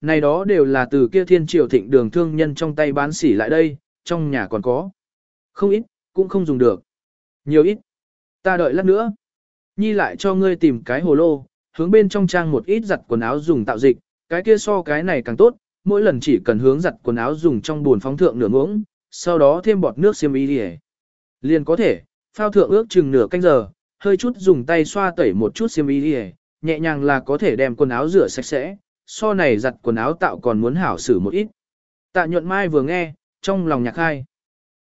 Này đó đều là từ kia thiên triều thịnh đường thương nhân trong tay bán xỉ lại đây, trong nhà còn có. Không ít, cũng không dùng được. Nhiều ít. Ta đợi lát nữa. Nhi lại cho ngươi tìm cái hồ lô, hướng bên trong trang một ít giặt quần áo dùng tạo dịch, cái kia so cái này càng tốt, mỗi lần chỉ cần hướng giặt quần áo dùng trong buồn phóng thượng nửa ngỗng, sau đó thêm bọt nước xiêm y đi Liền có thể, phao thượng ước chừng nửa canh giờ, hơi chút dùng tay xoa tẩy một chút xiêm y đi nhẹ nhàng là có thể đem quần áo rửa sạch sẽ, so này giặt quần áo tạo còn muốn hảo xử một ít. Tạ nhuận mai vừa nghe, trong lòng nhạc hai.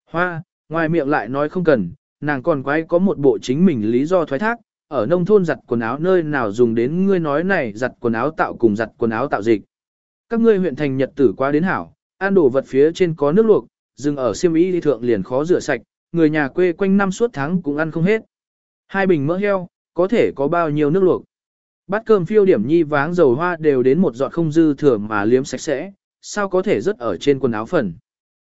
Hoa, ngoài miệng lại nói không cần, nàng còn quái có một bộ chính mình lý do thoái thác, ở nông thôn giặt quần áo nơi nào dùng đến ngươi nói này giặt quần áo tạo cùng giặt quần áo tạo dịch. Các ngươi huyện thành nhật tử qua đến hảo, ăn đồ vật phía trên có nước luộc, dừng ở siêm y đi thượng liền khó rửa sạch, người nhà quê quanh năm suốt tháng cũng ăn không hết. Hai bình mỡ heo, có thể có bao nhiêu nước luộc. Bát cơm phiêu điểm nhi váng dầu hoa đều đến một giọt không dư thừa mà liếm sạch sẽ, sao có thể rớt ở trên quần áo phần.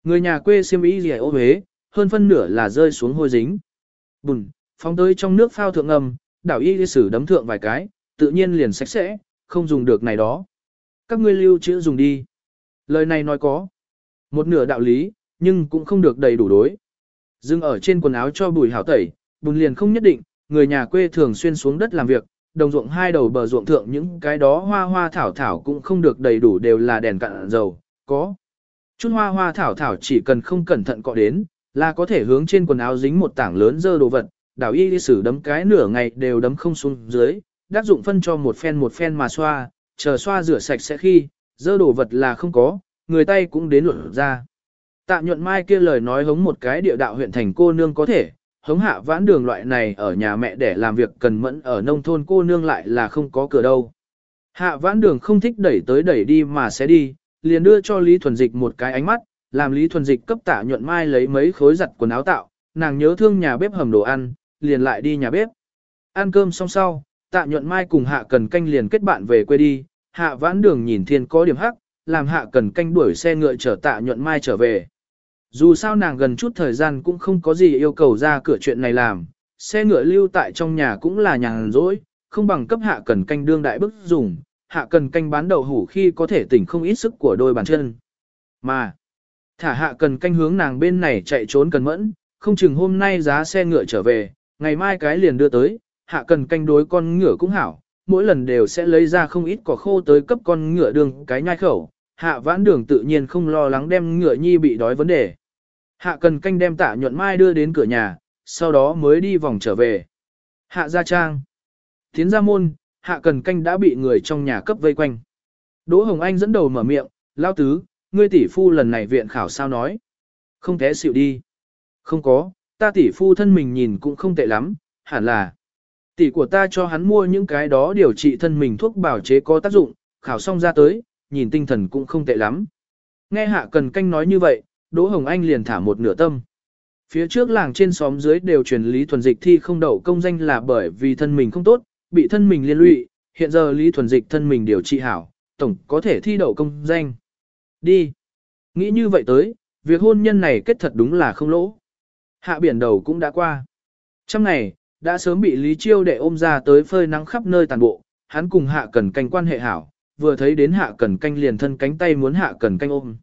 Người nhà quê xiêm y rẻ ô huế, hơn phân nửa là rơi xuống hôi dính. Bùn, phóng tới trong nước phao thượng ngầm, đảo y đi sử đấm thượng vài cái, tự nhiên liền sạch sẽ, không dùng được này đó. Các ngươi lưu chữ dùng đi. Lời này nói có một nửa đạo lý, nhưng cũng không được đầy đủ đối. Dưng ở trên quần áo cho bùi hảo tẩy, bùn liền không nhất định, người nhà quê thường xuyên xuống đất làm việc, đồng ruộng hai đầu bờ ruộng thượng những cái đó hoa hoa thảo thảo cũng không được đầy đủ đều là đèn cạn dầu, có. Chút hoa hoa thảo thảo chỉ cần không cẩn thận cọ đến, là có thể hướng trên quần áo dính một tảng lớn dơ đồ vật, đảo y đi xử đấm cái nửa ngày đều đấm không xuống dưới, đắc dụng phân cho một phen một phen mà xoa, chờ xoa rửa sạch sẽ khi, dơ đồ vật là không có, người tay cũng đến luận ra. Tạ nhuận mai kia lời nói hống một cái địa đạo huyện thành cô nương có thể, hống hạ vãn đường loại này ở nhà mẹ để làm việc cần mẫn ở nông thôn cô nương lại là không có cửa đâu. Hạ vãn đường không thích đẩy tới đẩy đi mà sẽ đi, liền đưa cho Lý Thuần Dịch một cái ánh mắt, làm Lý Thuần Dịch cấp tạ nhuận mai lấy mấy khối giặt quần áo tạo, nàng nhớ thương nhà bếp hầm đồ ăn, liền lại đi nhà bếp. Ăn cơm xong sau, tạ nhuận mai cùng hạ cần canh liền kết bạn về quê đi, hạ vãn đường nhìn thiên có điểm hắc, làm hạ cần canh đuổi xe ngựa chở tạ nhuận mai trở về. Dù sao nàng gần chút thời gian cũng không có gì yêu cầu ra cửa chuyện này làm, xe ngựa lưu tại trong nhà cũng là nhàn rỗi, không bằng cấp hạ cần canh đương đại bức dùng, hạ cần canh bán đậu hủ khi có thể tỉnh không ít sức của đôi bàn chân. Mà, thả hạ cần canh hướng nàng bên này chạy trốn cần mẫn, không chừng hôm nay giá xe ngựa trở về, ngày mai cái liền đưa tới, hạ cần canh đối con ngựa cũng hảo, mỗi lần đều sẽ lấy ra không ít cỏ khô tới cấp con ngựa đường cái nhai khẩu, hạ vãn đường tự nhiên không lo lắng đem ngựa nhi bị đói vấn đề. Hạ cần canh đem tạ nhuận mai đưa đến cửa nhà, sau đó mới đi vòng trở về. Hạ gia trang. Tiến ra môn, hạ cần canh đã bị người trong nhà cấp vây quanh. Đỗ Hồng Anh dẫn đầu mở miệng, lao tứ, ngươi tỷ phu lần này viện khảo sao nói. Không té xịu đi. Không có, ta tỷ phu thân mình nhìn cũng không tệ lắm, hẳn là. Tỷ của ta cho hắn mua những cái đó điều trị thân mình thuốc bảo chế có tác dụng, khảo xong ra tới, nhìn tinh thần cũng không tệ lắm. Nghe hạ cần canh nói như vậy, Đỗ Hồng Anh liền thả một nửa tâm. Phía trước làng trên xóm dưới đều truyền Lý Thuần Dịch thi không đậu công danh là bởi vì thân mình không tốt, bị thân mình liên lụy, hiện giờ Lý Thuần Dịch thân mình điều trị hảo, tổng có thể thi đậu công danh. Đi. Nghĩ như vậy tới, việc hôn nhân này kết thật đúng là không lỗ. Hạ biển đầu cũng đã qua. Trong ngày, đã sớm bị Lý Chiêu để ôm ra tới phơi nắng khắp nơi tàn bộ, hắn cùng Hạ Cần Canh quan hệ hảo, vừa thấy đến Hạ Cần Canh liền thân cánh tay muốn Hạ Cần Canh ôm.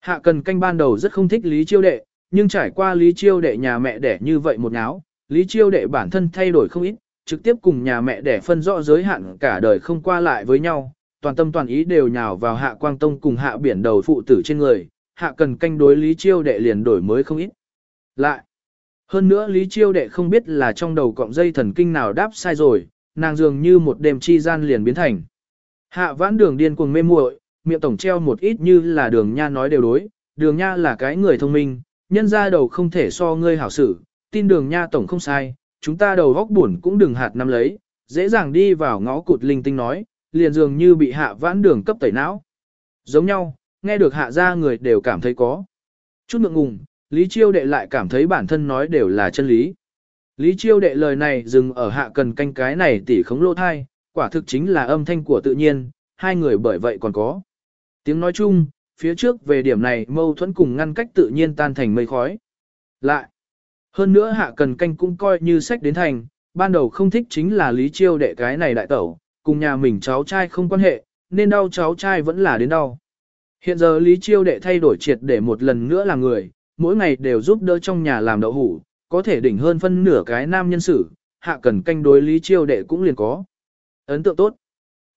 Hạ Cần Canh ban đầu rất không thích Lý Chiêu đệ, nhưng trải qua Lý Chiêu đệ nhà mẹ đẻ như vậy một náo, Lý Chiêu đệ bản thân thay đổi không ít, trực tiếp cùng nhà mẹ đẻ phân rõ giới hạn cả đời không qua lại với nhau, toàn tâm toàn ý đều nhào vào Hạ Quang Tông cùng Hạ biển đầu phụ tử trên người, Hạ Cần Canh đối Lý Chiêu đệ liền đổi mới không ít. Lại, hơn nữa Lý Chiêu đệ không biết là trong đầu cọng dây thần kinh nào đáp sai rồi, nàng dường như một đêm chi gian liền biến thành. Hạ vãn đường điên cuồng mê muội, miệng tổng treo một ít như là đường nha nói đều đối, đường nha là cái người thông minh, nhân ra đầu không thể so ngươi hảo xử, tin đường nha tổng không sai, chúng ta đầu góc buồn cũng đừng hạt nắm lấy, dễ dàng đi vào ngõ cụt linh tinh nói, liền dường như bị hạ vãn đường cấp tẩy não. Giống nhau, nghe được hạ ra người đều cảm thấy có. Chút ngượng ngùng, Lý Chiêu đệ lại cảm thấy bản thân nói đều là chân lý. Lý Chiêu đệ lời này dừng ở hạ cần canh cái này tỉ khống lô thai, quả thực chính là âm thanh của tự nhiên, hai người bởi vậy còn có. Tiếng nói chung, phía trước về điểm này mâu thuẫn cùng ngăn cách tự nhiên tan thành mây khói. Lại, hơn nữa hạ cần canh cũng coi như sách đến thành, ban đầu không thích chính là Lý Chiêu đệ cái này đại tẩu, cùng nhà mình cháu trai không quan hệ, nên đau cháu trai vẫn là đến đau. Hiện giờ Lý Chiêu đệ thay đổi triệt để một lần nữa là người, mỗi ngày đều giúp đỡ trong nhà làm đậu hủ, có thể đỉnh hơn phân nửa cái nam nhân sử, hạ cần canh đối Lý Chiêu đệ cũng liền có. Ấn tượng tốt.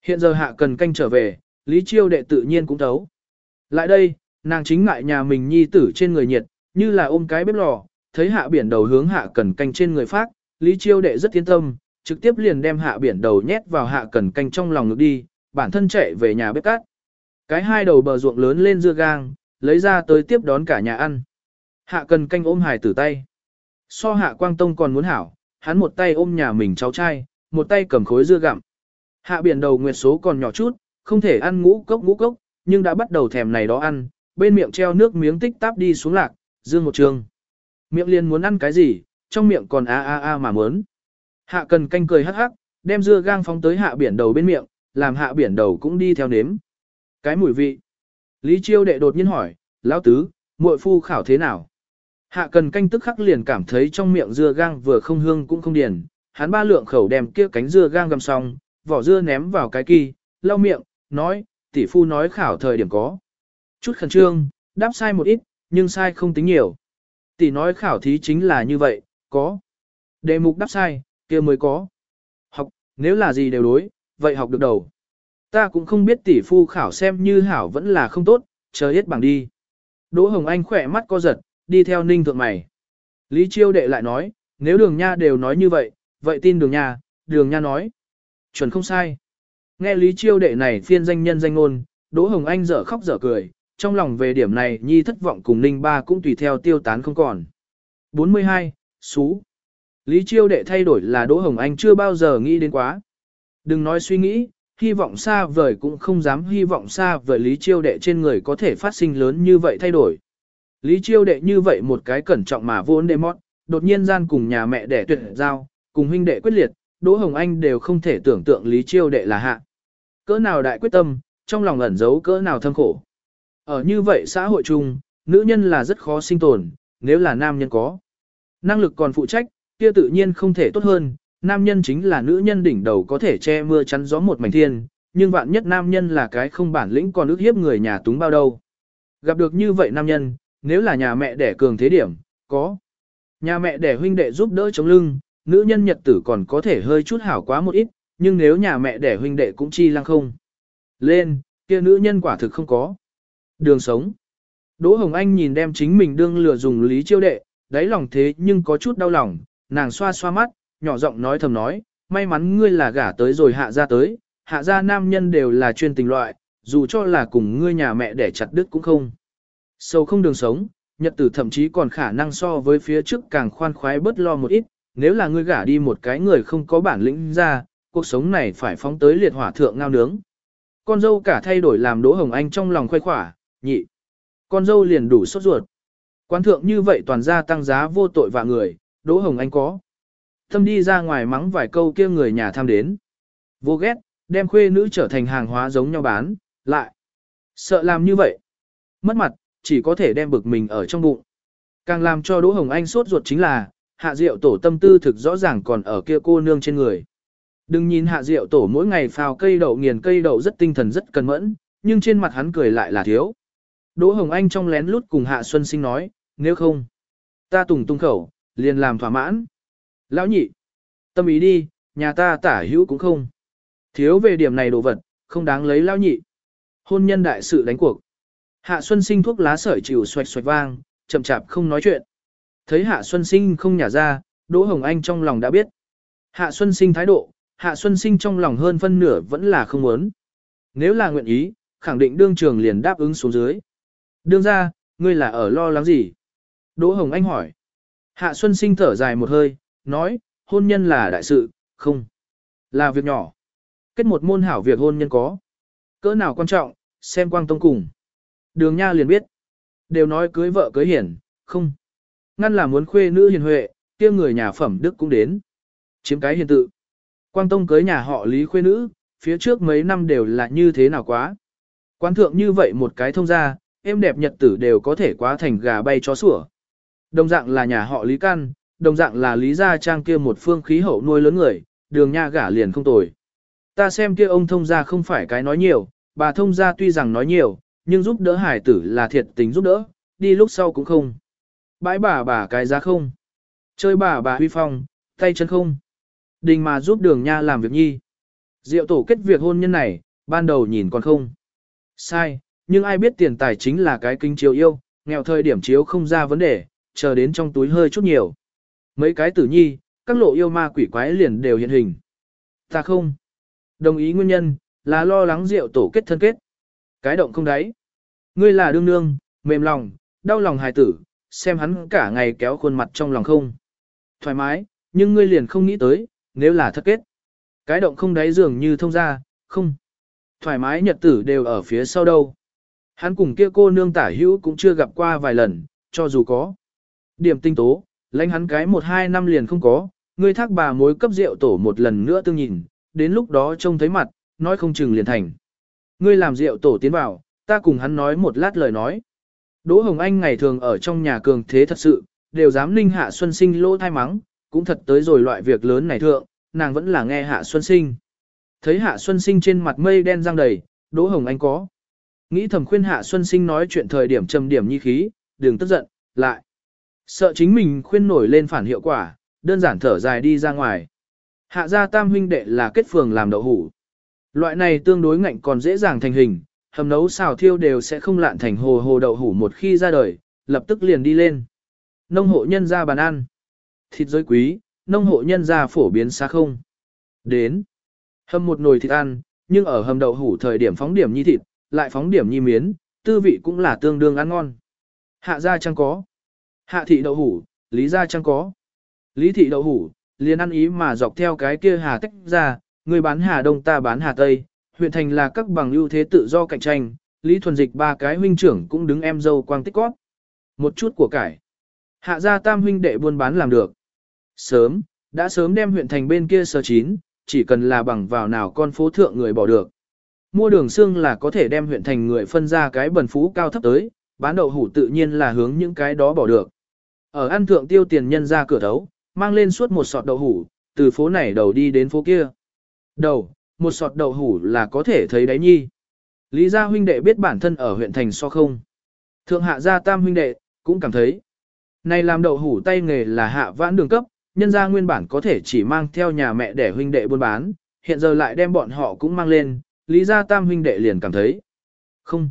Hiện giờ hạ cần canh trở về, Lý Chiêu đệ tự nhiên cũng thấu. Lại đây, nàng chính ngại nhà mình nhi tử trên người nhiệt, như là ôm cái bếp lò, thấy hạ biển đầu hướng hạ cần canh trên người phát, Lý Chiêu đệ rất yên tâm, trực tiếp liền đem hạ biển đầu nhét vào hạ cần canh trong lòng ngực đi, bản thân chạy về nhà bếp cát. Cái hai đầu bờ ruộng lớn lên dưa gang, lấy ra tới tiếp đón cả nhà ăn. Hạ cần canh ôm hài tử tay. So hạ quang tông còn muốn hảo, hắn một tay ôm nhà mình cháu trai, một tay cầm khối dưa gặm. Hạ biển đầu nguyệt số còn nhỏ chút, không thể ăn ngũ cốc ngũ cốc, nhưng đã bắt đầu thèm này đó ăn, bên miệng treo nước miếng tích táp đi xuống lạc, dương một trường. Miệng liền muốn ăn cái gì, trong miệng còn a a a mà muốn. Hạ cần canh cười hắc hắc, đem dưa gang phóng tới hạ biển đầu bên miệng, làm hạ biển đầu cũng đi theo nếm. Cái mùi vị. Lý Chiêu đệ đột nhiên hỏi, lão tứ, muội phu khảo thế nào? Hạ cần canh tức khắc liền cảm thấy trong miệng dưa gang vừa không hương cũng không điền, hắn ba lượng khẩu đem kia cánh dưa gang gầm xong, vỏ dưa ném vào cái kỳ, lau miệng, nói, tỷ phu nói khảo thời điểm có. Chút khẩn trương, đáp sai một ít, nhưng sai không tính nhiều. Tỷ nói khảo thí chính là như vậy, có. Đề mục đáp sai, kia mới có. Học, nếu là gì đều đối, vậy học được đầu. Ta cũng không biết tỷ phu khảo xem như hảo vẫn là không tốt, chờ hết bằng đi. Đỗ Hồng Anh khỏe mắt co giật, đi theo ninh thượng mày. Lý Chiêu đệ lại nói, nếu đường nha đều nói như vậy, vậy tin đường nha, đường nha nói. Chuẩn không sai. Nghe Lý Chiêu đệ này phiên danh nhân danh ngôn, Đỗ Hồng Anh dở khóc dở cười, trong lòng về điểm này nhi thất vọng cùng ninh ba cũng tùy theo tiêu tán không còn. 42. xú Lý Chiêu đệ thay đổi là Đỗ Hồng Anh chưa bao giờ nghĩ đến quá. Đừng nói suy nghĩ, hy vọng xa vời cũng không dám hy vọng xa vời Lý Chiêu đệ trên người có thể phát sinh lớn như vậy thay đổi. Lý Chiêu đệ như vậy một cái cẩn trọng mà vốn đệ mót, đột nhiên gian cùng nhà mẹ đẻ tuyệt giao, cùng huynh đệ quyết liệt, Đỗ Hồng Anh đều không thể tưởng tượng Lý Chiêu đệ là hạ. Cỡ nào đại quyết tâm, trong lòng ẩn giấu cỡ nào thâm khổ. Ở như vậy xã hội chung, nữ nhân là rất khó sinh tồn, nếu là nam nhân có. Năng lực còn phụ trách, kia tự nhiên không thể tốt hơn, nam nhân chính là nữ nhân đỉnh đầu có thể che mưa chắn gió một mảnh thiên, nhưng vạn nhất nam nhân là cái không bản lĩnh còn ước hiếp người nhà túng bao đâu. Gặp được như vậy nam nhân, nếu là nhà mẹ đẻ cường thế điểm, có. Nhà mẹ đẻ huynh đệ giúp đỡ chống lưng, nữ nhân nhật tử còn có thể hơi chút hảo quá một ít, nhưng nếu nhà mẹ đẻ huynh đệ cũng chi lăng không. Lên, kia nữ nhân quả thực không có. Đường sống. Đỗ Hồng Anh nhìn đem chính mình đương lừa dùng lý chiêu đệ, đáy lòng thế nhưng có chút đau lòng, nàng xoa xoa mắt, nhỏ giọng nói thầm nói, may mắn ngươi là gả tới rồi hạ ra tới, hạ ra nam nhân đều là chuyên tình loại, dù cho là cùng ngươi nhà mẹ để chặt đứt cũng không. Sâu không đường sống, nhật tử thậm chí còn khả năng so với phía trước càng khoan khoái bớt lo một ít, nếu là ngươi gả đi một cái người không có bản lĩnh ra, cuộc sống này phải phóng tới liệt hỏa thượng ngao nướng. Con dâu cả thay đổi làm Đỗ Hồng Anh trong lòng khoái khỏa, nhị. Con dâu liền đủ sốt ruột. quán thượng như vậy toàn gia tăng giá vô tội và người, Đỗ Hồng Anh có. thâm đi ra ngoài mắng vài câu kia người nhà tham đến. Vô ghét, đem khuê nữ trở thành hàng hóa giống nhau bán, lại. Sợ làm như vậy. Mất mặt, chỉ có thể đem bực mình ở trong bụng. Càng làm cho Đỗ Hồng Anh sốt ruột chính là, hạ diệu tổ tâm tư thực rõ ràng còn ở kia cô nương trên người. Đừng nhìn hạ diệu tổ mỗi ngày phào cây đậu nghiền cây đậu rất tinh thần rất cẩn mẫn, nhưng trên mặt hắn cười lại là thiếu. Đỗ Hồng Anh trong lén lút cùng hạ Xuân Sinh nói, nếu không, ta tùng tung khẩu, liền làm thỏa mãn. Lão nhị, tâm ý đi, nhà ta tả hữu cũng không. Thiếu về điểm này đồ vật, không đáng lấy lão nhị. Hôn nhân đại sự đánh cuộc. Hạ Xuân Sinh thuốc lá sợi chịu xoạch xoạch vang, chậm chạp không nói chuyện. Thấy Hạ Xuân Sinh không nhả ra, Đỗ Hồng Anh trong lòng đã biết. Hạ Xuân Sinh thái độ, Hạ Xuân Sinh trong lòng hơn phân nửa vẫn là không muốn. Nếu là nguyện ý, khẳng định đương trường liền đáp ứng xuống dưới. Đương ra, ngươi là ở lo lắng gì? Đỗ Hồng Anh hỏi. Hạ Xuân Sinh thở dài một hơi, nói, hôn nhân là đại sự, không. Là việc nhỏ. Kết một môn hảo việc hôn nhân có. Cỡ nào quan trọng, xem quang tông cùng. Đường Nha liền biết. Đều nói cưới vợ cưới hiển, không. Ngăn là muốn khuê nữ hiền huệ, kia người nhà phẩm đức cũng đến. Chiếm cái hiền tự. Quang Tông cưới nhà họ Lý khuê nữ, phía trước mấy năm đều là như thế nào quá. Quan thượng như vậy một cái thông ra, em đẹp nhật tử đều có thể quá thành gà bay chó sủa. Đồng dạng là nhà họ Lý Căn, đồng dạng là Lý Gia Trang kia một phương khí hậu nuôi lớn người, đường nha gả liền không tồi. Ta xem kia ông thông gia không phải cái nói nhiều, bà thông gia tuy rằng nói nhiều, nhưng giúp đỡ hải tử là thiệt tình giúp đỡ, đi lúc sau cũng không. Bãi bà bà cái giá không. Chơi bà bà huy phong, tay chân không. Đình mà giúp đường nha làm việc nhi. Diệu tổ kết việc hôn nhân này, ban đầu nhìn còn không. Sai, nhưng ai biết tiền tài chính là cái kinh chiếu yêu, nghèo thời điểm chiếu không ra vấn đề, chờ đến trong túi hơi chút nhiều. Mấy cái tử nhi, các lộ yêu ma quỷ quái liền đều hiện hình. Ta không. Đồng ý nguyên nhân, là lo lắng rượu tổ kết thân kết. Cái động không đáy. Ngươi là đương nương, mềm lòng, đau lòng hài tử, xem hắn cả ngày kéo khuôn mặt trong lòng không. Thoải mái, nhưng ngươi liền không nghĩ tới, nếu là thất kết. Cái động không đáy dường như thông ra, không. Thoải mái nhật tử đều ở phía sau đâu. Hắn cùng kia cô nương tả hữu cũng chưa gặp qua vài lần, cho dù có. Điểm tinh tố, lãnh hắn cái một hai năm liền không có, ngươi thác bà mối cấp rượu tổ một lần nữa tương nhìn, đến lúc đó trông thấy mặt, nói không chừng liền thành. Ngươi làm rượu tổ tiến vào, ta cùng hắn nói một lát lời nói. Đỗ Hồng Anh ngày thường ở trong nhà cường thế thật sự, đều dám ninh hạ xuân sinh lỗ thai mắng, cũng thật tới rồi loại việc lớn này thượng, nàng vẫn là nghe hạ xuân sinh. Thấy hạ xuân sinh trên mặt mây đen răng đầy, Đỗ Hồng Anh có. Nghĩ thầm khuyên hạ xuân sinh nói chuyện thời điểm trầm điểm nhi khí, đừng tức giận, lại. Sợ chính mình khuyên nổi lên phản hiệu quả, đơn giản thở dài đi ra ngoài. Hạ gia tam huynh đệ là kết phường làm đậu hủ. Loại này tương đối ngạnh còn dễ dàng thành hình, hầm nấu xào thiêu đều sẽ không lạn thành hồ hồ đậu hủ một khi ra đời, lập tức liền đi lên. Nông hộ nhân ra bàn ăn. Thịt giới quý, nông hộ nhân ra phổ biến xa không. Đến. Hầm một nồi thịt ăn, nhưng ở hầm đậu hủ thời điểm phóng điểm nhi thịt, lại phóng điểm nhi miến, tư vị cũng là tương đương ăn ngon. Hạ gia chẳng có. Hạ thị đậu hủ, lý gia chẳng có. Lý thị đậu hủ, liền ăn ý mà dọc theo cái kia hà tách ra, người bán hà đông ta bán hà tây, huyện thành là các bằng ưu thế tự do cạnh tranh, Lý Thuần Dịch ba cái huynh trưởng cũng đứng em dâu quang tích cót. Một chút của cải. Hạ gia tam huynh đệ buôn bán làm được. Sớm, đã sớm đem huyện thành bên kia sơ chín, chỉ cần là bằng vào nào con phố thượng người bỏ được. Mua đường xương là có thể đem huyện thành người phân ra cái bần phú cao thấp tới, bán đậu hủ tự nhiên là hướng những cái đó bỏ được. Ở ăn thượng tiêu tiền nhân ra cửa thấu, mang lên suốt một sọt đậu hủ, từ phố này đầu đi đến phố kia. Đầu, một sọt đậu hủ là có thể thấy đấy nhi. Lý gia huynh đệ biết bản thân ở huyện thành so không. Thượng hạ gia tam huynh đệ, cũng cảm thấy. Này làm đậu hủ tay nghề là hạ vãn đường cấp, nhân gia nguyên bản có thể chỉ mang theo nhà mẹ để huynh đệ buôn bán, hiện giờ lại đem bọn họ cũng mang lên, lý gia tam huynh đệ liền cảm thấy. Không.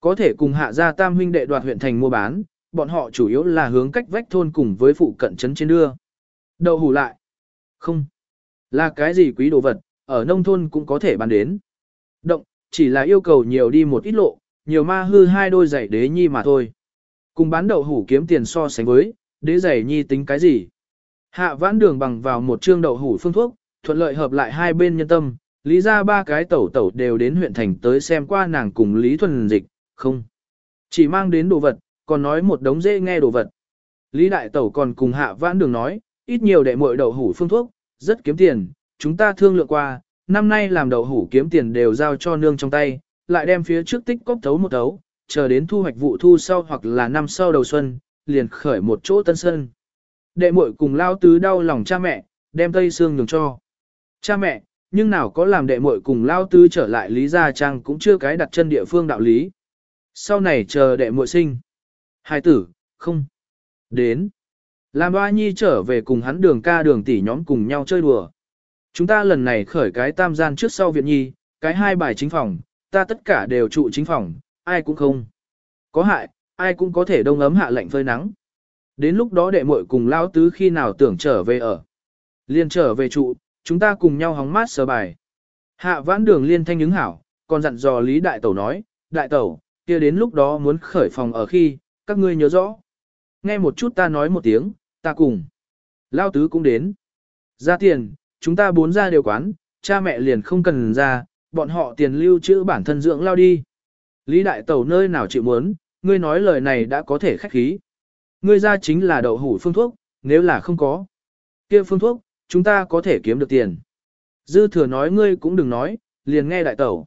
Có thể cùng hạ gia tam huynh đệ đoạt huyện thành mua bán, bọn họ chủ yếu là hướng cách vách thôn cùng với phụ cận trấn trên đưa. Đậu hủ lại. Không. Là cái gì quý đồ vật, ở nông thôn cũng có thể bán đến. Động, chỉ là yêu cầu nhiều đi một ít lộ, nhiều ma hư hai đôi giày đế nhi mà thôi. Cùng bán đậu hủ kiếm tiền so sánh với, đế giày nhi tính cái gì? Hạ vãn đường bằng vào một trương đậu hủ phương thuốc, thuận lợi hợp lại hai bên nhân tâm, lý ra ba cái tẩu tẩu đều đến huyện thành tới xem qua nàng cùng lý thuần dịch, không. Chỉ mang đến đồ vật, còn nói một đống dễ nghe đồ vật. Lý đại tẩu còn cùng hạ vãn đường nói, ít nhiều đệ muội đậu hủ phương thuốc, rất kiếm tiền, chúng ta thương lượng qua, năm nay làm đậu hủ kiếm tiền đều giao cho nương trong tay, lại đem phía trước tích cóp thấu một thấu, chờ đến thu hoạch vụ thu sau hoặc là năm sau đầu xuân, liền khởi một chỗ tân sân. Đệ muội cùng lao tứ đau lòng cha mẹ, đem tây xương nhường cho. Cha mẹ, nhưng nào có làm đệ muội cùng lao tứ trở lại lý gia trang cũng chưa cái đặt chân địa phương đạo lý. Sau này chờ đệ muội sinh. Hai tử, không. Đến. Làm ba nhi trở về cùng hắn đường ca đường tỷ nhóm cùng nhau chơi đùa. Chúng ta lần này khởi cái tam gian trước sau viện nhi, cái hai bài chính phòng, ta tất cả đều trụ chính phòng, ai cũng không. Có hại, ai cũng có thể đông ấm hạ lạnh phơi nắng. Đến lúc đó đệ muội cùng lao tứ khi nào tưởng trở về ở. Liên trở về trụ, chúng ta cùng nhau hóng mát sờ bài. Hạ vãn đường liên thanh ứng hảo, còn dặn dò Lý Đại Tẩu nói, Đại Tẩu, kia đến lúc đó muốn khởi phòng ở khi, các ngươi nhớ rõ. Nghe một chút ta nói một tiếng, ta cùng. Lao tứ cũng đến. Ra tiền, chúng ta bốn ra đều quán, cha mẹ liền không cần ra, bọn họ tiền lưu trữ bản thân dưỡng lao đi. Lý Đại Tẩu nơi nào chịu muốn, ngươi nói lời này đã có thể khách khí. Ngươi ra chính là đậu hủ phương thuốc, nếu là không có. kia phương thuốc, chúng ta có thể kiếm được tiền. Dư thừa nói ngươi cũng đừng nói, liền nghe đại tẩu.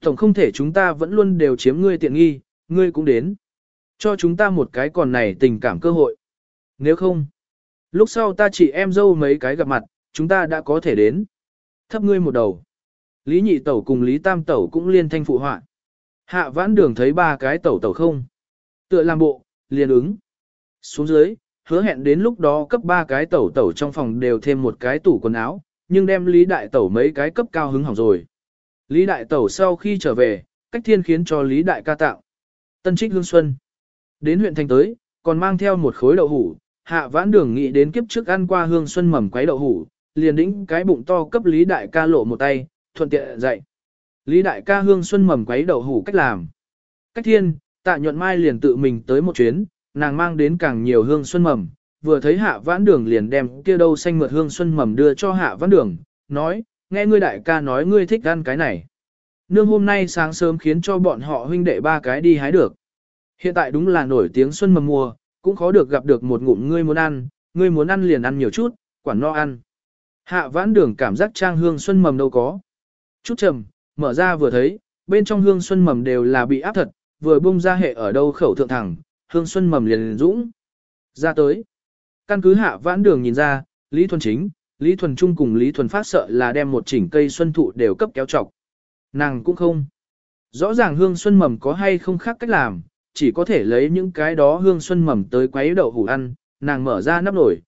Tổng không thể chúng ta vẫn luôn đều chiếm ngươi tiện nghi, ngươi cũng đến. Cho chúng ta một cái còn này tình cảm cơ hội. Nếu không, lúc sau ta chỉ em dâu mấy cái gặp mặt, chúng ta đã có thể đến. Thấp ngươi một đầu. Lý nhị tẩu cùng Lý tam tẩu cũng liên thanh phụ họa. Hạ vãn đường thấy ba cái tẩu tẩu không. Tựa làm bộ, liền ứng. Xuống dưới, hứa hẹn đến lúc đó cấp ba cái tẩu tẩu trong phòng đều thêm một cái tủ quần áo, nhưng đem Lý đại tẩu mấy cái cấp cao hứng hỏng rồi. Lý đại tẩu sau khi trở về, cách thiên khiến cho Lý đại ca tạo. Tân trích hương xuân. Đến huyện thành tới, còn mang theo một khối đậu hủ, hạ vãn đường nghĩ đến kiếp trước ăn qua hương xuân mầm quấy đậu hủ, liền đĩnh cái bụng to cấp Lý đại ca lộ một tay, thuận tiện dạy. Lý đại ca hương xuân mầm quấy đậu hủ cách làm. Cách thiên, tạ nhuận mai liền tự mình tới một chuyến, nàng mang đến càng nhiều hương xuân mầm, vừa thấy hạ vãn đường liền đem kia đâu xanh mượt hương xuân mầm đưa cho hạ vãn đường, nói, nghe ngươi đại ca nói ngươi thích ăn cái này. Nương hôm nay sáng sớm khiến cho bọn họ huynh đệ ba cái đi hái được. Hiện tại đúng là nổi tiếng xuân mầm mùa, cũng khó được gặp được một ngụm ngươi muốn ăn, ngươi muốn ăn liền ăn nhiều chút, quản no ăn. Hạ vãn đường cảm giác trang hương xuân mầm đâu có. Chút trầm, mở ra vừa thấy, bên trong hương xuân mầm đều là bị áp thật, vừa bung ra hệ ở đâu khẩu thượng thẳng, hương xuân mầm liền, liền dũng. Ra tới. Căn cứ hạ vãn đường nhìn ra, Lý Thuần Chính, Lý Thuần Trung cùng Lý Thuần Phát sợ là đem một chỉnh cây xuân thụ đều cấp kéo trọc. Nàng cũng không. Rõ ràng hương xuân mầm có hay không khác cách làm, chỉ có thể lấy những cái đó hương xuân mầm tới quấy đậu hủ ăn, nàng mở ra nắp nổi.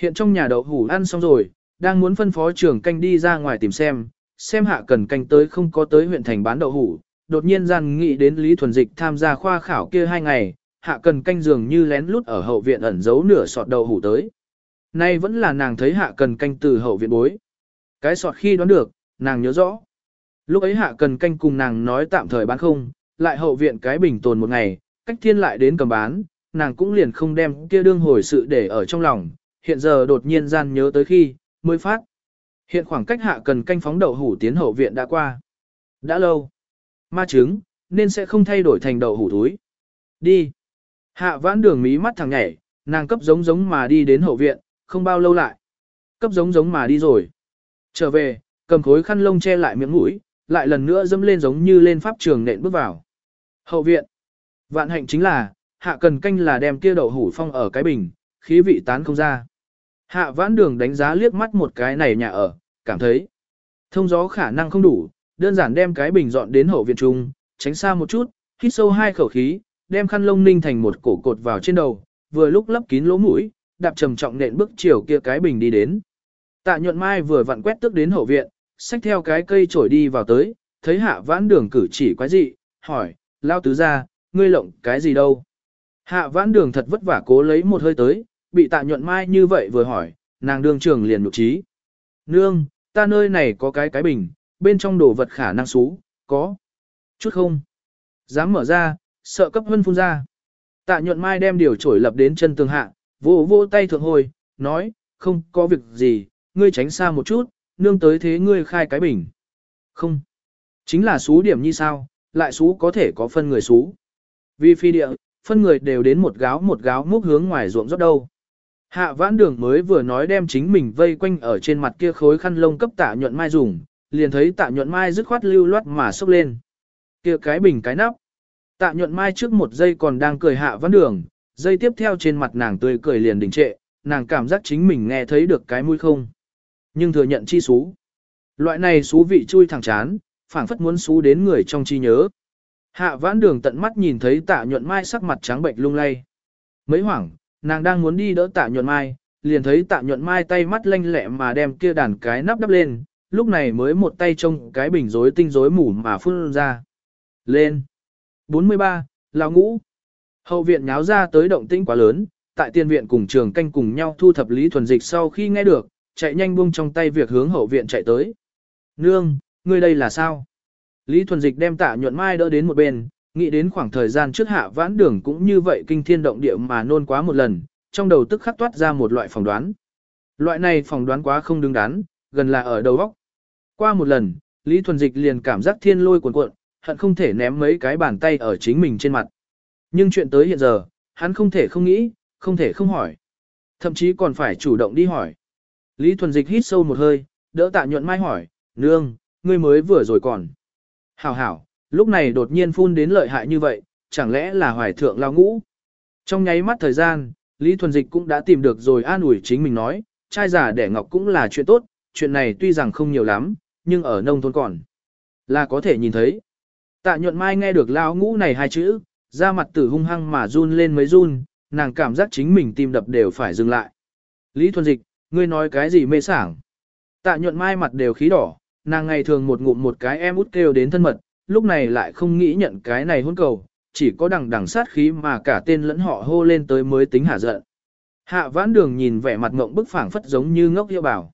Hiện trong nhà đậu hủ ăn xong rồi, đang muốn phân phó trưởng canh đi ra ngoài tìm xem, xem hạ cần canh tới không có tới huyện thành bán đậu hủ, đột nhiên gian nghĩ đến Lý Thuần Dịch tham gia khoa khảo kia hai ngày, hạ cần canh dường như lén lút ở hậu viện ẩn giấu nửa sọt đậu hủ tới. Nay vẫn là nàng thấy hạ cần canh từ hậu viện bối. Cái sọt khi đoán được, nàng nhớ rõ. Lúc ấy hạ cần canh cùng nàng nói tạm thời bán không, lại hậu viện cái bình tồn một ngày, cách thiên lại đến cầm bán, nàng cũng liền không đem kia đương hồi sự để ở trong lòng, hiện giờ đột nhiên gian nhớ tới khi, mới phát. Hiện khoảng cách hạ cần canh phóng đậu hủ tiến hậu viện đã qua. Đã lâu. Ma trứng, nên sẽ không thay đổi thành đậu hủ túi. Đi. Hạ vãn đường mí mắt thằng nhảy, nàng cấp giống giống mà đi đến hậu viện, không bao lâu lại. Cấp giống giống mà đi rồi. Trở về, cầm khối khăn lông che lại miệng mũi, lại lần nữa dâm lên giống như lên pháp trường nện bước vào. Hậu viện. Vạn hạnh chính là, hạ cần canh là đem kia đậu hủ phong ở cái bình, khí vị tán không ra. Hạ vãn đường đánh giá liếc mắt một cái này nhà ở, cảm thấy thông gió khả năng không đủ, đơn giản đem cái bình dọn đến hậu viện trung, tránh xa một chút, hít sâu hai khẩu khí, đem khăn lông ninh thành một cổ cột vào trên đầu, vừa lúc lấp kín lỗ mũi, đạp trầm trọng nện bước chiều kia cái bình đi đến. Tạ nhuận mai vừa vặn quét tức đến hậu viện, xách theo cái cây trổi đi vào tới, thấy hạ vãn đường cử chỉ quái dị, hỏi, lao tứ ra, ngươi lộng cái gì đâu? Hạ vãn đường thật vất vả cố lấy một hơi tới, bị tạ nhuận mai như vậy vừa hỏi, nàng đương trường liền nụ trí. Nương, ta nơi này có cái cái bình, bên trong đồ vật khả năng xú, có. Chút không. Dám mở ra, sợ cấp hân phun ra. Tạ nhuận mai đem điều trổi lập đến chân tường hạ, vô vô tay thượng hồi, nói, không có việc gì, ngươi tránh xa một chút, nương tới thế ngươi khai cái bình. Không. Chính là xú điểm như sao, lại xú có thể có phân người xú. Vì phi địa, phân người đều đến một gáo một gáo múc hướng ngoài ruộng rót đâu. Hạ vãn đường mới vừa nói đem chính mình vây quanh ở trên mặt kia khối khăn lông cấp tạ nhuận mai dùng, liền thấy tạ nhuận mai dứt khoát lưu loát mà sốc lên. kia cái bình cái nắp. Tạ nhuận mai trước một giây còn đang cười hạ vãn đường, giây tiếp theo trên mặt nàng tươi cười liền đình trệ, nàng cảm giác chính mình nghe thấy được cái mũi không. Nhưng thừa nhận chi xú. Loại này xú vị chui thẳng chán, phảng phất muốn xú đến người trong chi nhớ. Hạ vãn đường tận mắt nhìn thấy tạ nhuận mai sắc mặt trắng bệnh lung lay. Mấy hoảng, nàng đang muốn đi đỡ tạ nhuận mai, liền thấy tạ nhuận mai tay mắt lanh lẹ mà đem kia đàn cái nắp đắp lên, lúc này mới một tay trông cái bình rối tinh rối mủ mà phun ra. Lên. 43, lão ngũ. Hậu viện nháo ra tới động tĩnh quá lớn, tại tiên viện cùng trường canh cùng nhau thu thập lý thuần dịch sau khi nghe được, chạy nhanh buông trong tay việc hướng hậu viện chạy tới. Nương, ngươi đây là sao? Lý thuần dịch đem tạ nhuận mai đỡ đến một bên, nghĩ đến khoảng thời gian trước hạ vãn đường cũng như vậy kinh thiên động địa mà nôn quá một lần, trong đầu tức khắc toát ra một loại phỏng đoán. Loại này phỏng đoán quá không đứng đắn, gần là ở đầu óc. Qua một lần, Lý Thuần Dịch liền cảm giác thiên lôi cuồn cuộn, hận không thể ném mấy cái bàn tay ở chính mình trên mặt. Nhưng chuyện tới hiện giờ, hắn không thể không nghĩ, không thể không hỏi. Thậm chí còn phải chủ động đi hỏi. Lý Thuần Dịch hít sâu một hơi, đỡ tạ nhuận mai hỏi, nương, ngươi mới vừa rồi còn. Hảo hảo, lúc này đột nhiên phun đến lợi hại như vậy, chẳng lẽ là hoài thượng lao ngũ. Trong nháy mắt thời gian, Lý Thuần Dịch cũng đã tìm được rồi an ủi chính mình nói, trai giả đẻ ngọc cũng là chuyện tốt, chuyện này tuy rằng không nhiều lắm, nhưng ở nông thôn còn là có thể nhìn thấy. Tạ nhuận mai nghe được lao ngũ này hai chữ, da mặt tử hung hăng mà run lên mấy run, nàng cảm giác chính mình tim đập đều phải dừng lại. Lý Thuần Dịch, ngươi nói cái gì mê sảng? Tạ nhuận mai mặt đều khí đỏ, nàng ngày thường một ngụm một cái em út kêu đến thân mật, lúc này lại không nghĩ nhận cái này hôn cầu, chỉ có đằng đằng sát khí mà cả tên lẫn họ hô lên tới mới tính hạ giận. Hạ vãn đường nhìn vẻ mặt ngộng bức phảng phất giống như ngốc hiệu bảo.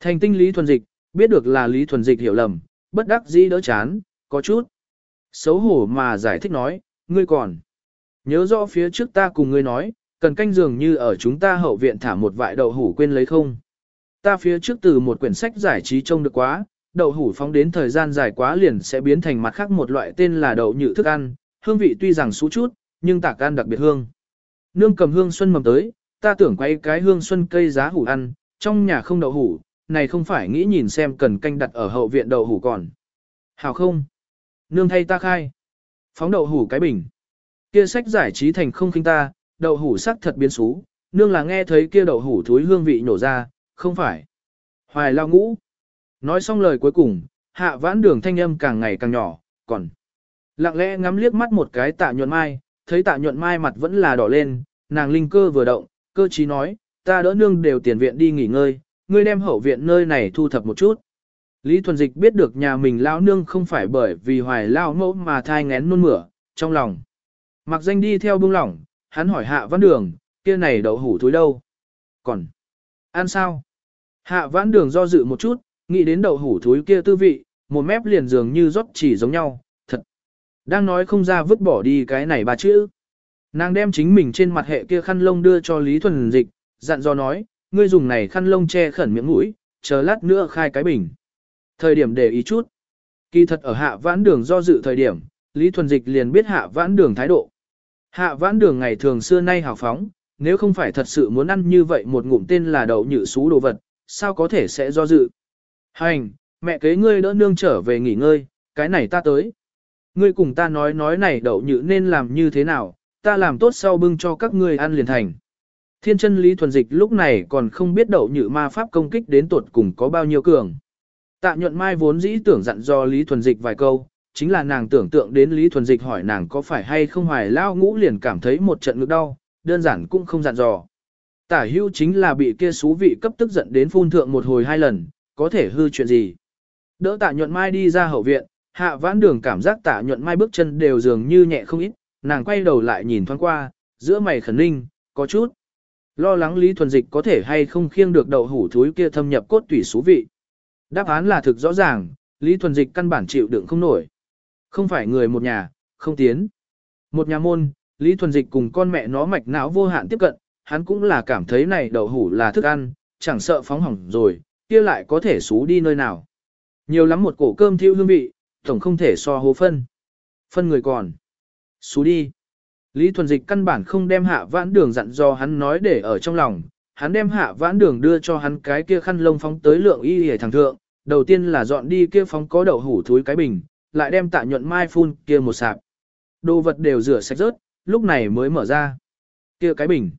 Thành tinh Lý Thuần Dịch, biết được là Lý Thuần Dịch hiểu lầm, bất đắc dĩ đỡ chán, có chút. Xấu hổ mà giải thích nói, ngươi còn. Nhớ rõ phía trước ta cùng ngươi nói, cần canh dường như ở chúng ta hậu viện thả một vại đậu hủ quên lấy không. Ta phía trước từ một quyển sách giải trí trông được quá, đậu hủ phóng đến thời gian dài quá liền sẽ biến thành mặt khác một loại tên là đậu nhự thức ăn, hương vị tuy rằng xú chút, nhưng tạc ăn đặc biệt hương. Nương cầm hương xuân mầm tới, ta tưởng quay cái hương xuân cây giá hủ ăn, trong nhà không đậu hủ, này không phải nghĩ nhìn xem cần canh đặt ở hậu viện đậu hủ còn. Hảo không? Nương thay ta khai. Phóng đậu hủ cái bình. Kia sách giải trí thành không khinh ta, đậu hủ sắc thật biến xú, nương là nghe thấy kia đậu hủ thúi hương vị nổ ra, không phải. Hoài lao ngũ. Nói xong lời cuối cùng, hạ vãn đường thanh âm càng ngày càng nhỏ, còn. Lặng lẽ ngắm liếc mắt một cái tạ nhuận mai, thấy tạ nhuận mai mặt vẫn là đỏ lên, nàng linh cơ vừa động, cơ trí nói, ta đỡ nương đều tiền viện đi nghỉ ngơi, ngươi đem hậu viện nơi này thu thập một chút. Lý Thuần Dịch biết được nhà mình lão nương không phải bởi vì hoài lao mẫu mà thai ngén nôn mửa, trong lòng. Mặc danh đi theo buông lỏng, hắn hỏi hạ văn đường, kia này đậu hủ thối đâu? Còn, ăn sao? Hạ vãn đường do dự một chút, nghĩ đến đậu hủ thối kia tư vị, một mép liền dường như rót chỉ giống nhau, thật. Đang nói không ra vứt bỏ đi cái này ba chữ. Nàng đem chính mình trên mặt hệ kia khăn lông đưa cho Lý Thuần Dịch, dặn dò nói, ngươi dùng này khăn lông che khẩn miệng mũi, chờ lát nữa khai cái bình. Thời điểm để ý chút. Kỳ thật ở hạ vãn đường do dự thời điểm, Lý Thuần Dịch liền biết hạ vãn đường thái độ. Hạ vãn đường ngày thường xưa nay hào phóng, nếu không phải thật sự muốn ăn như vậy một ngụm tên là đậu nhự xú đồ vật, sao có thể sẽ do dự. Hành, mẹ kế ngươi đỡ nương trở về nghỉ ngơi, cái này ta tới. Ngươi cùng ta nói nói này đậu nhự nên làm như thế nào, ta làm tốt sau bưng cho các ngươi ăn liền thành. Thiên chân Lý Thuần Dịch lúc này còn không biết đậu nhự ma pháp công kích đến tuột cùng có bao nhiêu cường. Tạ nhuận mai vốn dĩ tưởng dặn do Lý Thuần Dịch vài câu, chính là nàng tưởng tượng đến Lý Thuần Dịch hỏi nàng có phải hay không hoài lao ngũ liền cảm thấy một trận ngực đau, đơn giản cũng không dặn dò. Tả hưu chính là bị kia xú vị cấp tức giận đến phun thượng một hồi hai lần, có thể hư chuyện gì. Đỡ tạ nhuận mai đi ra hậu viện, hạ vãn đường cảm giác tạ nhuận mai bước chân đều dường như nhẹ không ít, nàng quay đầu lại nhìn thoáng qua, giữa mày khẩn ninh, có chút. Lo lắng Lý Thuần Dịch có thể hay không khiêng được đậu hủ thúi kia thâm nhập cốt tủy số vị. Đáp án là thực rõ ràng, Lý Thuần Dịch căn bản chịu đựng không nổi. Không phải người một nhà, không tiến. Một nhà môn, Lý Thuần Dịch cùng con mẹ nó mạch não vô hạn tiếp cận, hắn cũng là cảm thấy này đậu hủ là thức ăn, chẳng sợ phóng hỏng rồi, kia lại có thể xú đi nơi nào. Nhiều lắm một cổ cơm thiêu hương vị, tổng không thể so hố phân. Phân người còn. Xú đi. Lý Thuần Dịch căn bản không đem hạ vãn đường dặn do hắn nói để ở trong lòng, hắn đem hạ vãn đường đưa cho hắn cái kia khăn lông phóng tới lượng y hề thằng thượng, đầu tiên là dọn đi kia phóng có đậu hủ thúi cái bình, lại đem tạ nhuận mai phun kia một sạp. Đồ vật đều rửa sạch rớt, lúc này mới mở ra. Kia cái bình.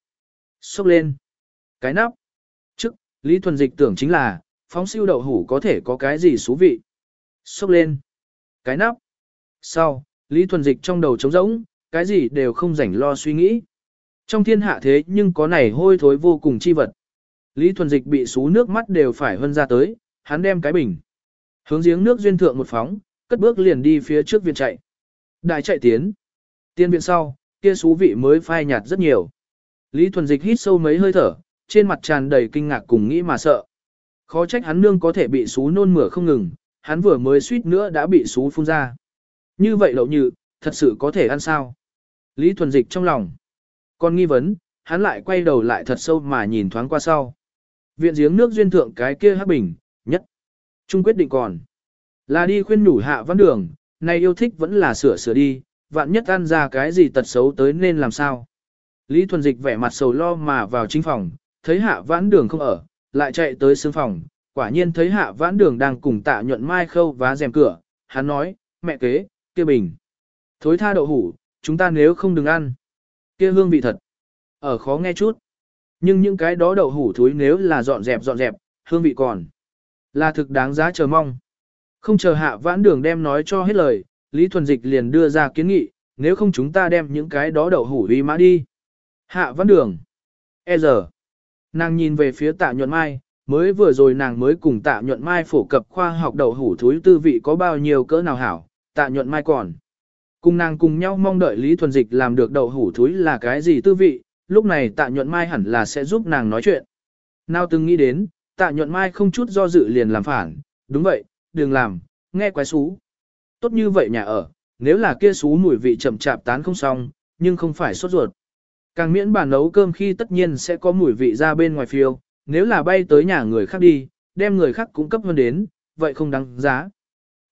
Xốc lên. Cái nắp. Lý Thuần Dịch tưởng chính là, phóng siêu đậu hủ có thể có cái gì thú vị. Xúc lên. Cái nắp. Sau, Lý Thuần Dịch trong đầu trống rỗng, cái gì đều không rảnh lo suy nghĩ. Trong thiên hạ thế nhưng có này hôi thối vô cùng chi vật. Lý Thuần Dịch bị xú nước mắt đều phải hân ra tới, hắn đem cái bình. Hướng giếng nước duyên thượng một phóng, cất bước liền đi phía trước viện chạy. Đại chạy tiến. Tiên viện sau, kia xú vị mới phai nhạt rất nhiều. Lý Thuần Dịch hít sâu mấy hơi thở, trên mặt tràn đầy kinh ngạc cùng nghĩ mà sợ. Khó trách hắn nương có thể bị xú nôn mửa không ngừng, hắn vừa mới suýt nữa đã bị xú phun ra. Như vậy lậu nhự thật sự có thể ăn sao? Lý Thuần Dịch trong lòng. Còn nghi vấn, hắn lại quay đầu lại thật sâu mà nhìn thoáng qua sau. Viện giếng nước duyên thượng cái kia hắc bình, nhất. Trung quyết định còn. Là đi khuyên nhủ hạ văn đường, này yêu thích vẫn là sửa sửa đi, vạn nhất ăn ra cái gì tật xấu tới nên làm sao. Lý Thuần Dịch vẻ mặt sầu lo mà vào chính phòng, thấy hạ vãn đường không ở, lại chạy tới sương phòng, quả nhiên thấy hạ vãn đường đang cùng tạ nhuận mai khâu vá rèm cửa, hắn nói, mẹ kế, kia bình. Thối tha đậu hủ, chúng ta nếu không đừng ăn. Kia hương vị thật. Ở khó nghe chút. Nhưng những cái đó đậu hủ thối nếu là dọn dẹp dọn dẹp, hương vị còn. Là thực đáng giá chờ mong. Không chờ hạ vãn đường đem nói cho hết lời, Lý Thuần Dịch liền đưa ra kiến nghị, nếu không chúng ta đem những cái đó đậu hủ uy mã đi. Hạ vãn đường. E giờ. Nàng nhìn về phía tạ nhuận mai, mới vừa rồi nàng mới cùng tạ nhuận mai phổ cập khoa học đậu hủ thúi tư vị có bao nhiêu cỡ nào hảo, tạ nhuận mai còn. Cùng nàng cùng nhau mong đợi Lý Thuần Dịch làm được đậu hủ thúi là cái gì tư vị, lúc này tạ nhuận mai hẳn là sẽ giúp nàng nói chuyện. Nào từng nghĩ đến, tạ nhuận mai không chút do dự liền làm phản, đúng vậy, đừng làm, nghe quái xú. Tốt như vậy nhà ở, nếu là kia xú mùi vị chậm chạp tán không xong, nhưng không phải sốt ruột. Càng miễn bàn nấu cơm khi tất nhiên sẽ có mùi vị ra bên ngoài phiêu, nếu là bay tới nhà người khác đi, đem người khác cung cấp hơn đến, vậy không đáng giá.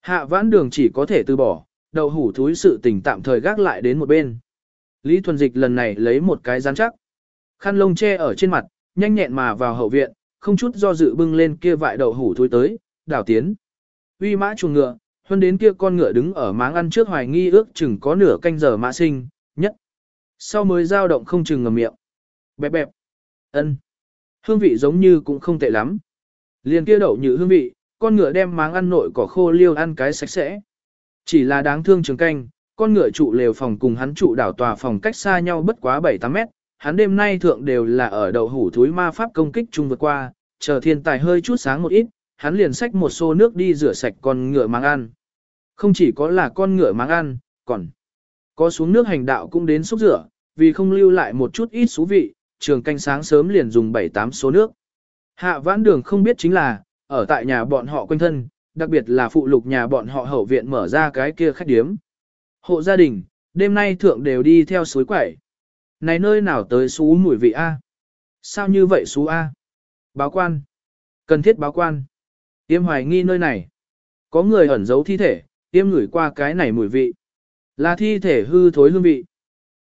Hạ vãn đường chỉ có thể từ bỏ, đậu hủ thúi sự tình tạm thời gác lại đến một bên. Lý Thuần Dịch lần này lấy một cái rắn chắc. Khăn lông che ở trên mặt, nhanh nhẹn mà vào hậu viện, không chút do dự bưng lên kia vại đậu hủ thúi tới, đảo tiến. Uy mã chuồng ngựa, hơn đến kia con ngựa đứng ở máng ăn trước hoài nghi ước chừng có nửa canh giờ mã sinh. Sau mới dao động không chừng ngầm miệng. Bẹp bẹp. ân Hương vị giống như cũng không tệ lắm. Liền kia đậu như hương vị, con ngựa đem máng ăn nội cỏ khô liêu ăn cái sạch sẽ. Chỉ là đáng thương trường canh, con ngựa trụ lều phòng cùng hắn trụ đảo tòa phòng cách xa nhau bất quá 7-8 mét, hắn đêm nay thượng đều là ở đậu hủ thúi ma pháp công kích chung vượt qua, chờ thiên tài hơi chút sáng một ít, hắn liền xách một xô nước đi rửa sạch con ngựa mang ăn. Không chỉ có là con ngựa mang ăn, còn có xuống nước hành đạo cũng đến xúc rửa, vì không lưu lại một chút ít xú vị, trường canh sáng sớm liền dùng 7-8 số nước. Hạ vãn đường không biết chính là, ở tại nhà bọn họ quanh thân, đặc biệt là phụ lục nhà bọn họ hậu viện mở ra cái kia khách điếm. Hộ gia đình, đêm nay thượng đều đi theo suối quẩy. Này nơi nào tới xú mùi vị A? Sao như vậy xú A? Báo quan. Cần thiết báo quan. Tiêm hoài nghi nơi này. Có người ẩn giấu thi thể, tiêm ngửi qua cái này mùi vị. Là thi thể hư thối hương vị.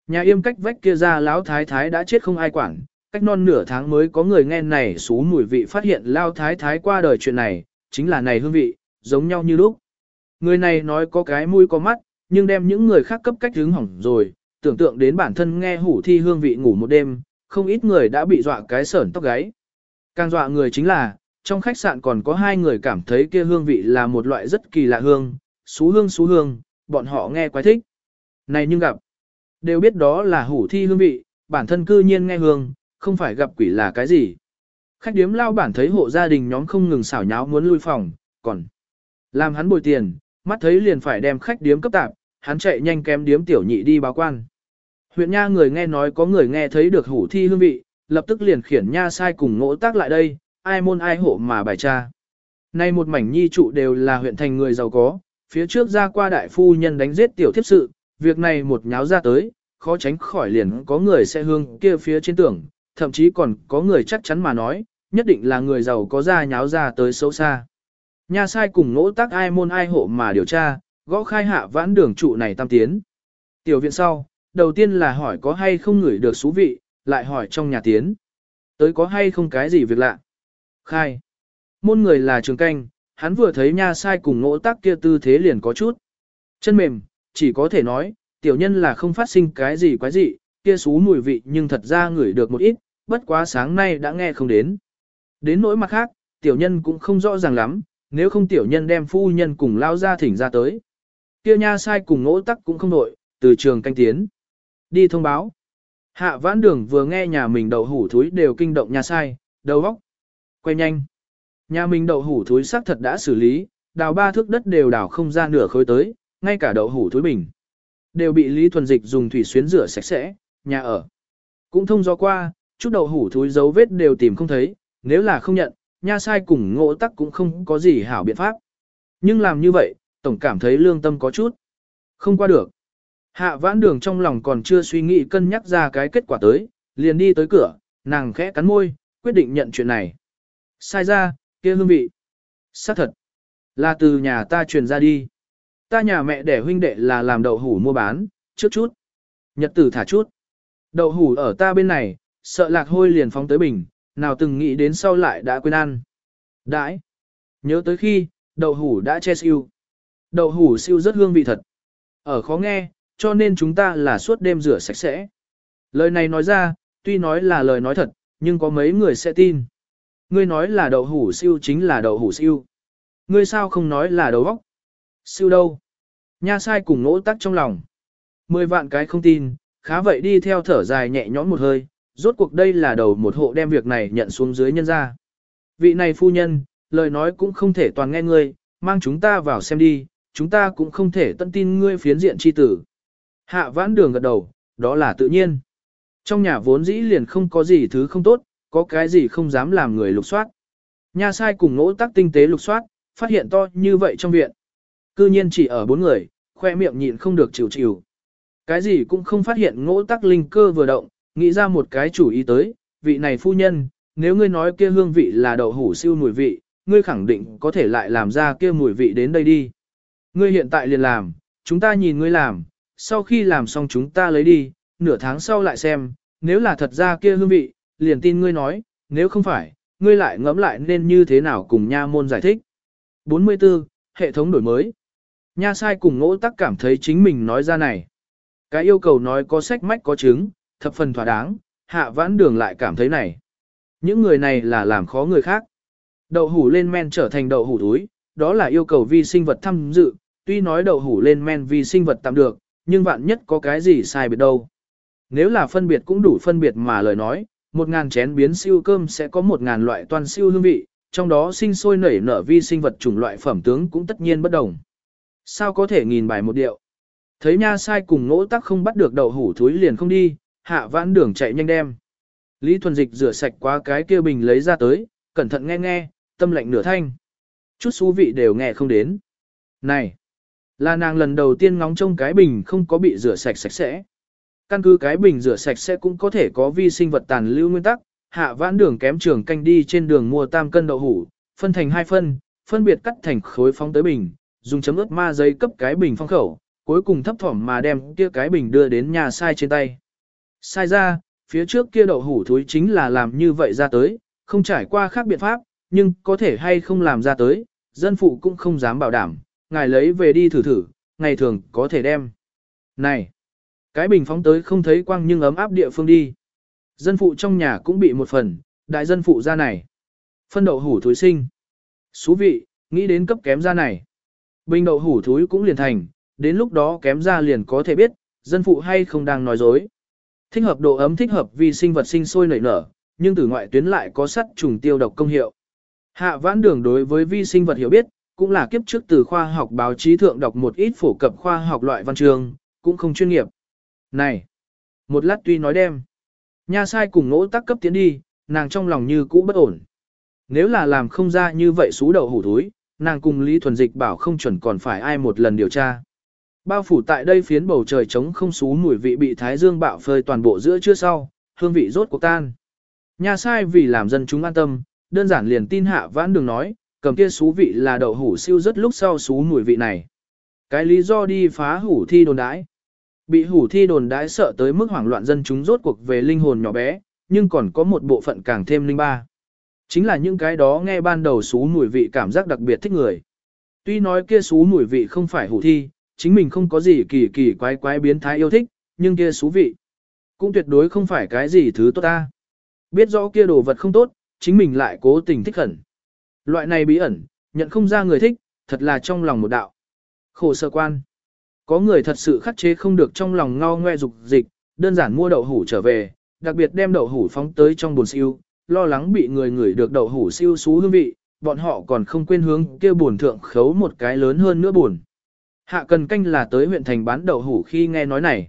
Nhà yêm cách vách kia ra lão thái thái đã chết không ai quản, cách non nửa tháng mới có người nghe này xú mùi vị phát hiện lao thái thái qua đời chuyện này, chính là này hương vị, giống nhau như lúc. Người này nói có cái mũi có mắt, nhưng đem những người khác cấp cách hứng hỏng rồi, tưởng tượng đến bản thân nghe hủ thi hương vị ngủ một đêm, không ít người đã bị dọa cái sởn tóc gáy. Càng dọa người chính là, trong khách sạn còn có hai người cảm thấy kia hương vị là một loại rất kỳ lạ hương, xú hương xú hương, bọn họ nghe quái thích. Này nhưng gặp, đều biết đó là hủ thi hương vị, bản thân cư nhiên nghe hương, không phải gặp quỷ là cái gì. Khách điếm lao bản thấy hộ gia đình nhóm không ngừng xảo nháo muốn lui phòng, còn làm hắn bồi tiền, mắt thấy liền phải đem khách điếm cấp tạp, hắn chạy nhanh kém điếm tiểu nhị đi báo quan. Huyện nha người nghe nói có người nghe thấy được hủ thi hương vị, lập tức liền khiển nha sai cùng ngỗ tác lại đây, ai môn ai hộ mà bài tra. Nay một mảnh nhi trụ đều là huyện thành người giàu có, phía trước ra qua đại phu nhân đánh giết tiểu thiếp sự, việc này một nháo ra tới, khó tránh khỏi liền có người sẽ hương kia phía trên tường, thậm chí còn có người chắc chắn mà nói, nhất định là người giàu có ra nháo ra tới xấu xa. Nha sai cùng ngỗ tác ai môn ai hộ mà điều tra, gõ khai hạ vãn đường trụ này tam tiến. Tiểu viện sau, đầu tiên là hỏi có hay không ngửi được xú vị, lại hỏi trong nhà tiến. Tới có hay không cái gì việc lạ. Khai. Môn người là trường canh, hắn vừa thấy nha sai cùng ngỗ tác kia tư thế liền có chút. Chân mềm, chỉ có thể nói, tiểu nhân là không phát sinh cái gì quái gì, kia xú mùi vị nhưng thật ra ngửi được một ít, bất quá sáng nay đã nghe không đến. Đến nỗi mặt khác, tiểu nhân cũng không rõ ràng lắm, nếu không tiểu nhân đem phu nhân cùng lao ra thỉnh ra tới. Kia nha sai cùng ngỗ tắc cũng không nội, từ trường canh tiến. Đi thông báo. Hạ vãn đường vừa nghe nhà mình đậu hủ thúi đều kinh động nhà sai, đầu vóc Quay nhanh. Nhà mình đậu hủ thúi xác thật đã xử lý, đào ba thước đất đều đào không ra nửa khối tới, ngay cả đậu hủ thúi bình. Đều bị Lý Thuần Dịch dùng thủy xuyến rửa sạch sẽ, nhà ở. Cũng thông do qua, chút đậu hủ thúi dấu vết đều tìm không thấy, nếu là không nhận, nha sai cùng ngộ tắc cũng không có gì hảo biện pháp. Nhưng làm như vậy, tổng cảm thấy lương tâm có chút. Không qua được. Hạ vãn đường trong lòng còn chưa suy nghĩ cân nhắc ra cái kết quả tới, liền đi tới cửa, nàng khẽ cắn môi, quyết định nhận chuyện này. Sai ra, kia hương vị. xác thật. Là từ nhà ta truyền ra đi. Ta nhà mẹ đẻ huynh đệ là làm đậu hủ mua bán, trước chút. Nhật tử thả chút. Đậu hủ ở ta bên này, sợ lạc hôi liền phóng tới bình, nào từng nghĩ đến sau lại đã quên ăn. Đãi. Nhớ tới khi, đậu hủ đã che siêu. Đậu hủ siêu rất hương vị thật. Ở khó nghe, cho nên chúng ta là suốt đêm rửa sạch sẽ. Lời này nói ra, tuy nói là lời nói thật, nhưng có mấy người sẽ tin. Ngươi nói là đậu hủ siêu chính là đậu hủ siêu. ngươi sao không nói là đầu óc? Siêu đâu? Nha sai cùng nỗ tắc trong lòng. Mười vạn cái không tin, khá vậy đi theo thở dài nhẹ nhõm một hơi, rốt cuộc đây là đầu một hộ đem việc này nhận xuống dưới nhân ra. Vị này phu nhân, lời nói cũng không thể toàn nghe ngươi, mang chúng ta vào xem đi, chúng ta cũng không thể tận tin ngươi phiến diện chi tử. Hạ vãn đường gật đầu, đó là tự nhiên. Trong nhà vốn dĩ liền không có gì thứ không tốt, có cái gì không dám làm người lục soát. Nha sai cùng ngỗ tắc tinh tế lục soát, phát hiện to như vậy trong viện. Cư nhiên chỉ ở bốn người, khoe miệng nhịn không được chịu chịu. Cái gì cũng không phát hiện ngỗ tắc linh cơ vừa động, nghĩ ra một cái chủ ý tới, vị này phu nhân, nếu ngươi nói kia hương vị là đậu hủ siêu mùi vị, ngươi khẳng định có thể lại làm ra kia mùi vị đến đây đi. Ngươi hiện tại liền làm, chúng ta nhìn ngươi làm, sau khi làm xong chúng ta lấy đi, nửa tháng sau lại xem, nếu là thật ra kia hương vị, liền tin ngươi nói, nếu không phải, ngươi lại ngẫm lại nên như thế nào cùng nha môn giải thích. 44. Hệ thống đổi mới. Nha sai cùng ngỗ tắc cảm thấy chính mình nói ra này. Cái yêu cầu nói có sách mách có chứng, thập phần thỏa đáng, hạ vãn đường lại cảm thấy này. Những người này là làm khó người khác. Đậu hủ lên men trở thành đậu hủ túi, đó là yêu cầu vi sinh vật tham dự, tuy nói đậu hủ lên men vi sinh vật tạm được, nhưng vạn nhất có cái gì sai biệt đâu. Nếu là phân biệt cũng đủ phân biệt mà lời nói, một ngàn chén biến siêu cơm sẽ có một ngàn loại toàn siêu hương vị, trong đó sinh sôi nảy nở vi sinh vật chủng loại phẩm tướng cũng tất nhiên bất đồng. Sao có thể nghìn bài một điệu? Thấy nha sai cùng ngỗ tắc không bắt được đậu hủ thúi liền không đi, hạ vãn đường chạy nhanh đem. Lý Thuần Dịch rửa sạch qua cái kia bình lấy ra tới, cẩn thận nghe nghe, tâm lệnh nửa thanh. Chút xú vị đều nghe không đến. Này! Là nàng lần đầu tiên ngóng trông cái bình không có bị rửa sạch sạch sẽ. Căn cứ cái bình rửa sạch sẽ cũng có thể có vi sinh vật tàn lưu nguyên tắc, hạ vãn đường kém trường canh đi trên đường mua tam cân đậu hủ, phân thành hai phân, phân biệt cắt thành khối phóng tới bình, dùng chấm ướt ma giấy cấp cái bình phong khẩu, cuối cùng thấp thỏm mà đem kia cái bình đưa đến nhà sai trên tay. Sai ra, phía trước kia đậu hủ thúi chính là làm như vậy ra tới, không trải qua khác biện pháp, nhưng có thể hay không làm ra tới, dân phụ cũng không dám bảo đảm, ngài lấy về đi thử thử, ngày thường có thể đem. Này, cái bình phóng tới không thấy quang nhưng ấm áp địa phương đi. Dân phụ trong nhà cũng bị một phần, đại dân phụ ra này. Phân đậu hủ thúi sinh. Xú vị, nghĩ đến cấp kém ra này. Bình đậu hủ thúi cũng liền thành, đến lúc đó kém ra liền có thể biết, dân phụ hay không đang nói dối. Thích hợp độ ấm thích hợp vì sinh vật sinh sôi nảy nở, nhưng từ ngoại tuyến lại có sắt trùng tiêu độc công hiệu. Hạ vãn đường đối với vi sinh vật hiểu biết, cũng là kiếp trước từ khoa học báo chí thượng đọc một ít phổ cập khoa học loại văn trường, cũng không chuyên nghiệp. Này! Một lát tuy nói đem. Nha sai cùng nỗ tắc cấp tiến đi, nàng trong lòng như cũ bất ổn. Nếu là làm không ra như vậy xú đầu hủ túi, nàng cùng Lý Thuần Dịch bảo không chuẩn còn phải ai một lần điều tra. Bao phủ tại đây phiến bầu trời trống không xú mùi vị bị thái dương bạo phơi toàn bộ giữa trưa sau, hương vị rốt cuộc tan. nhà sai vì làm dân chúng an tâm, đơn giản liền tin hạ vãn đường nói, cầm kia xú vị là đậu hủ siêu rất lúc sau xú mùi vị này. Cái lý do đi phá hủ thi đồn đãi. Bị hủ thi đồn đãi sợ tới mức hoảng loạn dân chúng rốt cuộc về linh hồn nhỏ bé, nhưng còn có một bộ phận càng thêm linh ba. Chính là những cái đó nghe ban đầu xú mùi vị cảm giác đặc biệt thích người. Tuy nói kia xú mùi vị không phải hủ thi, chính mình không có gì kỳ kỳ quái quái biến thái yêu thích, nhưng kia xú vị. Cũng tuyệt đối không phải cái gì thứ tốt ta. Biết rõ kia đồ vật không tốt, chính mình lại cố tình thích khẩn. Loại này bí ẩn, nhận không ra người thích, thật là trong lòng một đạo. Khổ sở quan. Có người thật sự khắc chế không được trong lòng ngao ngoe dục dịch, đơn giản mua đậu hủ trở về, đặc biệt đem đậu hủ phóng tới trong bồn siêu, lo lắng bị người ngửi được đậu hủ siêu xú hương vị, bọn họ còn không quên hướng kia buồn thượng khấu một cái lớn hơn nữa buồn. Hạ cần canh là tới huyện thành bán đậu hủ khi nghe nói này.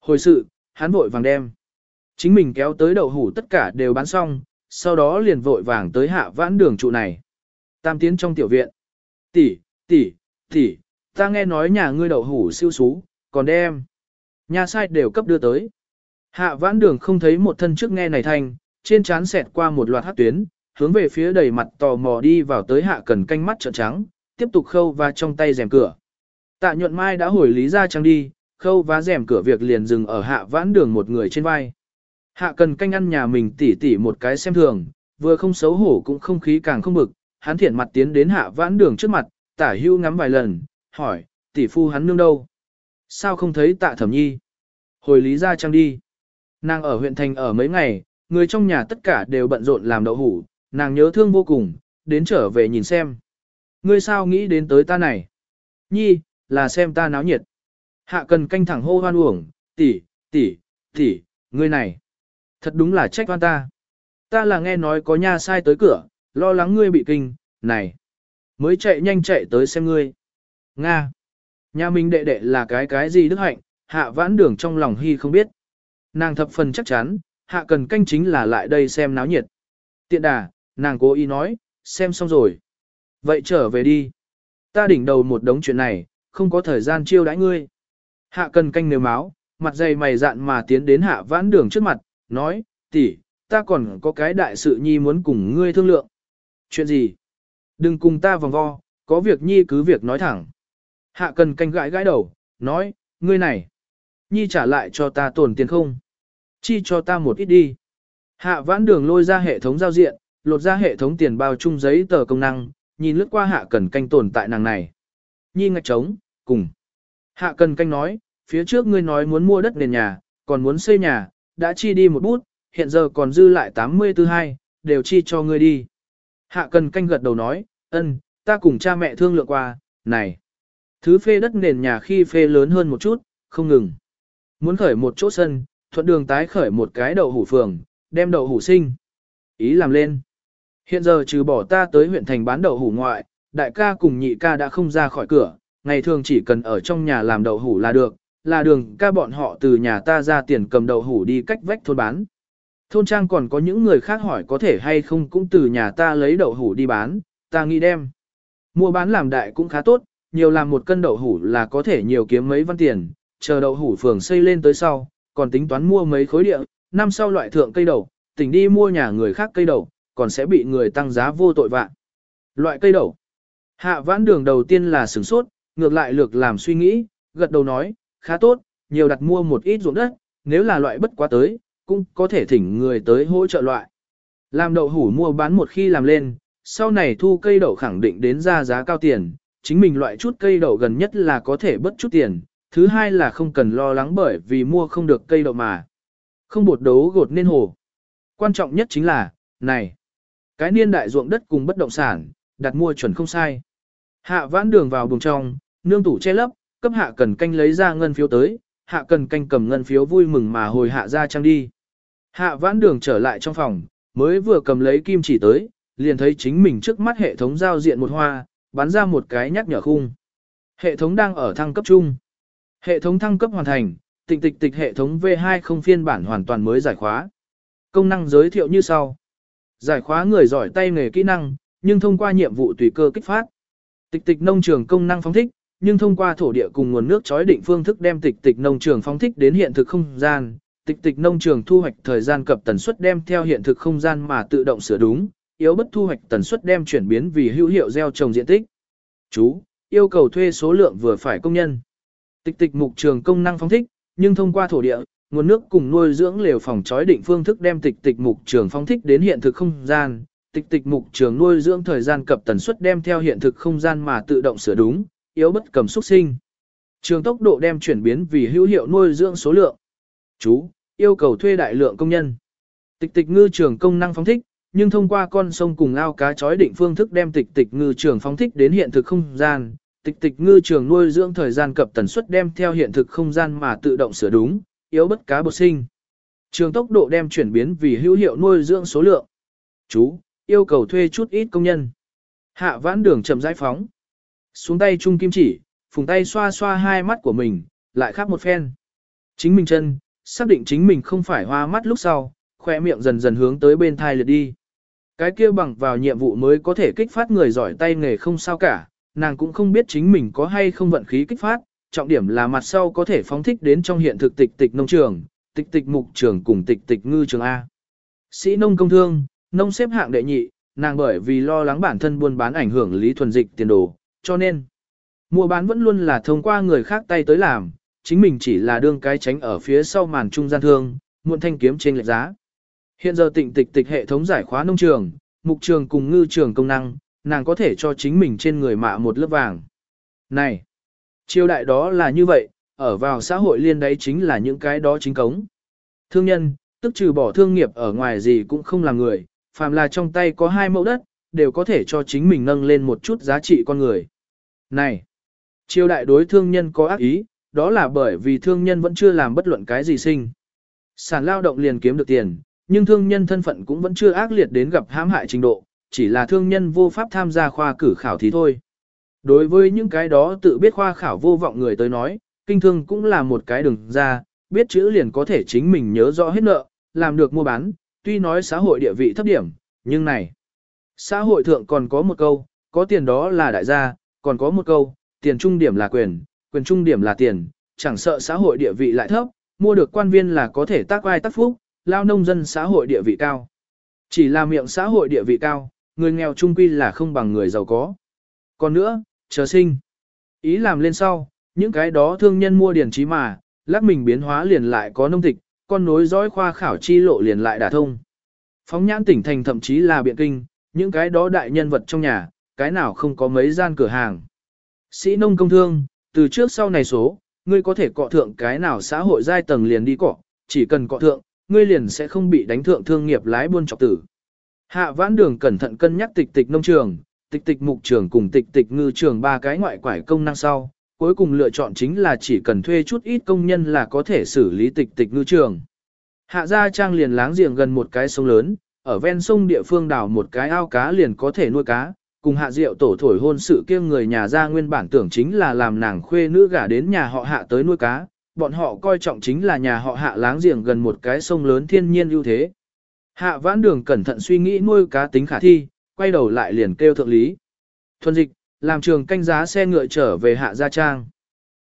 Hồi sự, hắn vội vàng đem. Chính mình kéo tới đậu hủ tất cả đều bán xong, sau đó liền vội vàng tới hạ vãn đường trụ này. Tam tiến trong tiểu viện. Tỷ, tỷ, tỷ, ta nghe nói nhà ngươi đậu hủ siêu xú, còn đem. Nhà sai đều cấp đưa tới. Hạ vãn đường không thấy một thân trước nghe này thành, trên trán xẹt qua một loạt hát tuyến, hướng về phía đầy mặt tò mò đi vào tới hạ cần canh mắt trợn trắng, tiếp tục khâu và trong tay rèm cửa. Tạ nhuận mai đã hồi lý ra trắng đi, khâu và rèm cửa việc liền dừng ở hạ vãn đường một người trên vai. Hạ cần canh ăn nhà mình tỉ tỉ một cái xem thường, vừa không xấu hổ cũng không khí càng không bực, hắn thiện mặt tiến đến hạ vãn đường trước mặt, tả hưu ngắm vài lần, hỏi, tỷ phu hắn nương đâu? Sao không thấy tạ thẩm nhi? Hồi lý ra trăng đi. Nàng ở huyện thành ở mấy ngày, người trong nhà tất cả đều bận rộn làm đậu hủ, nàng nhớ thương vô cùng, đến trở về nhìn xem. ngươi sao nghĩ đến tới ta này? Nhi, là xem ta náo nhiệt. Hạ cần canh thẳng hô hoan uổng, tỷ, tỷ, tỷ, ngươi này. Thật đúng là trách oan ta. Ta là nghe nói có nha sai tới cửa, lo lắng ngươi bị kinh, này. Mới chạy nhanh chạy tới xem ngươi. Nga. Nhà mình đệ đệ là cái cái gì đức hạnh, hạ vãn đường trong lòng hy không biết. Nàng thập phần chắc chắn, hạ cần canh chính là lại đây xem náo nhiệt. Tiện đà, nàng cố ý nói, xem xong rồi. Vậy trở về đi. Ta đỉnh đầu một đống chuyện này, không có thời gian chiêu đãi ngươi. Hạ cần canh nếu máu, mặt dày mày dạn mà tiến đến hạ vãn đường trước mặt, nói, tỷ, ta còn có cái đại sự nhi muốn cùng ngươi thương lượng. Chuyện gì? Đừng cùng ta vòng vo, có việc nhi cứ việc nói thẳng. Hạ cần canh gãi gãi đầu, nói, ngươi này, nhi trả lại cho ta tổn tiền không? Chi cho ta một ít đi. Hạ vãn đường lôi ra hệ thống giao diện, lột ra hệ thống tiền bao chung giấy tờ công năng, nhìn lướt qua hạ cần canh tồn tại nàng này. Nhi ngạch trống, cùng. Hạ cần canh nói, phía trước ngươi nói muốn mua đất nền nhà, còn muốn xây nhà, đã chi đi một bút, hiện giờ còn dư lại 84 hai, đều chi cho ngươi đi. Hạ cần canh gật đầu nói, ân, ta cùng cha mẹ thương lượng qua, này. Thứ phê đất nền nhà khi phê lớn hơn một chút, không ngừng. Muốn khởi một chỗ sân, thuận đường tái khởi một cái đậu hủ phường, đem đậu hủ sinh. Ý làm lên. Hiện giờ trừ bỏ ta tới huyện thành bán đậu hủ ngoại, đại ca cùng nhị ca đã không ra khỏi cửa, ngày thường chỉ cần ở trong nhà làm đậu hủ là được, là đường ca bọn họ từ nhà ta ra tiền cầm đậu hủ đi cách vách thôn bán. Thôn trang còn có những người khác hỏi có thể hay không cũng từ nhà ta lấy đậu hủ đi bán, ta nghĩ đem. Mua bán làm đại cũng khá tốt, nhiều làm một cân đậu hủ là có thể nhiều kiếm mấy văn tiền, chờ đậu hủ phường xây lên tới sau, còn tính toán mua mấy khối địa, năm sau loại thượng cây đậu, tỉnh đi mua nhà người khác cây đậu, còn sẽ bị người tăng giá vô tội vạn. Loại cây đậu. Hạ vãn đường đầu tiên là sửng sốt, ngược lại lược làm suy nghĩ, gật đầu nói, khá tốt, nhiều đặt mua một ít ruộng đất, nếu là loại bất quá tới, cũng có thể thỉnh người tới hỗ trợ loại. Làm đậu hủ mua bán một khi làm lên, sau này thu cây đậu khẳng định đến ra giá cao tiền, chính mình loại chút cây đậu gần nhất là có thể bất chút tiền, thứ hai là không cần lo lắng bởi vì mua không được cây đậu mà. Không bột đấu gột nên hồ. Quan trọng nhất chính là, này, cái niên đại ruộng đất cùng bất động sản, đặt mua chuẩn không sai. Hạ vãn đường vào buồng trong, nương tủ che lấp, cấp hạ cần canh lấy ra ngân phiếu tới, hạ cần canh cầm ngân phiếu vui mừng mà hồi hạ ra trang đi. Hạ vãn đường trở lại trong phòng, mới vừa cầm lấy kim chỉ tới, liền thấy chính mình trước mắt hệ thống giao diện một hoa, bắn ra một cái nhắc nhở khung. Hệ thống đang ở thăng cấp chung. Hệ thống thăng cấp hoàn thành, tịnh tịch tịch hệ thống V2 không phiên bản hoàn toàn mới giải khóa. Công năng giới thiệu như sau. Giải khóa người giỏi tay nghề kỹ năng, nhưng thông qua nhiệm vụ tùy cơ kích phát. Tịch tịch nông trường công năng phóng thích, nhưng thông qua thổ địa cùng nguồn nước chói định phương thức đem tịch tịch nông trường phóng thích đến hiện thực không gian. Tịch tịch nông trường thu hoạch thời gian cập tần suất đem theo hiện thực không gian mà tự động sửa đúng, yếu bất thu hoạch tần suất đem chuyển biến vì hữu hiệu gieo trồng diện tích. Chú, yêu cầu thuê số lượng vừa phải công nhân. Tịch tịch mục trường công năng phóng thích, nhưng thông qua thổ địa, nguồn nước cùng nuôi dưỡng lều phòng chói định phương thức đem tịch tịch mục trường phóng thích đến hiện thực không gian. Tịch tịch mục trường nuôi dưỡng thời gian cập tần suất đem theo hiện thực không gian mà tự động sửa đúng, yếu bất cầm xuất sinh. Trường tốc độ đem chuyển biến vì hữu hiệu nuôi dưỡng số lượng. Chú, yêu cầu thuê đại lượng công nhân. Tịch tịch ngư trường công năng phóng thích, nhưng thông qua con sông cùng ao cá chói định phương thức đem tịch tịch ngư trường phóng thích đến hiện thực không gian, tịch tịch ngư trường nuôi dưỡng thời gian cập tần suất đem theo hiện thực không gian mà tự động sửa đúng, yếu bất cá bột sinh. Trường tốc độ đem chuyển biến vì hữu hiệu nuôi dưỡng số lượng. Chú, yêu cầu thuê chút ít công nhân. Hạ vãn đường chậm giải phóng. Xuống tay trung kim chỉ, phùng tay xoa xoa hai mắt của mình, lại khác một phen. Chính mình chân, xác định chính mình không phải hoa mắt lúc sau, khoe miệng dần dần hướng tới bên thai lượt đi. Cái kia bằng vào nhiệm vụ mới có thể kích phát người giỏi tay nghề không sao cả, nàng cũng không biết chính mình có hay không vận khí kích phát, trọng điểm là mặt sau có thể phóng thích đến trong hiện thực tịch tịch nông trường, tịch tịch mục trường cùng tịch tịch ngư trường A. Sĩ nông công thương, nông xếp hạng đệ nhị, nàng bởi vì lo lắng bản thân buôn bán ảnh hưởng lý thuần dịch tiền đồ, cho nên mua bán vẫn luôn là thông qua người khác tay tới làm, chính mình chỉ là đương cái tránh ở phía sau màn trung gian thương, muộn thanh kiếm trên lệch giá. Hiện giờ tịnh tịch tịch hệ thống giải khóa nông trường, mục trường cùng ngư trường công năng, nàng có thể cho chính mình trên người mạ một lớp vàng. Này, triều đại đó là như vậy, ở vào xã hội liên đấy chính là những cái đó chính cống. Thương nhân, tức trừ bỏ thương nghiệp ở ngoài gì cũng không là người, phàm là trong tay có hai mẫu đất, đều có thể cho chính mình nâng lên một chút giá trị con người. Này, triều đại đối thương nhân có ác ý, đó là bởi vì thương nhân vẫn chưa làm bất luận cái gì sinh. Sản lao động liền kiếm được tiền, nhưng thương nhân thân phận cũng vẫn chưa ác liệt đến gặp hãm hại trình độ, chỉ là thương nhân vô pháp tham gia khoa cử khảo thì thôi. Đối với những cái đó tự biết khoa khảo vô vọng người tới nói, kinh thương cũng là một cái đường ra, biết chữ liền có thể chính mình nhớ rõ hết nợ, làm được mua bán, tuy nói xã hội địa vị thấp điểm, nhưng này, xã hội thượng còn có một câu, có tiền đó là đại gia, còn có một câu, tiền trung điểm là quyền, quyền trung điểm là tiền, chẳng sợ xã hội địa vị lại thấp, mua được quan viên là có thể tác vai tác phúc, lao nông dân xã hội địa vị cao. Chỉ là miệng xã hội địa vị cao, người nghèo trung quy là không bằng người giàu có. Còn nữa, chờ sinh. Ý làm lên sau, những cái đó thương nhân mua điển trí mà, lắc mình biến hóa liền lại có nông tịch, con nối dõi khoa khảo chi lộ liền lại đả thông. Phóng nhãn tỉnh thành thậm chí là biện kinh, những cái đó đại nhân vật trong nhà, cái nào không có mấy gian cửa hàng. Sĩ nông công thương, từ trước sau này số, ngươi có thể cọ thượng cái nào xã hội giai tầng liền đi cọ, chỉ cần cọ thượng, ngươi liền sẽ không bị đánh thượng thương nghiệp lái buôn trọc tử. Hạ vãn đường cẩn thận cân nhắc tịch tịch nông trường, tịch tịch mục trường cùng tịch tịch ngư trường ba cái ngoại quải công năng sau, cuối cùng lựa chọn chính là chỉ cần thuê chút ít công nhân là có thể xử lý tịch tịch ngư trường. Hạ gia trang liền láng giềng gần một cái sông lớn, ở ven sông địa phương đào một cái ao cá liền có thể nuôi cá, cùng hạ diệu tổ thổi hôn sự kia người nhà gia nguyên bản tưởng chính là làm nàng khuê nữ gả đến nhà họ hạ tới nuôi cá, bọn họ coi trọng chính là nhà họ hạ láng giềng gần một cái sông lớn thiên nhiên ưu thế. Hạ vãn đường cẩn thận suy nghĩ nuôi cá tính khả thi, quay đầu lại liền kêu thượng lý. Thuần dịch, làm trường canh giá xe ngựa trở về hạ gia trang.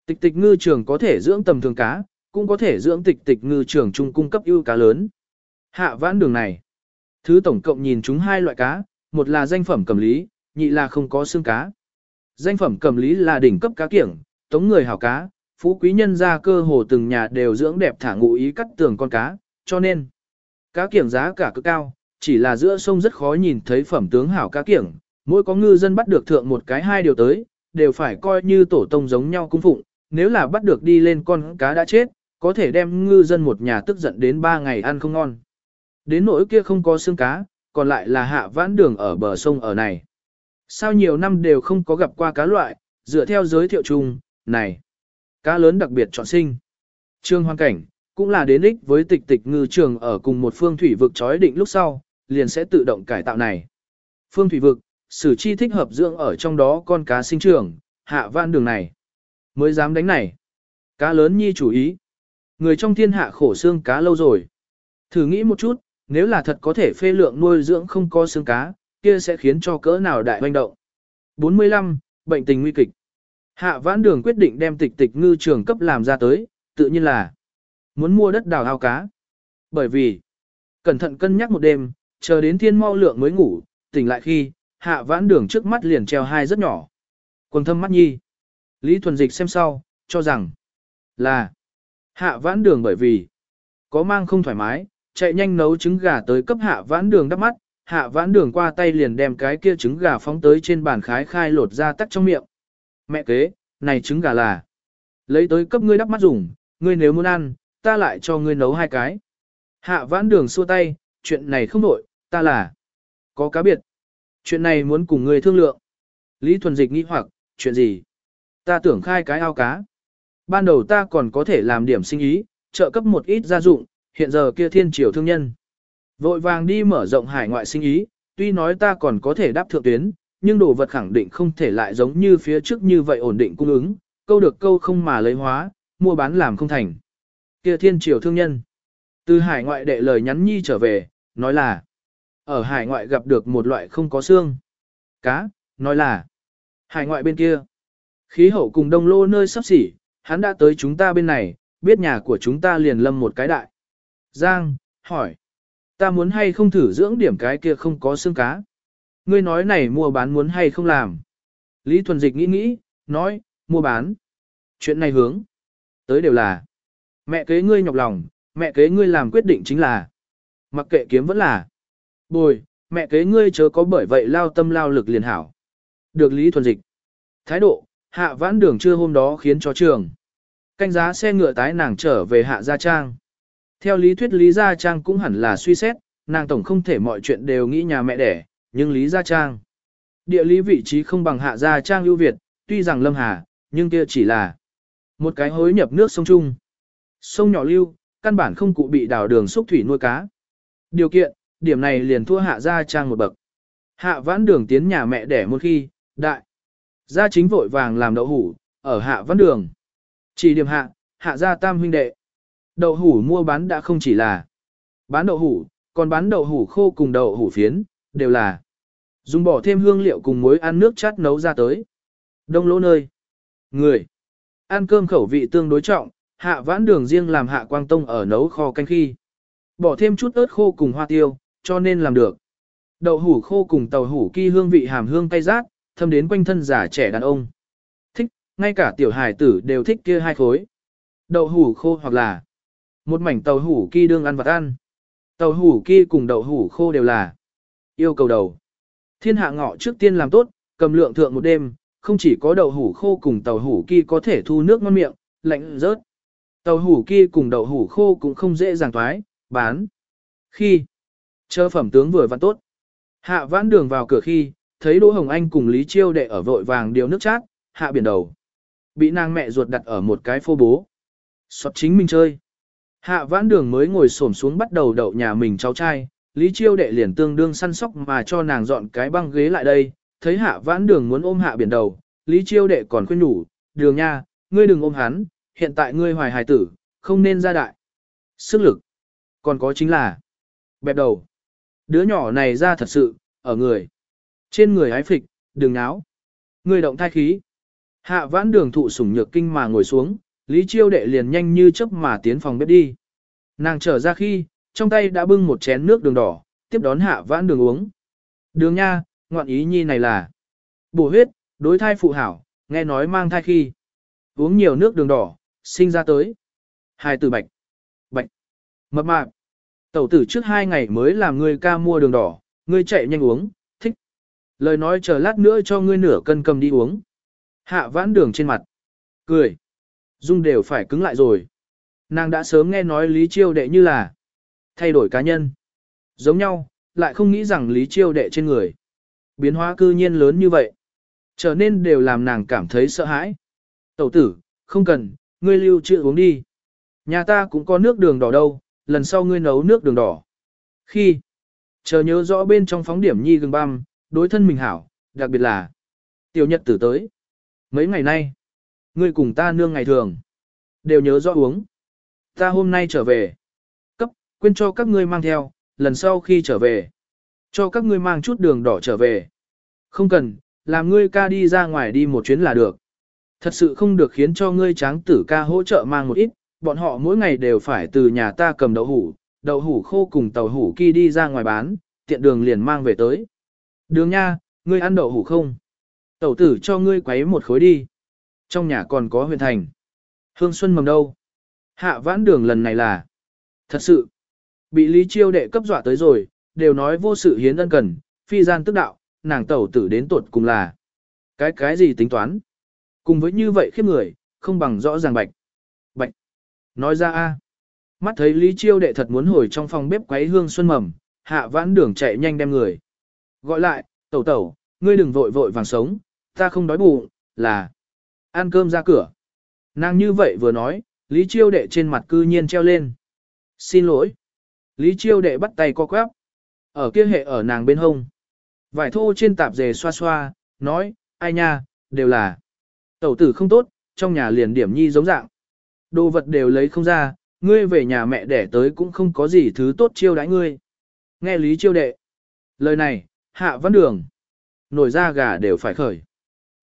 Tịch tịch ngư trường có thể dưỡng tầm thường cá, cũng có thể dưỡng tịch tịch ngư trường trung cung cấp ưu cá lớn. Hạ vãn đường này. Thứ tổng cộng nhìn chúng hai loại cá, một là danh phẩm cầm lý, nhị là không có xương cá. Danh phẩm cầm lý là đỉnh cấp cá kiểng, tống người hảo cá, phú quý nhân ra cơ hồ từng nhà đều dưỡng đẹp thả ngụ ý cắt tường con cá, cho nên cá kiểng giá cả cực cao, chỉ là giữa sông rất khó nhìn thấy phẩm tướng hảo cá kiểng, mỗi có ngư dân bắt được thượng một cái hai điều tới, đều phải coi như tổ tông giống nhau cung phụng, nếu là bắt được đi lên con cá đã chết, có thể đem ngư dân một nhà tức giận đến ba ngày ăn không ngon. Đến nỗi kia không có xương cá, còn lại là hạ vãn đường ở bờ sông ở này. Sao nhiều năm đều không có gặp qua cá loại, dựa theo giới thiệu chung, này, cá lớn đặc biệt chọn sinh. Trương hoàn cảnh, cũng là đến ích với tịch tịch ngư trường ở cùng một phương thủy vực chói định lúc sau, liền sẽ tự động cải tạo này. Phương thủy vực, sử chi thích hợp dưỡng ở trong đó con cá sinh trưởng, hạ van đường này. Mới dám đánh này. Cá lớn nhi chủ ý. Người trong thiên hạ khổ xương cá lâu rồi. Thử nghĩ một chút, nếu là thật có thể phê lượng nuôi dưỡng không có xương cá, kia sẽ khiến cho cỡ nào đại hoành động. 45. Bệnh tình nguy kịch. Hạ vãn đường quyết định đem tịch tịch ngư trường cấp làm ra tới, tự nhiên là muốn mua đất đào ao cá. Bởi vì, cẩn thận cân nhắc một đêm, chờ đến thiên mau lượng mới ngủ, tỉnh lại khi, hạ vãn đường trước mắt liền treo hai rất nhỏ. Quần thâm mắt nhi. Lý Thuần Dịch xem sau, cho rằng là hạ vãn đường bởi vì có mang không thoải mái, chạy nhanh nấu trứng gà tới cấp hạ vãn đường đắp mắt, hạ vãn đường qua tay liền đem cái kia trứng gà phóng tới trên bàn khái khai lột ra tắt trong miệng. Mẹ kế, này trứng gà là lấy tới cấp ngươi đắp mắt dùng, ngươi nếu muốn ăn, ta lại cho ngươi nấu hai cái. Hạ vãn đường xua tay, chuyện này không đổi, ta là có cá biệt. Chuyện này muốn cùng ngươi thương lượng. Lý Thuần Dịch nghĩ hoặc, chuyện gì? Ta tưởng khai cái ao cá. Ban đầu ta còn có thể làm điểm sinh ý, trợ cấp một ít gia dụng, hiện giờ kia thiên triều thương nhân. Vội vàng đi mở rộng hải ngoại sinh ý, tuy nói ta còn có thể đáp thượng tuyến, nhưng đồ vật khẳng định không thể lại giống như phía trước như vậy ổn định cung ứng, câu được câu không mà lấy hóa, mua bán làm không thành. Kia thiên triều thương nhân. Từ hải ngoại đệ lời nhắn nhi trở về, nói là ở hải ngoại gặp được một loại không có xương. Cá, nói là hải ngoại bên kia. Khí hậu cùng đông lô nơi sắp xỉ, hắn đã tới chúng ta bên này, biết nhà của chúng ta liền lâm một cái đại. Giang, hỏi. Ta muốn hay không thử dưỡng điểm cái kia không có xương cá. Ngươi nói này mua bán muốn hay không làm. Lý Thuần Dịch nghĩ nghĩ, nói, mua bán. Chuyện này hướng. Tới đều là. Mẹ kế ngươi nhọc lòng, mẹ kế ngươi làm quyết định chính là. Mặc kệ kiếm vẫn là. Bồi, mẹ kế ngươi chớ có bởi vậy lao tâm lao lực liền hảo. Được Lý Thuần Dịch. Thái độ, hạ vãn đường trưa hôm đó khiến cho trường. Canh giá xe ngựa tái nàng trở về hạ gia trang. Theo lý thuyết Lý Gia Trang cũng hẳn là suy xét, nàng tổng không thể mọi chuyện đều nghĩ nhà mẹ đẻ, nhưng Lý Gia Trang. Địa lý vị trí không bằng Hạ Gia Trang ưu việt, tuy rằng Lâm Hà, nhưng kia chỉ là một cái hối nhập nước sông Trung. Sông nhỏ lưu, căn bản không cụ bị đào đường xúc thủy nuôi cá. Điều kiện, điểm này liền thua Hạ Gia Trang một bậc. Hạ vãn đường tiến nhà mẹ đẻ một khi, đại. Gia chính vội vàng làm đậu hủ, ở hạ vãn đường. Chỉ điểm hạ, hạ gia tam huynh đệ. Đậu hủ mua bán đã không chỉ là bán đậu hủ, còn bán đậu hủ khô cùng đậu hủ phiến, đều là dùng bỏ thêm hương liệu cùng muối ăn nước chát nấu ra tới. Đông lỗ nơi. Người. Ăn cơm khẩu vị tương đối trọng, hạ vãn đường riêng làm hạ quang tông ở nấu kho canh khi. Bỏ thêm chút ớt khô cùng hoa tiêu, cho nên làm được. Đậu hủ khô cùng tàu hủ kỳ hương vị hàm hương cay rát, thâm đến quanh thân giả trẻ đàn ông. Thích, ngay cả tiểu hài tử đều thích kia hai khối. Đậu hủ khô hoặc là một mảnh tàu hủ kỳ đương ăn vật ăn. Tàu hủ kỳ cùng đậu hủ khô đều là yêu cầu đầu. Thiên hạ ngọ trước tiên làm tốt, cầm lượng thượng một đêm, không chỉ có đậu hủ khô cùng tàu hủ kỳ có thể thu nước ngon miệng, lạnh rớt. Tàu hủ kia cùng đậu hủ khô cũng không dễ dàng thoái, bán. Khi chờ phẩm tướng vừa văn tốt. Hạ vãn đường vào cửa khi, thấy Đỗ Hồng Anh cùng Lý Chiêu đệ ở vội vàng điều nước chát, hạ biển đầu. Bị nàng mẹ ruột đặt ở một cái phô bố. Sọt chính mình chơi. Hạ vãn đường mới ngồi xổm xuống bắt đầu đậu nhà mình cháu trai, Lý Chiêu đệ liền tương đương săn sóc mà cho nàng dọn cái băng ghế lại đây, thấy hạ vãn đường muốn ôm hạ biển đầu, Lý Chiêu đệ còn khuyên nhủ, đường nha, ngươi đừng ôm hắn, hiện tại ngươi hoài hài tử, không nên ra đại. Sức lực. Còn có chính là bẹp đầu. Đứa nhỏ này ra thật sự, ở người. Trên người hái phịch, đừng náo. Người động thai khí. Hạ vãn đường thụ sủng nhược kinh mà ngồi xuống, Lý Chiêu đệ liền nhanh như chớp mà tiến phòng bếp đi. Nàng trở ra khi, trong tay đã bưng một chén nước đường đỏ, tiếp đón hạ vãn đường uống. Đường nha, ngoạn ý nhi này là bổ huyết, đối thai phụ hảo, nghe nói mang thai khi. Uống nhiều nước đường đỏ, sinh ra tới. Hai từ bạch. Bạch. Mập mạp. Tẩu tử trước hai ngày mới làm ngươi ca mua đường đỏ, ngươi chạy nhanh uống, thích. Lời nói chờ lát nữa cho ngươi nửa cân cầm đi uống. Hạ vãn đường trên mặt. Cười. Dung đều phải cứng lại rồi. Nàng đã sớm nghe nói Lý Chiêu đệ như là thay đổi cá nhân. Giống nhau, lại không nghĩ rằng Lý Chiêu đệ trên người. Biến hóa cư nhiên lớn như vậy. Trở nên đều làm nàng cảm thấy sợ hãi. Tẩu tử, không cần, ngươi lưu trữ uống đi. Nhà ta cũng có nước đường đỏ đâu, lần sau ngươi nấu nước đường đỏ. Khi, chờ nhớ rõ bên trong phóng điểm nhi gừng băm, đối thân mình hảo, đặc biệt là tiểu nhật tử tới. Mấy ngày nay, ngươi cùng ta nương ngày thường, đều nhớ rõ uống. Ta hôm nay trở về, cấp, quên cho các ngươi mang theo, lần sau khi trở về, cho các ngươi mang chút đường đỏ trở về. Không cần, làm ngươi ca đi ra ngoài đi một chuyến là được. Thật sự không được khiến cho ngươi tráng tử ca hỗ trợ mang một ít, bọn họ mỗi ngày đều phải từ nhà ta cầm đậu hủ, đậu hủ khô cùng tàu hủ kia đi ra ngoài bán, tiện đường liền mang về tới. Đường nha, ngươi ăn đậu hủ không? Tẩu tử cho ngươi quấy một khối đi. Trong nhà còn có huyền thành. Hương Xuân mầm đâu? Hạ vãn đường lần này là... Thật sự, bị Lý Chiêu đệ cấp dọa tới rồi, đều nói vô sự hiến ân cần, phi gian tức đạo, nàng tẩu tử đến tuột cùng là. Cái cái gì tính toán? Cùng với như vậy khiếp người, không bằng rõ ràng bạch. Bạch. Nói ra a, Mắt thấy Lý Chiêu đệ thật muốn hồi trong phòng bếp quấy hương xuân mầm, hạ vãn đường chạy nhanh đem người. Gọi lại, tẩu tẩu, ngươi đừng vội vội vàng sống, ta không đói bụng, là ăn cơm ra cửa. Nàng như vậy vừa nói, Lý Chiêu đệ trên mặt cư nhiên treo lên. Xin lỗi. Lý Chiêu đệ bắt tay co quắp. Ở kia hệ ở nàng bên hông. Vải thô trên tạp dề xoa xoa, nói, ai nha, đều là. Tẩu tử không tốt, trong nhà liền điểm nhi giống dạng. Đồ vật đều lấy không ra, ngươi về nhà mẹ đẻ tới cũng không có gì thứ tốt chiêu đãi ngươi. Nghe lý chiêu đệ. Lời này, hạ văn đường. Nổi da gà đều phải khởi.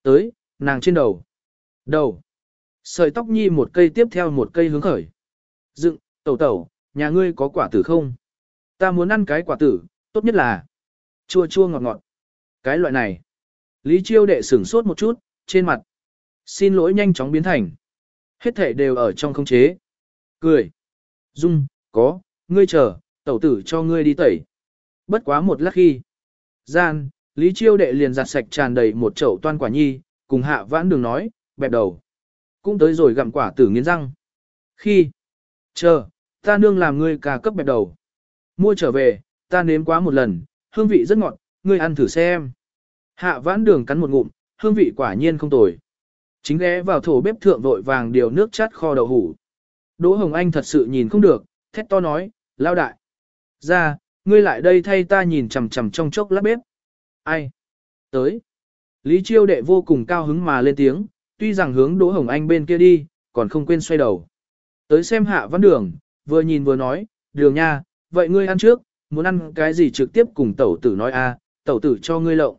Tới, nàng trên đầu. Đầu. Sợi tóc nhi một cây tiếp theo một cây hướng khởi. Dựng, tẩu tẩu, nhà ngươi có quả tử không? Ta muốn ăn cái quả tử, tốt nhất là chua chua ngọt ngọt. Cái loại này. Lý chiêu đệ sửng sốt một chút, trên mặt. Xin lỗi nhanh chóng biến thành. Hết thể đều ở trong không chế. Cười. Dung, có, ngươi chờ, tẩu tử cho ngươi đi tẩy. Bất quá một lát khi. Gian, Lý Chiêu đệ liền giặt sạch tràn đầy một chậu toan quả nhi, cùng hạ vãn đường nói, bẹp đầu. Cũng tới rồi gặm quả tử nghiến răng. Khi. Chờ, ta nương làm ngươi cà cấp bẹp đầu. Mua trở về, ta nếm quá một lần, hương vị rất ngọt, ngươi ăn thử xem. Hạ vãn đường cắn một ngụm, hương vị quả nhiên không tồi. Chính ghé vào thổ bếp thượng vội vàng điều nước chát kho đậu hủ. Đỗ Hồng Anh thật sự nhìn không được, thét to nói, lao đại. Ra, ngươi lại đây thay ta nhìn chằm chằm trong chốc lát bếp. Ai? Tới. Lý Chiêu đệ vô cùng cao hứng mà lên tiếng, tuy rằng hướng Đỗ Hồng Anh bên kia đi, còn không quên xoay đầu. Tới xem hạ văn đường, vừa nhìn vừa nói, đường nha, vậy ngươi ăn trước, muốn ăn cái gì trực tiếp cùng tẩu tử nói a, tẩu tử cho ngươi lộng.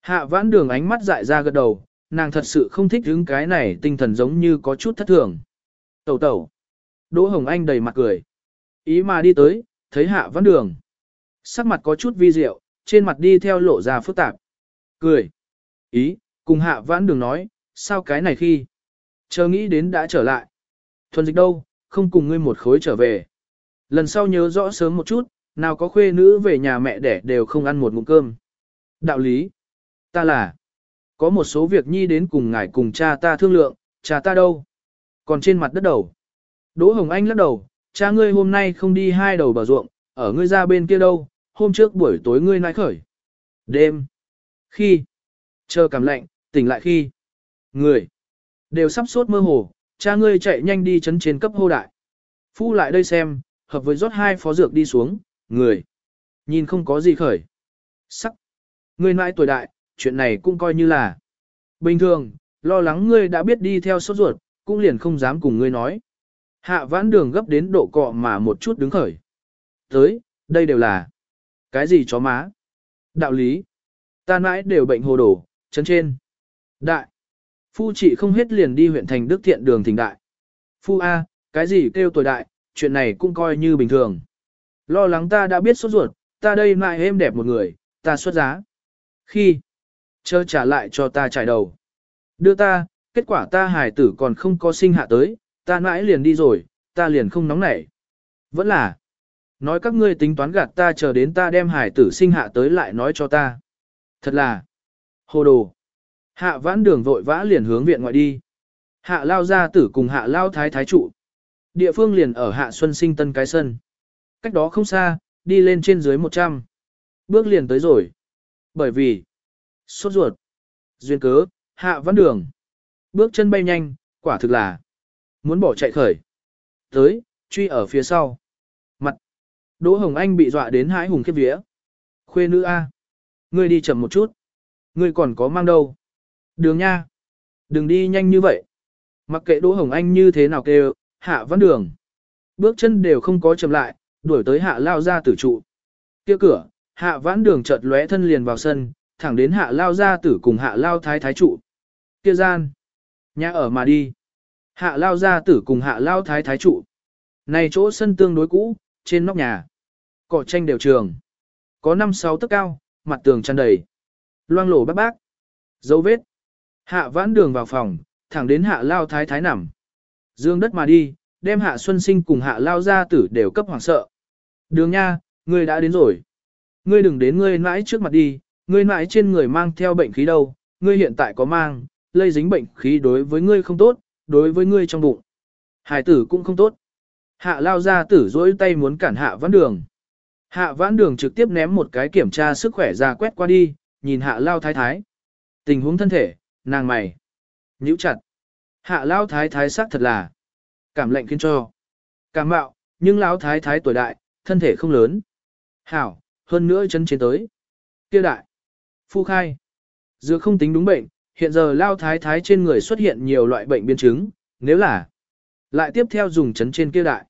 Hạ vãn đường ánh mắt dại ra gật đầu, nàng thật sự không thích những cái này tinh thần giống như có chút thất thường. Tẩu tẩu. Đỗ Hồng Anh đầy mặt cười. Ý mà đi tới, thấy hạ vãn đường. Sắc mặt có chút vi diệu, trên mặt đi theo lộ ra phức tạp. Cười. Ý, cùng hạ vãn đường nói, sao cái này khi? Chờ nghĩ đến đã trở lại. Thuần dịch đâu, không cùng ngươi một khối trở về. Lần sau nhớ rõ sớm một chút, nào có khuê nữ về nhà mẹ đẻ đều không ăn một ngụm cơm. Đạo lý. Ta là. Có một số việc nhi đến cùng ngài cùng cha ta thương lượng, cha ta đâu? Còn trên mặt đất đầu. Đỗ Hồng Anh lắc đầu, cha ngươi hôm nay không đi hai đầu bờ ruộng, ở ngươi ra bên kia đâu, hôm trước buổi tối ngươi nãi khởi. Đêm. Khi. Chờ cảm lạnh, tỉnh lại khi. Người. Đều sắp sốt mơ hồ, cha ngươi chạy nhanh đi chấn trên cấp hô đại. Phu lại đây xem, hợp với rót hai phó dược đi xuống, người. Nhìn không có gì khởi. Sắc. Ngươi nãi tuổi đại, chuyện này cũng coi như là. Bình thường, lo lắng ngươi đã biết đi theo sốt ruột, cũng liền không dám cùng ngươi nói. Hạ vãn đường gấp đến độ cọ mà một chút đứng khởi. Tới, đây đều là. Cái gì chó má? Đạo lý. Ta mãi đều bệnh hồ đổ, chân trên. Đại. Phu chị không hết liền đi huyện thành Đức Thiện đường thỉnh đại. Phu A, cái gì kêu tuổi đại, chuyện này cũng coi như bình thường. Lo lắng ta đã biết sốt ruột, ta đây mãi êm đẹp một người, ta xuất giá. Khi, chờ trả lại cho ta trải đầu. Đưa ta, kết quả ta hài tử còn không có sinh hạ tới, ta mãi liền đi rồi, ta liền không nóng nảy. Vẫn là, nói các ngươi tính toán gạt ta chờ đến ta đem hài tử sinh hạ tới lại nói cho ta. Thật là, hồ đồ. Hạ vãn đường vội vã liền hướng viện ngoại đi. Hạ lao gia tử cùng hạ lao thái thái trụ. Địa phương liền ở hạ xuân sinh tân cái sân. Cách đó không xa, đi lên trên dưới 100. Bước liền tới rồi. Bởi vì, sốt ruột, duyên cớ, hạ Văn đường. Bước chân bay nhanh, quả thực là, muốn bỏ chạy khởi. Tới, truy ở phía sau. Mặt. Đỗ Hồng Anh bị dọa đến hãi hùng khiếp vía. Khuê nữ A. Ngươi đi chậm một chút. Ngươi còn có mang đâu. Đường nha. Đừng đi nhanh như vậy. Mặc kệ Đỗ Hồng Anh như thế nào kêu, hạ văn đường. Bước chân đều không có chậm lại, đuổi tới hạ lao ra tử trụ. Kia cửa, hạ vãn đường chợt lóe thân liền vào sân, thẳng đến hạ lao gia tử cùng hạ lao thái thái trụ. Kia gian. Nhà ở mà đi. Hạ lao gia tử cùng hạ lao thái thái trụ. Này chỗ sân tương đối cũ, trên nóc nhà. Cỏ tranh đều trường. Có 5-6 tấc cao, mặt tường tràn đầy. Loang lổ bác bác. Dấu vết. Hạ vãn đường vào phòng, thẳng đến hạ lao thái thái nằm. Dương đất mà đi, đem hạ xuân sinh cùng hạ lao gia tử đều cấp hoàng sợ. Đường nha, ngươi đã đến rồi. Ngươi đừng đến ngươi mãi trước mặt đi, ngươi mãi trên người mang theo bệnh khí đâu, ngươi hiện tại có mang, lây dính bệnh khí đối với ngươi không tốt, đối với ngươi trong bụng. Hải tử cũng không tốt. Hạ lao ra tử dỗi tay muốn cản hạ vãn đường. Hạ vãn đường trực tiếp ném một cái kiểm tra sức khỏe ra quét qua đi, nhìn hạ lao thái thái. Tình huống thân thể, nàng mày. Nhữ chặt. Hạ lao thái thái sắc thật là. Cảm lệnh khiến cho. Cảm mạo, nhưng lão thái thái tuổi đại, thân thể không lớn. Hảo, hơn nữa chân chiến tới. Kia đại. Phu khai. Dược không tính đúng bệnh, hiện giờ lao thái thái trên người xuất hiện nhiều loại bệnh biến chứng, nếu là lại tiếp theo dùng chấn trên kia đại.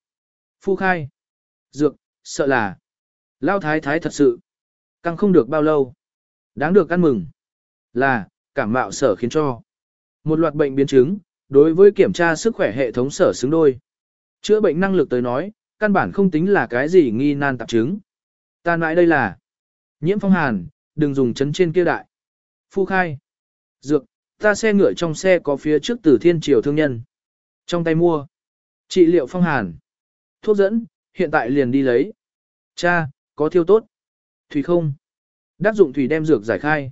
Phu khai. Dược, sợ là lao thái thái thật sự căng không được bao lâu. Đáng được ăn mừng là cảm mạo sở khiến cho một loạt bệnh biến chứng, đối với kiểm tra sức khỏe hệ thống sở xứng đôi. Chữa bệnh năng lực tới nói, căn bản không tính là cái gì nghi nan tạp chứng. Ta nói đây là nhiễm phong hàn, đừng dùng chấn trên kia đại. Phu khai. Dược, ta xe ngựa trong xe có phía trước tử thiên triều thương nhân. Trong tay mua. Trị liệu phong hàn. Thuốc dẫn, hiện tại liền đi lấy. Cha, có thiêu tốt. Thủy không. Đắc dụng thủy đem dược giải khai.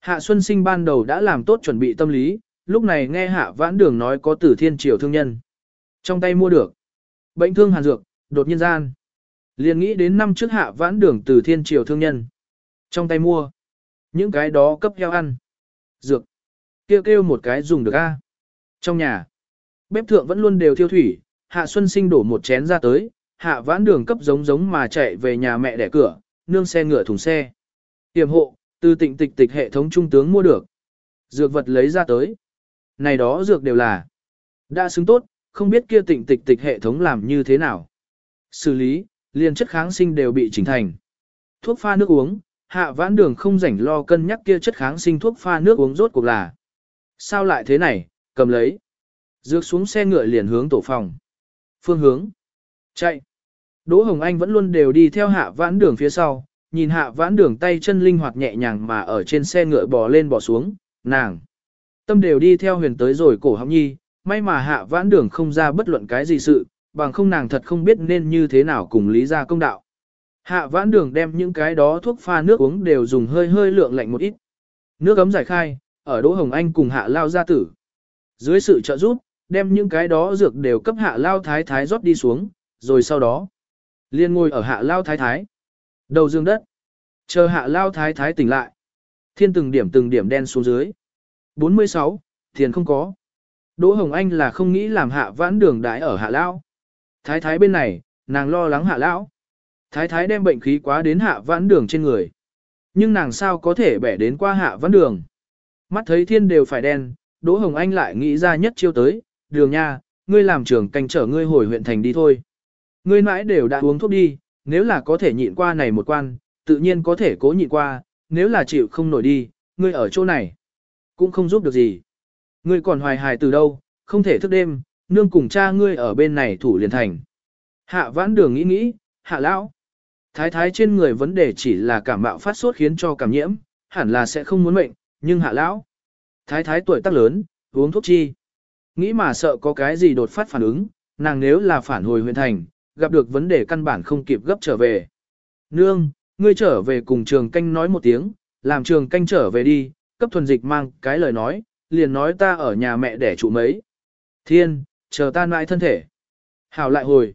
Hạ Xuân Sinh ban đầu đã làm tốt chuẩn bị tâm lý, lúc này nghe Hạ Vãn Đường nói có tử thiên triều thương nhân. Trong tay mua được. Bệnh thương hàn dược, đột nhiên gian. Liền nghĩ đến năm trước Hạ Vãn Đường tử thiên triều thương nhân. Trong tay mua. Những cái đó cấp heo ăn. Dược. Kêu kêu một cái dùng được a. Trong nhà. Bếp thượng vẫn luôn đều thiêu thủy, Hạ Xuân Sinh đổ một chén ra tới, Hạ vãn đường cấp giống giống mà chạy về nhà mẹ đẻ cửa, nương xe ngựa thùng xe. Tiềm hộ, từ tịnh tịch tịch hệ thống trung tướng mua được. Dược vật lấy ra tới. Này đó dược đều là đã xứng tốt, không biết kia tịnh tịch tịch hệ thống làm như thế nào. Xử lý, liền chất kháng sinh đều bị chỉnh thành. Thuốc pha nước uống, hạ vãn đường không rảnh lo cân nhắc kia chất kháng sinh thuốc pha nước uống rốt cuộc là. Sao lại thế này, cầm lấy. Dược xuống xe ngựa liền hướng tổ phòng. Phương hướng. Chạy. Đỗ Hồng Anh vẫn luôn đều đi theo hạ vãn đường phía sau, nhìn hạ vãn đường tay chân linh hoạt nhẹ nhàng mà ở trên xe ngựa bò lên bò xuống, nàng. Tâm đều đi theo huyền tới rồi cổ họng nhi, may mà hạ vãn đường không ra bất luận cái gì sự, bằng không nàng thật không biết nên như thế nào cùng lý ra công đạo. Hạ vãn đường đem những cái đó thuốc pha nước uống đều dùng hơi hơi lượng lạnh một ít. Nước ấm giải khai, ở Đỗ Hồng Anh cùng hạ lao gia tử. Dưới sự trợ giúp, đem những cái đó dược đều cấp hạ lao thái thái rót đi xuống, rồi sau đó, liên ngồi ở hạ lao thái thái. Đầu dương đất, chờ hạ lao thái thái tỉnh lại. Thiên từng điểm từng điểm đen xuống dưới. 46, tiền không có. Đỗ Hồng Anh là không nghĩ làm hạ vãn đường đái ở hạ lao. Thái thái bên này, nàng lo lắng hạ lão. Thái thái đem bệnh khí quá đến hạ vãn đường trên người. Nhưng nàng sao có thể bẻ đến qua hạ vãn đường. Mắt thấy thiên đều phải đen, Đỗ Hồng Anh lại nghĩ ra nhất chiêu tới, đường nha, ngươi làm trưởng canh trở ngươi hồi huyện thành đi thôi. Ngươi mãi đều đã uống thuốc đi, nếu là có thể nhịn qua này một quan, tự nhiên có thể cố nhịn qua, nếu là chịu không nổi đi, ngươi ở chỗ này, cũng không giúp được gì. Ngươi còn hoài hài từ đâu, không thể thức đêm, nương cùng cha ngươi ở bên này thủ liền thành. Hạ vãn đường nghĩ nghĩ, hạ lão. Thái thái trên người vấn đề chỉ là cảm mạo phát sốt khiến cho cảm nhiễm, hẳn là sẽ không muốn mệnh, nhưng hạ lão. Thái thái tuổi tác lớn, uống thuốc chi. Nghĩ mà sợ có cái gì đột phát phản ứng, nàng nếu là phản hồi huyện thành, gặp được vấn đề căn bản không kịp gấp trở về. Nương, ngươi trở về cùng trường canh nói một tiếng, làm trường canh trở về đi, cấp thuần dịch mang cái lời nói, liền nói ta ở nhà mẹ để trụ mấy. Thiên, chờ ta lại thân thể. Hảo lại hồi.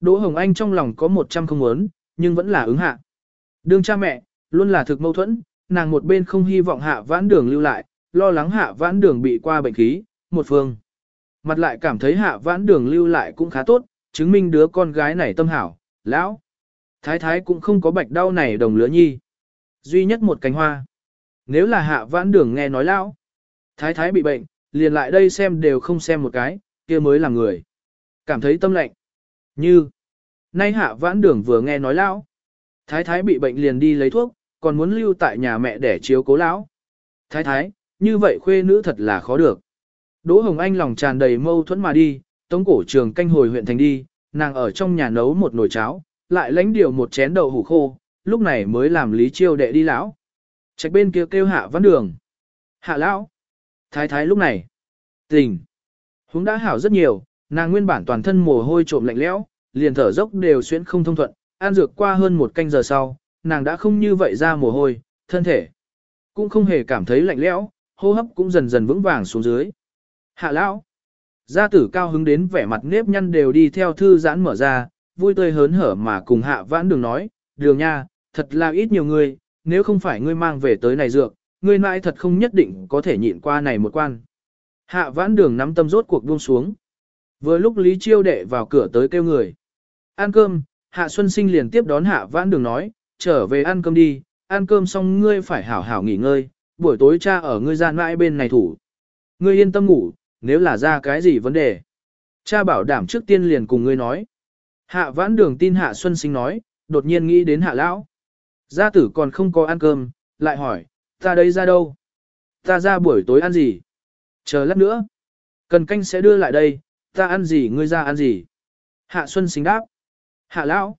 Đỗ Hồng Anh trong lòng có một trăm không muốn, nhưng vẫn là ứng hạ. Đương cha mẹ, luôn là thực mâu thuẫn, nàng một bên không hy vọng hạ vãn đường lưu lại, lo lắng hạ vãn đường bị qua bệnh khí, một phương. Mặt lại cảm thấy hạ vãn đường lưu lại cũng khá tốt, chứng minh đứa con gái này tâm hảo, lão. Thái thái cũng không có bạch đau này đồng lứa nhi. Duy nhất một cánh hoa. Nếu là hạ vãn đường nghe nói lão. Thái thái bị bệnh, liền lại đây xem đều không xem một cái, kia mới là người. Cảm thấy tâm lạnh. Như, nay hạ vãn đường vừa nghe nói lão. Thái thái bị bệnh liền đi lấy thuốc, còn muốn lưu tại nhà mẹ để chiếu cố lão. Thái thái, như vậy khuê nữ thật là khó được. Đỗ Hồng Anh lòng tràn đầy mâu thuẫn mà đi, tống cổ trường canh hồi huyện thành đi, nàng ở trong nhà nấu một nồi cháo, lại lãnh điều một chén đậu hủ khô, lúc này mới làm lý chiêu đệ đi lão. Trạch bên kia kêu hạ văn đường. Hạ lão. Thái thái lúc này. Tình. Húng đã hảo rất nhiều, nàng nguyên bản toàn thân mồ hôi trộm lạnh lẽo, liền thở dốc đều xuyên không thông thuận, an dược qua hơn một canh giờ sau, nàng đã không như vậy ra mồ hôi, thân thể cũng không hề cảm thấy lạnh lẽo, hô hấp cũng dần dần vững vàng xuống dưới. Hạ lão, gia tử cao hứng đến vẻ mặt nếp nhăn đều đi theo thư giãn mở ra, vui tươi hớn hở mà cùng hạ vãn đường nói, đường nha, thật là ít nhiều người, nếu không phải ngươi mang về tới này dược, ngươi mãi thật không nhất định có thể nhịn qua này một quan. Hạ vãn đường nắm tâm rốt cuộc buông xuống. Vừa lúc Lý Chiêu đệ vào cửa tới kêu người. Ăn cơm, Hạ Xuân Sinh liền tiếp đón Hạ vãn đường nói, trở về ăn cơm đi, ăn cơm xong ngươi phải hảo hảo nghỉ ngơi, buổi tối cha ở ngươi gian mãi bên này thủ. Ngươi yên tâm ngủ, nếu là ra cái gì vấn đề. Cha bảo đảm trước tiên liền cùng ngươi nói. Hạ vãn đường tin Hạ Xuân Sinh nói, đột nhiên nghĩ đến Hạ Lão. Gia tử còn không có ăn cơm, lại hỏi, ta đây ra đâu? Ta ra buổi tối ăn gì? Chờ lát nữa. Cần canh sẽ đưa lại đây, ta ăn gì ngươi ra ăn gì? Hạ Xuân Sinh đáp. Hạ Lão.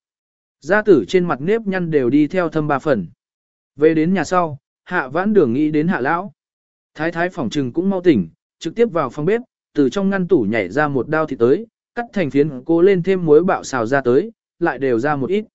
Gia tử trên mặt nếp nhăn đều đi theo thâm ba phần. Về đến nhà sau, Hạ vãn đường nghĩ đến Hạ Lão. Thái thái phỏng trừng cũng mau tỉnh, trực tiếp vào phòng bếp, từ trong ngăn tủ nhảy ra một đao thịt tới, cắt thành phiến cố lên thêm muối bạo xào ra tới, lại đều ra một ít.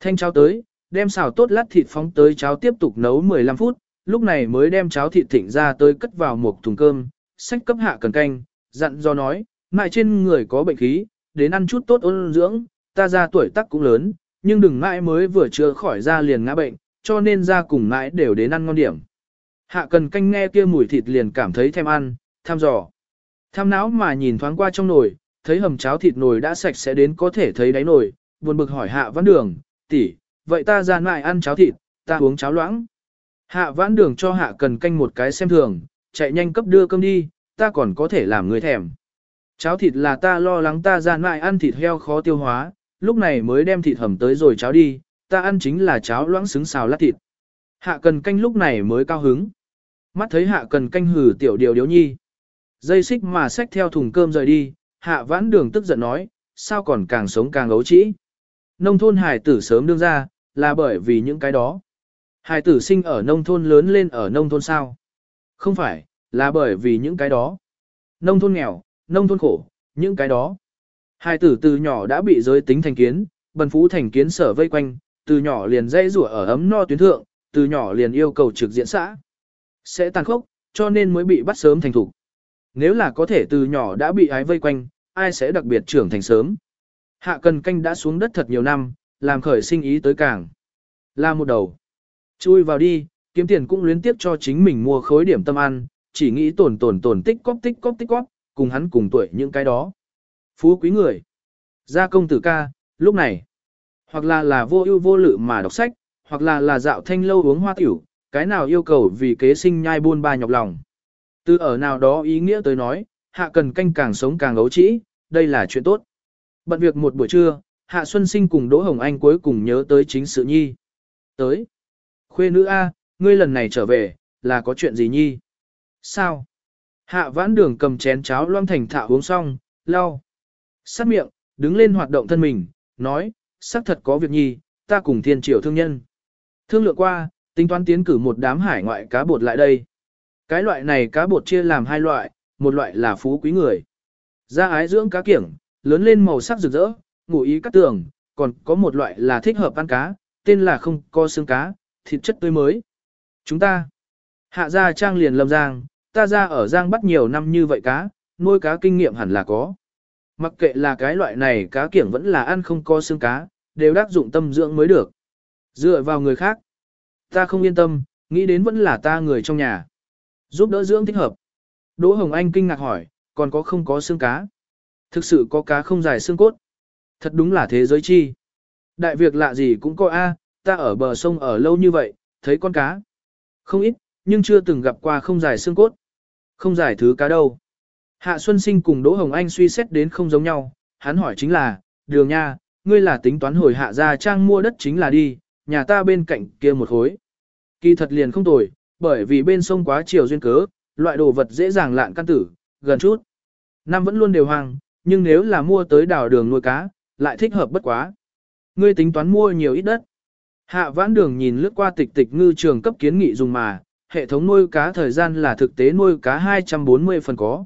Thanh cháo tới, đem xào tốt lát thịt phóng tới cháo tiếp tục nấu 15 phút, lúc này mới đem cháo thịt thịnh ra tới cất vào một thùng cơm, sách cấp hạ cần canh, dặn do nói, mại trên người có bệnh khí, đến ăn chút tốt ôn dưỡng, ta ra tuổi tác cũng lớn, nhưng đừng mãi mới vừa chưa khỏi ra liền ngã bệnh, cho nên ra cùng mãi đều đến ăn ngon điểm. Hạ cần canh nghe kia mùi thịt liền cảm thấy thèm ăn, tham dò. Tham não mà nhìn thoáng qua trong nồi, thấy hầm cháo thịt nồi đã sạch sẽ đến có thể thấy đáy nồi, buồn bực hỏi hạ vãn đường, tỷ, vậy ta ra lại ăn cháo thịt, ta uống cháo loãng. Hạ vãn đường cho hạ cần canh một cái xem thường, chạy nhanh cấp đưa cơm đi, ta còn có thể làm người thèm. Cháo thịt là ta lo lắng ta ra lại ăn thịt heo khó tiêu hóa, lúc này mới đem thịt hầm tới rồi cháo đi, ta ăn chính là cháo loãng xứng xào lát thịt. Hạ cần canh lúc này mới cao hứng. Mắt thấy hạ cần canh hử tiểu điều điếu nhi. Dây xích mà xách theo thùng cơm rời đi, hạ vãn đường tức giận nói, sao còn càng sống càng ấu trĩ. Nông thôn hải tử sớm đương ra, là bởi vì những cái đó. Hải tử sinh ở nông thôn lớn lên ở nông thôn sao? Không phải, là bởi vì những cái đó. Nông thôn nghèo, nông thôn khổ, những cái đó hai tử từ nhỏ đã bị giới tính thành kiến, bần phú thành kiến sở vây quanh, từ nhỏ liền dây rủa ở ấm no tuyến thượng, từ nhỏ liền yêu cầu trực diễn xã. Sẽ tàn khốc, cho nên mới bị bắt sớm thành thủ. Nếu là có thể từ nhỏ đã bị ái vây quanh, ai sẽ đặc biệt trưởng thành sớm. Hạ cần canh đã xuống đất thật nhiều năm, làm khởi sinh ý tới cảng. Là một đầu. Chui vào đi, kiếm tiền cũng luyến tiếp cho chính mình mua khối điểm tâm ăn, chỉ nghĩ tổn tổn tổn tích cóp tích cóp tích cóp, cùng hắn cùng tuổi những cái đó. Phú quý người. Gia công tử ca, lúc này. Hoặc là là vô ưu vô lự mà đọc sách, hoặc là là dạo thanh lâu uống hoa tiểu, cái nào yêu cầu vì kế sinh nhai buôn ba nhọc lòng. Từ ở nào đó ý nghĩa tới nói, hạ cần canh càng sống càng ấu trĩ, đây là chuyện tốt. Bận việc một buổi trưa, Hạ Xuân Sinh cùng Đỗ Hồng Anh cuối cùng nhớ tới chính sự nhi. Tới. Khuê nữ A, ngươi lần này trở về, là có chuyện gì nhi? Sao? Hạ vãn đường cầm chén cháo loang thành thạo uống xong, lau. Sát miệng, đứng lên hoạt động thân mình, nói, xác thật có việc nhi, ta cùng thiên triều thương nhân. Thương lượng qua, tính toán tiến cử một đám hải ngoại cá bột lại đây. Cái loại này cá bột chia làm hai loại, một loại là phú quý người. Ra ái dưỡng cá kiểng, lớn lên màu sắc rực rỡ, ngủ ý cắt tường, còn có một loại là thích hợp ăn cá, tên là không có xương cá, thịt chất tươi mới. Chúng ta, hạ ra trang liền lâm giang, ta ra ở giang bắt nhiều năm như vậy cá, nuôi cá kinh nghiệm hẳn là có. Mặc kệ là cái loại này cá kiểng vẫn là ăn không có xương cá, đều đắc dụng tâm dưỡng mới được. Dựa vào người khác, ta không yên tâm, nghĩ đến vẫn là ta người trong nhà. Giúp đỡ dưỡng thích hợp. Đỗ Hồng Anh kinh ngạc hỏi, còn có không có xương cá? Thực sự có cá không dài xương cốt. Thật đúng là thế giới chi. Đại việc lạ gì cũng có A, ta ở bờ sông ở lâu như vậy, thấy con cá. Không ít, nhưng chưa từng gặp qua không dài xương cốt. Không dài thứ cá đâu. Hạ Xuân Sinh cùng Đỗ Hồng Anh suy xét đến không giống nhau, hắn hỏi chính là, đường nha, ngươi là tính toán hồi hạ Gia trang mua đất chính là đi, nhà ta bên cạnh kia một khối. Kỳ thật liền không tồi, bởi vì bên sông quá chiều duyên cớ, loại đồ vật dễ dàng lạn căn tử, gần chút. Năm vẫn luôn đều hoàng, nhưng nếu là mua tới đảo đường nuôi cá, lại thích hợp bất quá. Ngươi tính toán mua nhiều ít đất. Hạ vãn đường nhìn lướt qua tịch tịch ngư trường cấp kiến nghị dùng mà, hệ thống nuôi cá thời gian là thực tế nuôi cá 240 phần có.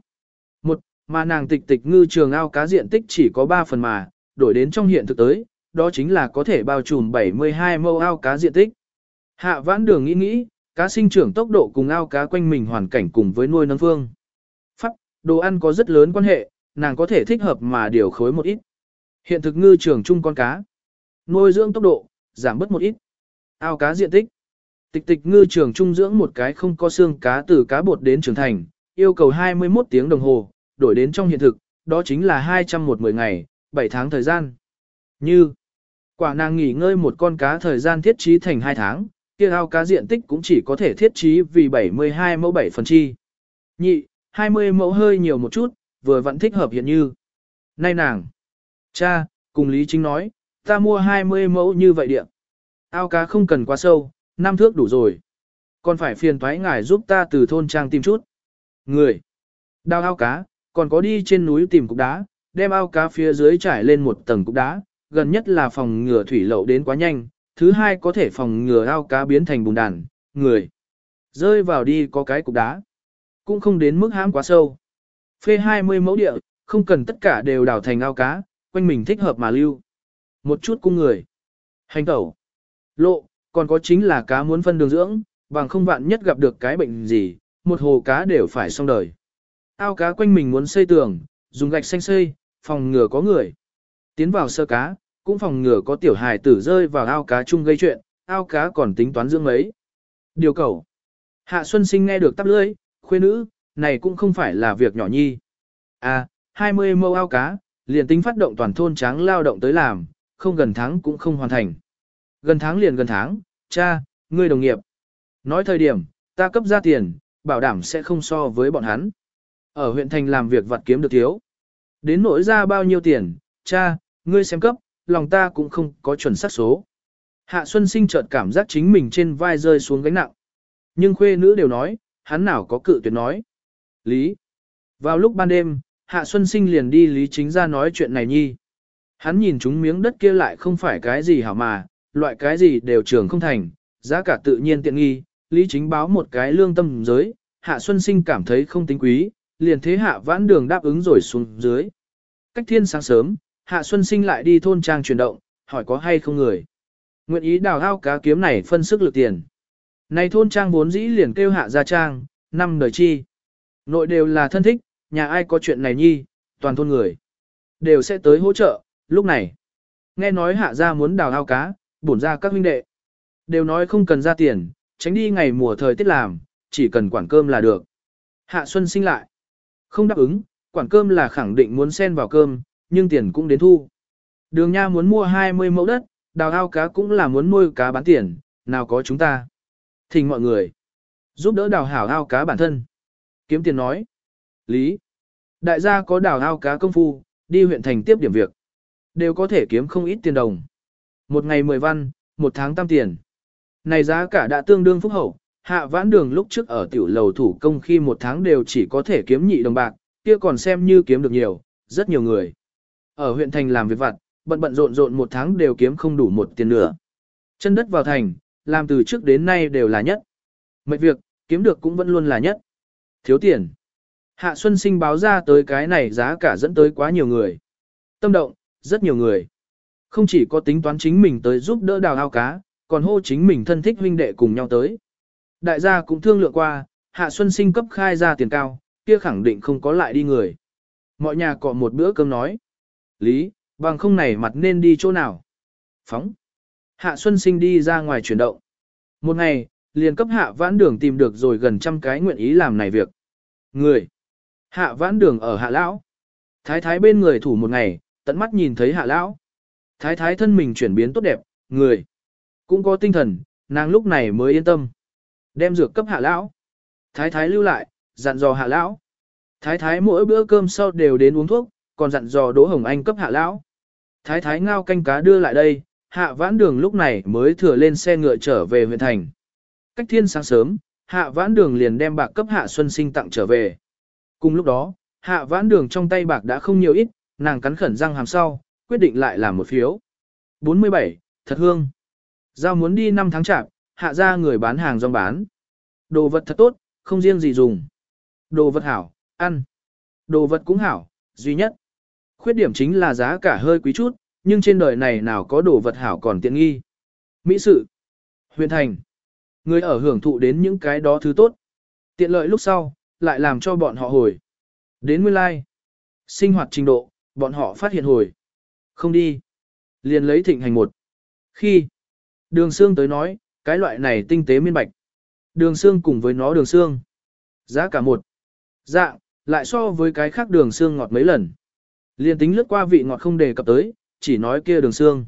Mà nàng tịch tịch ngư trường ao cá diện tích chỉ có 3 phần mà, đổi đến trong hiện thực tới, đó chính là có thể bao trùm 72 mẫu ao cá diện tích. Hạ vãn đường nghĩ nghĩ, cá sinh trưởng tốc độ cùng ao cá quanh mình hoàn cảnh cùng với nuôi nâng phương. Pháp, đồ ăn có rất lớn quan hệ, nàng có thể thích hợp mà điều khối một ít. Hiện thực ngư trường chung con cá. Nuôi dưỡng tốc độ, giảm bớt một ít. Ao cá diện tích. Tịch tịch ngư trường trung dưỡng một cái không có xương cá từ cá bột đến trưởng thành, yêu cầu 21 tiếng đồng hồ, đổi đến trong hiện thực, đó chính là 210 ngày, 7 tháng thời gian. Như, quả nàng nghỉ ngơi một con cá thời gian thiết trí thành 2 tháng, kia ao cá diện tích cũng chỉ có thể thiết trí vì 72 mẫu 7 phần chi. Nhị, 20 mẫu hơi nhiều một chút, vừa vẫn thích hợp hiện như. Nay nàng, cha, cùng Lý Chính nói, ta mua 20 mẫu như vậy điện. Ao cá không cần quá sâu, năm thước đủ rồi. Còn phải phiền thoái ngài giúp ta từ thôn trang tìm chút. Người, đào ao cá, còn có đi trên núi tìm cục đá, đem ao cá phía dưới trải lên một tầng cục đá, gần nhất là phòng ngừa thủy lậu đến quá nhanh, thứ hai có thể phòng ngừa ao cá biến thành bùn đàn, người. Rơi vào đi có cái cục đá. Cũng không đến mức hãm quá sâu. Phê 20 mẫu địa, không cần tất cả đều đào thành ao cá, quanh mình thích hợp mà lưu. Một chút cung người. Hành tẩu. Lộ, còn có chính là cá muốn phân đường dưỡng, bằng không vạn nhất gặp được cái bệnh gì, một hồ cá đều phải xong đời. Ao cá quanh mình muốn xây tường, dùng gạch xanh xây, phòng ngừa có người. Tiến vào sơ cá, cũng phòng ngừa có tiểu hài tử rơi vào ao cá chung gây chuyện, ao cá còn tính toán dưỡng mấy. Điều cầu. Hạ Xuân Sinh nghe được tắp lưỡi, khuê nữ, này cũng không phải là việc nhỏ nhi. À, 20 mẫu ao cá, liền tính phát động toàn thôn tráng lao động tới làm, không gần tháng cũng không hoàn thành. Gần tháng liền gần tháng, cha, ngươi đồng nghiệp. Nói thời điểm, ta cấp ra tiền, bảo đảm sẽ không so với bọn hắn. Ở huyện thành làm việc vặt kiếm được thiếu. Đến nỗi ra bao nhiêu tiền, cha, ngươi xem cấp, lòng ta cũng không có chuẩn xác số. Hạ Xuân Sinh chợt cảm giác chính mình trên vai rơi xuống gánh nặng. Nhưng khuê nữ đều nói, hắn nào có cự tuyệt nói. Lý. Vào lúc ban đêm, Hạ Xuân Sinh liền đi Lý Chính ra nói chuyện này nhi. Hắn nhìn chúng miếng đất kia lại không phải cái gì hảo mà, loại cái gì đều trường không thành, giá cả tự nhiên tiện nghi, Lý Chính báo một cái lương tâm giới, Hạ Xuân Sinh cảm thấy không tính quý, liền thế Hạ Vãn Đường đáp ứng rồi xuống dưới. Cách thiên sáng sớm, Hạ Xuân Sinh lại đi thôn trang chuyển động, hỏi có hay không người. Nguyện ý đào thao cá kiếm này phân sức lực tiền. Này thôn trang vốn dĩ liền kêu Hạ gia trang, năm đời chi. Nội đều là thân thích, nhà ai có chuyện này nhi, toàn thôn người. Đều sẽ tới hỗ trợ, lúc này. Nghe nói hạ gia muốn đào thao cá, bổn ra các huynh đệ. Đều nói không cần ra tiền, tránh đi ngày mùa thời tiết làm, chỉ cần quản cơm là được. Hạ Xuân sinh lại. Không đáp ứng, quản cơm là khẳng định muốn xen vào cơm, nhưng tiền cũng đến thu. Đường Nha muốn mua 20 mẫu đất, đào ao cá cũng là muốn nuôi cá bán tiền, nào có chúng ta. Thỉnh mọi người, giúp đỡ đào hảo ao cá bản thân. Kiếm tiền nói. Lý. Đại gia có đào ao cá công phu, đi huyện thành tiếp điểm việc. Đều có thể kiếm không ít tiền đồng. Một ngày 10 văn, một tháng tam tiền. Này giá cả đã tương đương phúc hậu, hạ vãn đường lúc trước ở tiểu lầu thủ công khi một tháng đều chỉ có thể kiếm nhị đồng bạc, kia còn xem như kiếm được nhiều, rất nhiều người. Ở huyện thành làm việc vặt, bận bận rộn rộn một tháng đều kiếm không đủ một tiền nữa. Chân đất vào thành, làm từ trước đến nay đều là nhất. Mệnh việc, kiếm được cũng vẫn luôn là nhất. Thiếu tiền. Hạ Xuân Sinh báo ra tới cái này giá cả dẫn tới quá nhiều người. Tâm động, rất nhiều người. Không chỉ có tính toán chính mình tới giúp đỡ đào ao cá, còn hô chính mình thân thích huynh đệ cùng nhau tới. Đại gia cũng thương lượng qua, Hạ Xuân Sinh cấp khai ra tiền cao, kia khẳng định không có lại đi người. Mọi nhà cọ một bữa cơm nói. Lý, bằng không này mặt nên đi chỗ nào. Phóng. Hạ Xuân Sinh đi ra ngoài chuyển động. Một ngày, liền cấp Hạ Vãn Đường tìm được rồi gần trăm cái nguyện ý làm này việc. Người. Hạ Vãn Đường ở Hạ Lão. Thái thái bên người thủ một ngày, tận mắt nhìn thấy Hạ Lão. Thái thái thân mình chuyển biến tốt đẹp, người. Cũng có tinh thần, nàng lúc này mới yên tâm. Đem dược cấp Hạ Lão. Thái thái lưu lại, dặn dò Hạ Lão. Thái thái mỗi bữa cơm sau đều đến uống thuốc, còn dặn dò Đỗ Hồng Anh cấp Hạ Lão. Thái thái ngao canh cá đưa lại đây, hạ vãn đường lúc này mới thừa lên xe ngựa trở về huyện thành. Cách thiên sáng sớm, hạ vãn đường liền đem bạc cấp hạ xuân sinh tặng trở về. Cùng lúc đó, hạ vãn đường trong tay bạc đã không nhiều ít, nàng cắn khẩn răng hàm sau, quyết định lại làm một phiếu. 47, thật hương. Giao muốn đi 5 tháng chạp, hạ ra người bán hàng rong bán. Đồ vật thật tốt, không riêng gì dùng. Đồ vật hảo, ăn. Đồ vật cũng hảo, duy nhất. Khuyết điểm chính là giá cả hơi quý chút, nhưng trên đời này nào có đồ vật hảo còn tiện nghi. Mỹ sự, huyền thành, người ở hưởng thụ đến những cái đó thứ tốt. Tiện lợi lúc sau, lại làm cho bọn họ hồi. Đến nguyên lai, sinh hoạt trình độ, bọn họ phát hiện hồi. Không đi. Liền lấy thịnh hành một. Khi đường xương tới nói, cái loại này tinh tế miên bạch. Đường xương cùng với nó đường xương. Giá cả một. Dạng, lại so với cái khác đường xương ngọt mấy lần. Liền tính lướt qua vị ngọt không đề cập tới, chỉ nói kia đường xương.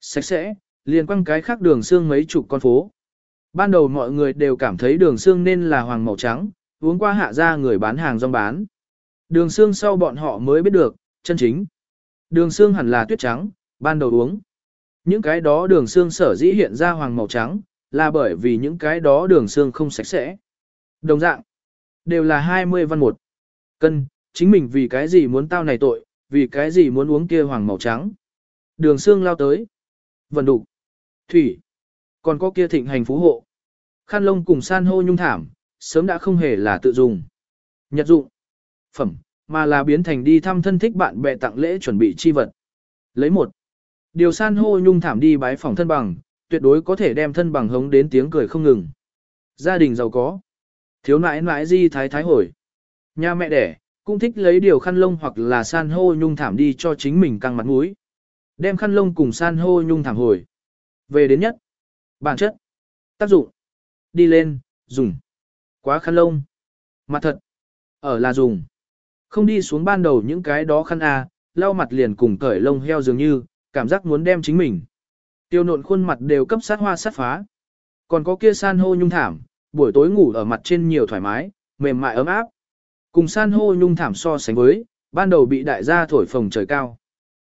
Sạch sẽ, liền quăng cái khác đường xương mấy chục con phố. Ban đầu mọi người đều cảm thấy đường xương nên là hoàng màu trắng, uống qua hạ ra người bán hàng rong bán. Đường xương sau bọn họ mới biết được, chân chính. Đường xương hẳn là tuyết trắng, ban đầu uống. Những cái đó đường xương sở dĩ hiện ra hoàng màu trắng, là bởi vì những cái đó đường xương không sạch sẽ. Đồng dạng, đều là 20 văn một cân, chính mình vì cái gì muốn tao này tội, vì cái gì muốn uống kia hoàng màu trắng. Đường xương lao tới. vận đục. Thủy. Còn có kia thịnh hành phú hộ. Khăn lông cùng san hô nhung thảm, sớm đã không hề là tự dùng. Nhật dụng. Phẩm, mà là biến thành đi thăm thân thích bạn bè tặng lễ chuẩn bị chi vật. Lấy một. Điều san hô nhung thảm đi bái phòng thân bằng, tuyệt đối có thể đem thân bằng hống đến tiếng cười không ngừng. Gia đình giàu có. Thiếu nãi nãi di thái thái hồi. Nhà mẹ đẻ, cũng thích lấy điều khăn lông hoặc là san hô nhung thảm đi cho chính mình căng mặt mũi. Đem khăn lông cùng san hô nhung thảm hồi. Về đến nhất, Bản chất. Tác dụng. Đi lên, dùng. Quá khăn lông. Mặt thật. Ở là dùng. Không đi xuống ban đầu những cái đó khăn a, lau mặt liền cùng cởi lông heo dường như, cảm giác muốn đem chính mình. Tiêu nộn khuôn mặt đều cấp sát hoa sát phá. Còn có kia san hô nhung thảm, buổi tối ngủ ở mặt trên nhiều thoải mái, mềm mại ấm áp. Cùng san hô nhung thảm so sánh với, ban đầu bị đại gia thổi phồng trời cao.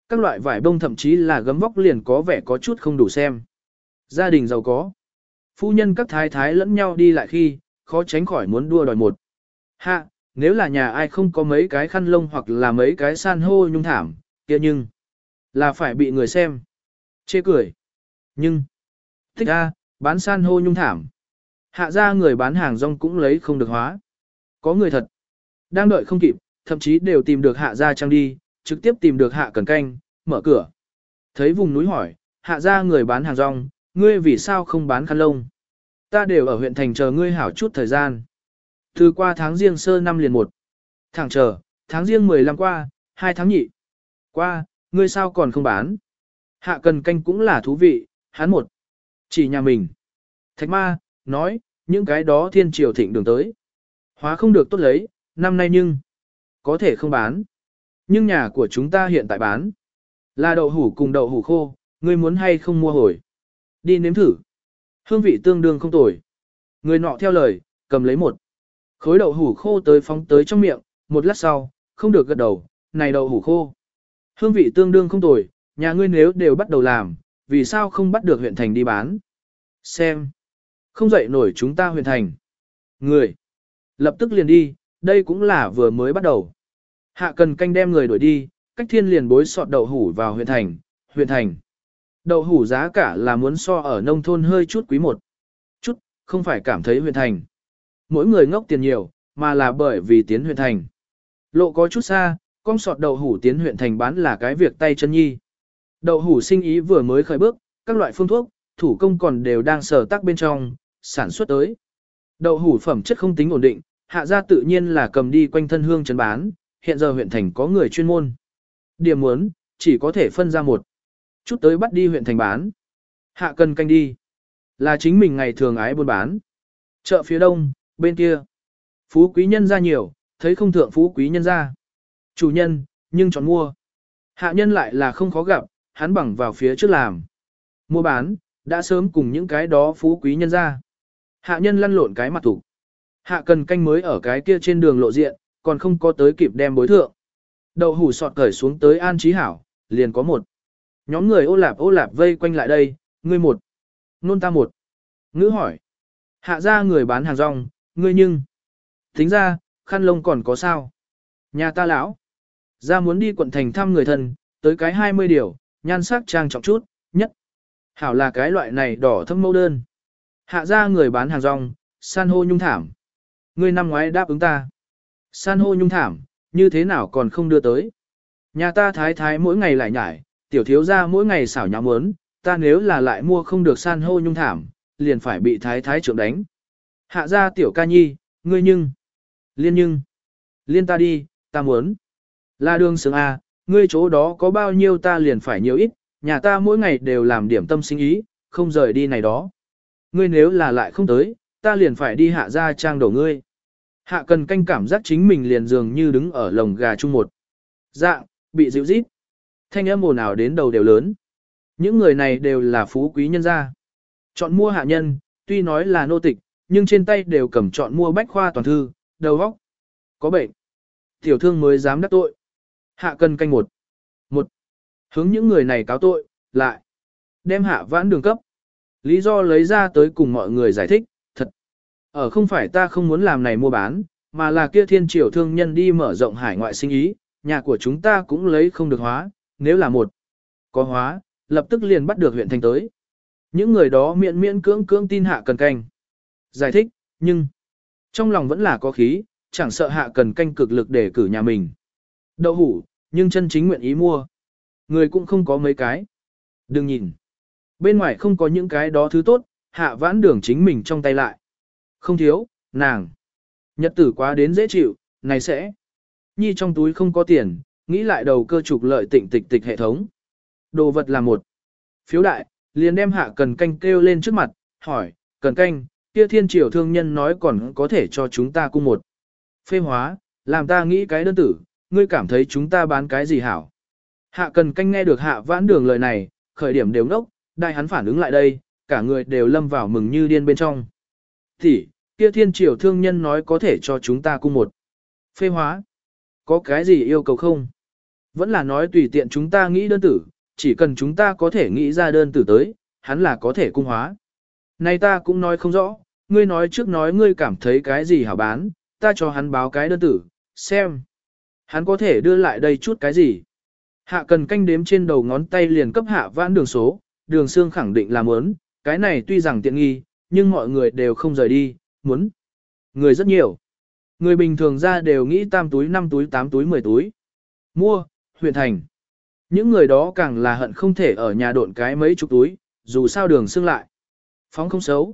Các loại vải bông thậm chí là gấm vóc liền có vẻ có chút không đủ xem. Gia đình giàu có. Phu nhân các thái thái lẫn nhau đi lại khi, khó tránh khỏi muốn đua đòi một. Hạ, nếu là nhà ai không có mấy cái khăn lông hoặc là mấy cái san hô nhung thảm, kia nhưng là phải bị người xem. Chê cười. Nhưng, thích a, bán san hô nhung thảm. Hạ ra người bán hàng rong cũng lấy không được hóa. Có người thật. Đang đợi không kịp, thậm chí đều tìm được hạ ra trang đi, trực tiếp tìm được hạ cần canh, mở cửa. Thấy vùng núi hỏi, hạ ra người bán hàng rong, ngươi vì sao không bán khăn lông? Ta đều ở huyện thành chờ ngươi hảo chút thời gian. Từ qua tháng riêng sơ năm liền một. Thẳng chờ, tháng riêng 15 qua, hai tháng nhị. Qua, ngươi sao còn không bán? Hạ cần canh cũng là thú vị, hắn một. Chỉ nhà mình. Thạch ma, nói, những cái đó thiên triều thịnh đường tới. Hóa không được tốt lấy, năm nay nhưng, có thể không bán. Nhưng nhà của chúng ta hiện tại bán. Là đậu hủ cùng đậu hủ khô, ngươi muốn hay không mua hồi. Đi nếm thử. Hương vị tương đương không tồi. Người nọ theo lời, cầm lấy một. Khối đậu hủ khô tới phóng tới trong miệng, một lát sau, không được gật đầu, này đậu hủ khô. Hương vị tương đương không tồi, nhà ngươi nếu đều bắt đầu làm, vì sao không bắt được huyện thành đi bán? Xem. Không dậy nổi chúng ta huyện thành. Người. Lập tức liền đi, đây cũng là vừa mới bắt đầu. Hạ cần canh đem người đuổi đi, cách thiên liền bối sọt đậu hủ vào huyện thành, huyện thành. Đậu hủ giá cả là muốn so ở nông thôn hơi chút quý một. Chút, không phải cảm thấy huyện thành. Mỗi người ngốc tiền nhiều, mà là bởi vì tiến huyện thành. Lộ có chút xa, con sọt đậu hủ tiến huyện thành bán là cái việc tay chân nhi. Đậu hủ sinh ý vừa mới khởi bước, các loại phương thuốc, thủ công còn đều đang sở tác bên trong, sản xuất tới. Đậu hủ phẩm chất không tính ổn định, hạ gia tự nhiên là cầm đi quanh thân hương trấn bán, hiện giờ huyện thành có người chuyên môn. Điểm muốn, chỉ có thể phân ra một. Chút tới bắt đi huyện thành bán. Hạ cần canh đi. Là chính mình ngày thường ái buôn bán. Chợ phía đông, bên kia. Phú quý nhân ra nhiều, thấy không thượng phú quý nhân ra. Chủ nhân, nhưng chọn mua. Hạ nhân lại là không khó gặp, hắn bằng vào phía trước làm. Mua bán, đã sớm cùng những cái đó phú quý nhân ra. Hạ nhân lăn lộn cái mặt thủ. Hạ cần canh mới ở cái kia trên đường lộ diện, còn không có tới kịp đem bối thượng. Đậu hủ sọt cởi xuống tới an trí hảo, liền có một. Nhóm người ô lạp ô lạp vây quanh lại đây, ngươi một. Nôn ta một. Ngữ hỏi. Hạ ra người bán hàng rong, ngươi nhưng. Tính ra, khăn lông còn có sao. Nhà ta lão. Ra muốn đi quận thành thăm người thân, tới cái 20 điều, nhan sắc trang trọng chút, nhất. Hảo là cái loại này đỏ thâm mẫu đơn. Hạ ra người bán hàng rong, san hô nhung thảm. người năm ngoái đáp ứng ta. San hô nhung thảm, như thế nào còn không đưa tới. Nhà ta thái thái mỗi ngày lại nhải, tiểu thiếu ra mỗi ngày xảo nháo mớn, ta nếu là lại mua không được san hô nhung thảm, liền phải bị thái thái trưởng đánh. Hạ ra tiểu ca nhi, ngươi nhưng. Liên nhưng. Liên ta đi, ta muốn. la đường sướng A, ngươi chỗ đó có bao nhiêu ta liền phải nhiều ít, nhà ta mỗi ngày đều làm điểm tâm sinh ý, không rời đi này đó. Ngươi nếu là lại không tới, ta liền phải đi hạ ra trang đổ ngươi. Hạ cần canh cảm giác chính mình liền dường như đứng ở lồng gà chung một. Dạng, bị dịu rít. Thanh âm ồn ào đến đầu đều lớn. Những người này đều là phú quý nhân gia. Chọn mua hạ nhân, tuy nói là nô tịch, nhưng trên tay đều cầm chọn mua bách khoa toàn thư, đầu óc. Có bệnh. Tiểu thương mới dám đắc tội. Hạ cần canh một. Một. Hướng những người này cáo tội, lại. Đem hạ vãn đường cấp. Lý do lấy ra tới cùng mọi người giải thích, thật. Ở không phải ta không muốn làm này mua bán, mà là kia thiên triều thương nhân đi mở rộng hải ngoại sinh ý, nhà của chúng ta cũng lấy không được hóa, nếu là một. Có hóa, lập tức liền bắt được huyện thành tới. Những người đó miễn miễn cưỡng cưỡng tin hạ cần canh. Giải thích, nhưng trong lòng vẫn là có khí, chẳng sợ hạ cần canh cực lực để cử nhà mình. Đậu hủ, nhưng chân chính nguyện ý mua. Người cũng không có mấy cái. Đừng nhìn. Bên ngoài không có những cái đó thứ tốt, hạ vãn đường chính mình trong tay lại. Không thiếu, nàng. Nhật tử quá đến dễ chịu, này sẽ. Nhi trong túi không có tiền, nghĩ lại đầu cơ trục lợi tịnh tịch tịch hệ thống. Đồ vật là một. Phiếu đại, liền đem hạ cần canh kêu lên trước mặt, hỏi, cần canh, kia thiên triều thương nhân nói còn có thể cho chúng ta cung một. Phê hóa, làm ta nghĩ cái đơn tử, ngươi cảm thấy chúng ta bán cái gì hảo. Hạ cần canh nghe được hạ vãn đường lời này, khởi điểm đều ngốc, đại hắn phản ứng lại đây, cả người đều lâm vào mừng như điên bên trong. Thì, kia thiên triều thương nhân nói có thể cho chúng ta cung một. Phê hóa, có cái gì yêu cầu không? Vẫn là nói tùy tiện chúng ta nghĩ đơn tử, chỉ cần chúng ta có thể nghĩ ra đơn tử tới, hắn là có thể cung hóa. Này ta cũng nói không rõ, ngươi nói trước nói ngươi cảm thấy cái gì hảo bán, ta cho hắn báo cái đơn tử, xem. Hắn có thể đưa lại đây chút cái gì. Hạ cần canh đếm trên đầu ngón tay liền cấp hạ vãn đường số, đường xương khẳng định là muốn, cái này tuy rằng tiện nghi, nhưng mọi người đều không rời đi, muốn. Người rất nhiều. Người bình thường ra đều nghĩ tam túi năm túi tám túi 10 túi. Mua, huyện thành. Những người đó càng là hận không thể ở nhà độn cái mấy chục túi, dù sao đường xương lại. Phóng không xấu.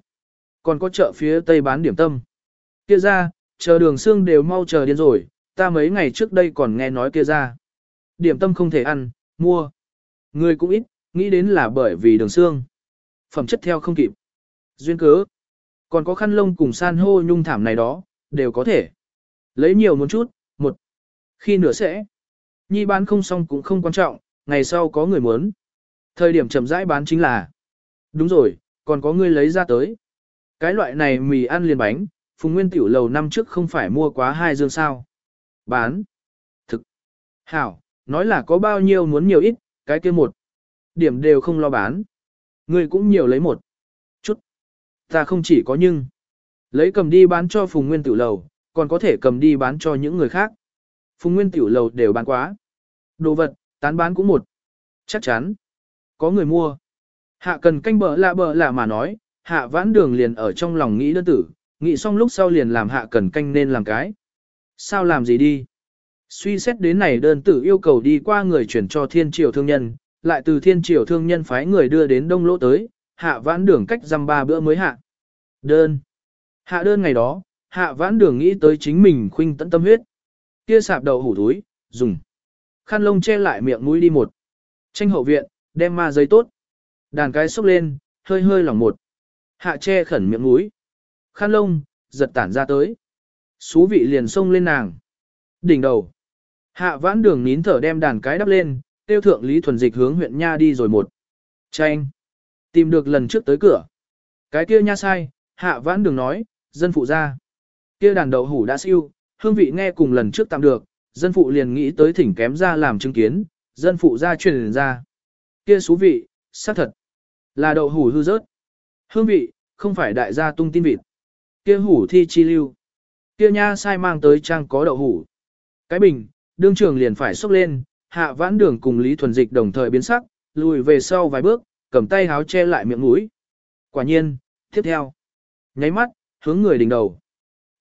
Còn có chợ phía tây bán điểm tâm. Kia ra, chờ đường xương đều mau chờ điên rồi, ta mấy ngày trước đây còn nghe nói kia ra. Điểm tâm không thể ăn, mua. Người cũng ít, nghĩ đến là bởi vì đường xương. Phẩm chất theo không kịp. Duyên cớ. Còn có khăn lông cùng san hô nhung thảm này đó, đều có thể. Lấy nhiều một chút, một. Khi nửa sẽ. Nhi bán không xong cũng không quan trọng, ngày sau có người muốn. Thời điểm chậm rãi bán chính là. Đúng rồi, còn có người lấy ra tới. Cái loại này mì ăn liền bánh, Phùng Nguyên Tiểu Lầu năm trước không phải mua quá hai dương sao. Bán. Thực. Hảo, nói là có bao nhiêu muốn nhiều ít, cái kia một. Điểm đều không lo bán. Người cũng nhiều lấy một. Chút. Ta không chỉ có nhưng. Lấy cầm đi bán cho Phùng Nguyên Tiểu Lầu, còn có thể cầm đi bán cho những người khác. Phùng Nguyên Tiểu Lầu đều bán quá. Đồ vật, tán bán cũng một. Chắc chắn. Có người mua. Hạ cần canh bờ lạ bờ lạ mà nói, hạ vãn đường liền ở trong lòng nghĩ đơn tử, nghĩ xong lúc sau liền làm hạ cần canh nên làm cái. Sao làm gì đi? Suy xét đến này đơn tử yêu cầu đi qua người chuyển cho thiên triều thương nhân, lại từ thiên triều thương nhân phái người đưa đến đông lỗ tới, hạ vãn đường cách dăm ba bữa mới hạ. Đơn. Hạ đơn ngày đó, hạ vãn đường nghĩ tới chính mình khuynh tận tâm huyết. Kia sạp đầu hủ túi, dùng. Khăn lông che lại miệng mũi đi một. Tranh hậu viện, đem ma giấy tốt. Đàn cái xúc lên, hơi hơi lỏng một. Hạ che khẩn miệng mũi. Khăn lông, giật tản ra tới. Xú vị liền xông lên nàng. Đỉnh đầu. Hạ vãn đường nín thở đem đàn cái đắp lên, tiêu thượng Lý Thuần Dịch hướng huyện Nha đi rồi một. Tranh. Tìm được lần trước tới cửa. Cái kia nha sai, hạ vãn đường nói, dân phụ ra. Kia đàn đậu hủ đã siêu, hương vị nghe cùng lần trước tạm được, dân phụ liền nghĩ tới thỉnh kém ra làm chứng kiến, dân phụ ra truyền ra. Kia xú vị, xác thật, là đậu hủ hư rớt. Hương vị, không phải đại gia tung tin vịt. Kia hủ thi chi lưu. Kia nha sai mang tới trang có đậu hủ. Cái bình, đương trường liền phải xốc lên, hạ vãn đường cùng Lý Thuần Dịch đồng thời biến sắc, lùi về sau vài bước, cầm tay háo che lại miệng mũi. Quả nhiên, tiếp theo, nháy mắt, hướng người đỉnh đầu.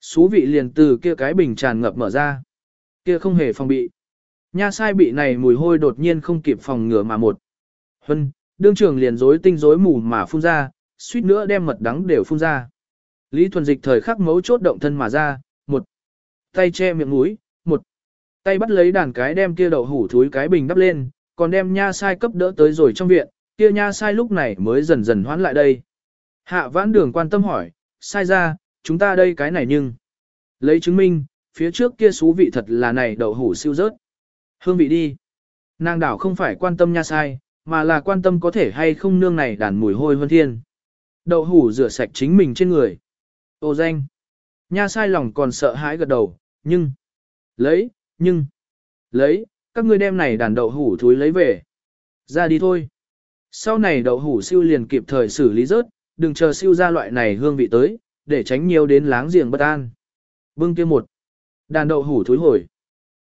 Xú vị liền từ kia cái bình tràn ngập mở ra. Kia không hề phòng bị. Nha sai bị này mùi hôi đột nhiên không kịp phòng ngừa mà một. Huân, đương trường liền rối tinh rối mù mà phun ra, suýt nữa đem mật đắng đều phun ra. Lý Thuần Dịch thời khắc mấu chốt động thân mà ra, tay che miệng mũi, một tay bắt lấy đàn cái đem kia đậu hủ thúi cái bình đắp lên, còn đem nha sai cấp đỡ tới rồi trong viện, kia nha sai lúc này mới dần dần hoán lại đây. Hạ vãn đường quan tâm hỏi, sai ra, chúng ta đây cái này nhưng. Lấy chứng minh, phía trước kia xú vị thật là này đậu hủ siêu rớt. Hương vị đi. Nàng đảo không phải quan tâm nha sai, mà là quan tâm có thể hay không nương này đàn mùi hôi hơn thiên. Đậu hủ rửa sạch chính mình trên người. Ô danh. Nha sai lòng còn sợ hãi gật đầu, nhưng. Lấy, nhưng. Lấy, các ngươi đem này đàn đậu hủ thúi lấy về. Ra đi thôi. Sau này đậu hủ siêu liền kịp thời xử lý rớt, đừng chờ siêu ra loại này hương vị tới, để tránh nhiều đến láng giềng bất an. Bưng kia một. Đàn đậu hủ thúi hồi.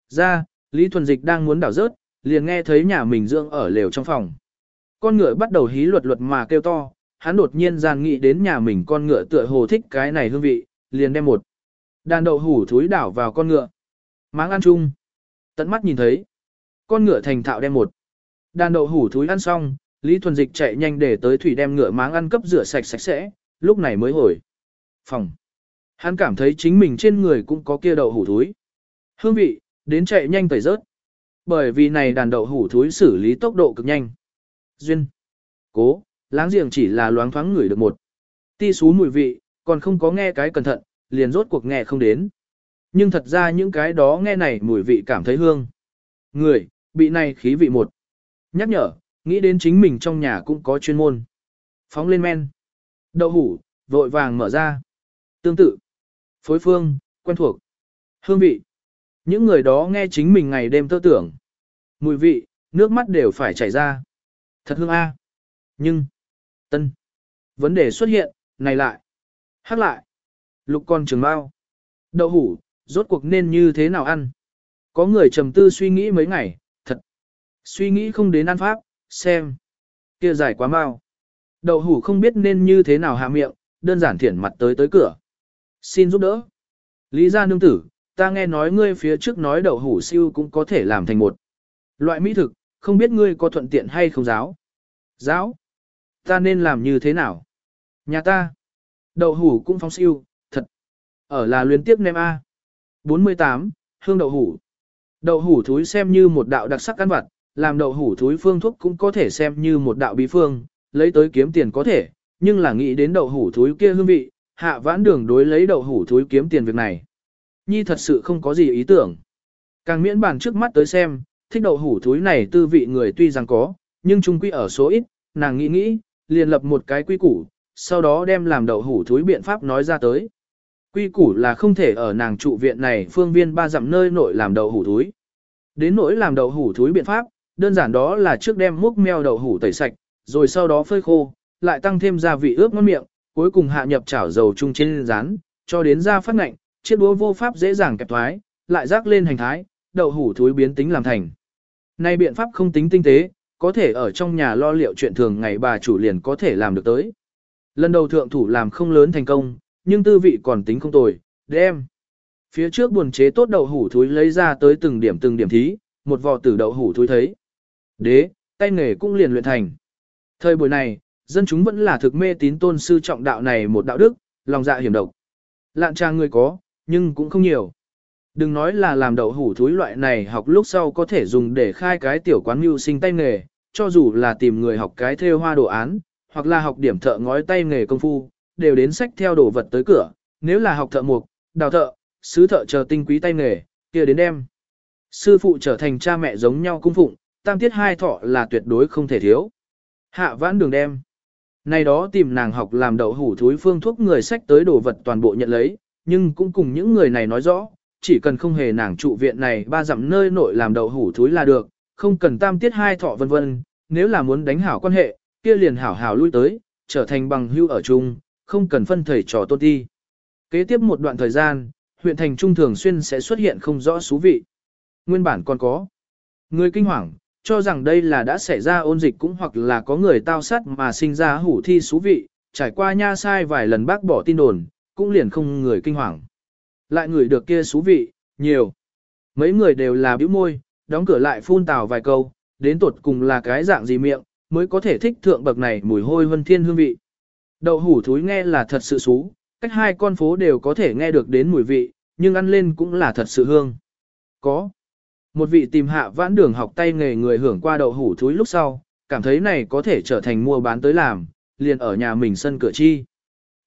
Ra, Lý Thuần Dịch đang muốn đảo rớt, liền nghe thấy nhà mình dưỡng ở lều trong phòng. Con ngựa bắt đầu hí luật luật mà kêu to, hắn đột nhiên gian nghĩ đến nhà mình con ngựa tựa hồ thích cái này hương vị, liền đem một. Đàn đậu hủ thúi đảo vào con ngựa. Máng ăn chung. Tận mắt nhìn thấy. Con ngựa thành thạo đem một. Đàn đậu hủ thúi ăn xong, Lý Thuần Dịch chạy nhanh để tới thủy đem ngựa máng ăn cấp rửa sạch sạch sẽ, lúc này mới hồi. Phòng. Hắn cảm thấy chính mình trên người cũng có kia đậu hủ thúi. Hương vị, đến chạy nhanh tẩy rớt. Bởi vì này đàn đậu hủ thúi xử lý tốc độ cực nhanh. Duyên. Cố, láng giềng chỉ là loáng thoáng ngửi được một. Ti xú mùi vị, còn không có nghe cái cẩn thận, liền rốt cuộc nghe không đến. Nhưng thật ra những cái đó nghe này mùi vị cảm thấy hương. Người, bị này khí vị một. Nhắc nhở, nghĩ đến chính mình trong nhà cũng có chuyên môn. Phóng lên men. Đậu hủ, vội vàng mở ra. Tương tự. Phối phương, quen thuộc. Hương vị. Những người đó nghe chính mình ngày đêm tơ tưởng. Mùi vị, nước mắt đều phải chảy ra. Thật hương A. À. Nhưng. Tân. Vấn đề xuất hiện, này lại. Hắc lại. Lục con trường bao. Đậu hủ, rốt cuộc nên như thế nào ăn? Có người trầm tư suy nghĩ mấy ngày, thật. Suy nghĩ không đến ăn pháp, xem. Kia dài quá mau. Đậu hủ không biết nên như thế nào hạ miệng, đơn giản thiển mặt tới tới cửa. Xin giúp đỡ. Lý gia nương tử, ta nghe nói ngươi phía trước nói đậu hủ siêu cũng có thể làm thành một. Loại mỹ thực, không biết ngươi có thuận tiện hay không giáo. Giáo? Ta nên làm như thế nào? Nhà ta. Đậu hủ cũng phóng siêu. Ở là luyến tiếp nem A. 48. Hương đậu hủ. Đậu hủ thúi xem như một đạo đặc sắc căn vật, làm đậu hủ thúi phương thuốc cũng có thể xem như một đạo bí phương, lấy tới kiếm tiền có thể, nhưng là nghĩ đến đậu hủ thúi kia hương vị, hạ vãn đường đối lấy đậu hủ thúi kiếm tiền việc này. Nhi thật sự không có gì ý tưởng. Càng miễn bàn trước mắt tới xem, thích đậu hủ thúi này tư vị người tuy rằng có, nhưng chung quy ở số ít, nàng nghĩ nghĩ, liền lập một cái quy củ, sau đó đem làm đậu hủ thúi biện pháp nói ra tới. Quy củ là không thể ở nàng trụ viện này phương viên ba dặm nơi nội làm đậu hủ thúi. Đến nỗi làm đậu hủ thúi biện pháp, đơn giản đó là trước đem múc meo đậu hủ tẩy sạch, rồi sau đó phơi khô, lại tăng thêm gia vị ướp ngon miệng, cuối cùng hạ nhập chảo dầu chung trên rán, cho đến ra phát ngạnh, chiếc đũa vô pháp dễ dàng kẹp thoái, lại rác lên hành thái, đậu hủ thúi biến tính làm thành. Nay biện pháp không tính tinh tế, có thể ở trong nhà lo liệu chuyện thường ngày bà chủ liền có thể làm được tới. Lần đầu thượng thủ làm không lớn thành công, nhưng tư vị còn tính không tồi, đem. Phía trước buồn chế tốt đậu hủ thúi lấy ra tới từng điểm từng điểm thí, một vò tử đậu hủ thúi thấy. Đế, tay nghề cũng liền luyện thành. Thời buổi này, dân chúng vẫn là thực mê tín tôn sư trọng đạo này một đạo đức, lòng dạ hiểm độc. Lạn trang người có, nhưng cũng không nhiều. Đừng nói là làm đậu hủ thúi loại này học lúc sau có thể dùng để khai cái tiểu quán mưu sinh tay nghề, cho dù là tìm người học cái theo hoa đồ án, hoặc là học điểm thợ ngói tay nghề công phu, đều đến sách theo đồ vật tới cửa, nếu là học thợ mộc, đào thợ, sứ thợ chờ tinh quý tay nghề, kia đến đem. Sư phụ trở thành cha mẹ giống nhau cung phụng, tam tiết hai thọ là tuyệt đối không thể thiếu. Hạ vãn đường đem. Này đó tìm nàng học làm đậu hủ thúi phương thuốc người sách tới đồ vật toàn bộ nhận lấy, nhưng cũng cùng những người này nói rõ, chỉ cần không hề nàng trụ viện này ba dặm nơi nội làm đậu hủ thúi là được, không cần tam tiết hai thọ vân vân, nếu là muốn đánh hảo quan hệ, kia liền hảo hảo lui tới, trở thành bằng hưu ở chung, không cần phân thầy trò tôn ti. Kế tiếp một đoạn thời gian, huyện thành trung thường xuyên sẽ xuất hiện không rõ số vị. Nguyên bản còn có. Người kinh hoàng, cho rằng đây là đã xảy ra ôn dịch cũng hoặc là có người tao sát mà sinh ra hủ thi số vị, trải qua nha sai vài lần bác bỏ tin đồn, cũng liền không người kinh hoàng. Lại người được kia số vị, nhiều. Mấy người đều là bĩu môi, đóng cửa lại phun tào vài câu, đến tuột cùng là cái dạng gì miệng, mới có thể thích thượng bậc này mùi hôi vân thiên hương vị. Đậu hủ thúi nghe là thật sự xú, cách hai con phố đều có thể nghe được đến mùi vị, nhưng ăn lên cũng là thật sự hương. Có. Một vị tìm hạ vãn đường học tay nghề người hưởng qua đậu hủ thúi lúc sau, cảm thấy này có thể trở thành mua bán tới làm, liền ở nhà mình sân cửa chi.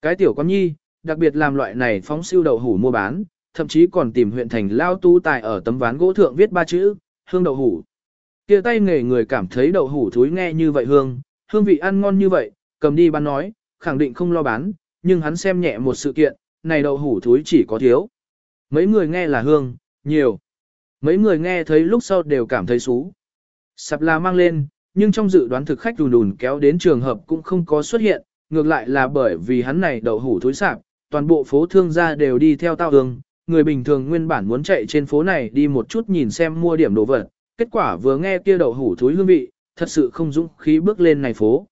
Cái tiểu con nhi, đặc biệt làm loại này phóng siêu đậu hủ mua bán, thậm chí còn tìm huyện thành lao tu tài ở tấm ván gỗ thượng viết ba chữ, hương đậu hủ. kia tay nghề người cảm thấy đậu hủ thúi nghe như vậy hương, hương vị ăn ngon như vậy, cầm đi bán nói, khẳng định không lo bán, nhưng hắn xem nhẹ một sự kiện, này đậu hủ thúi chỉ có thiếu. Mấy người nghe là hương, nhiều. Mấy người nghe thấy lúc sau đều cảm thấy xú. Sạp là mang lên, nhưng trong dự đoán thực khách đùn đùn kéo đến trường hợp cũng không có xuất hiện, ngược lại là bởi vì hắn này đậu hủ thối sạp, toàn bộ phố thương gia đều đi theo tao hương, người bình thường nguyên bản muốn chạy trên phố này đi một chút nhìn xem mua điểm đồ vật, kết quả vừa nghe kia đậu hủ thối hương vị, thật sự không dũng khí bước lên này phố.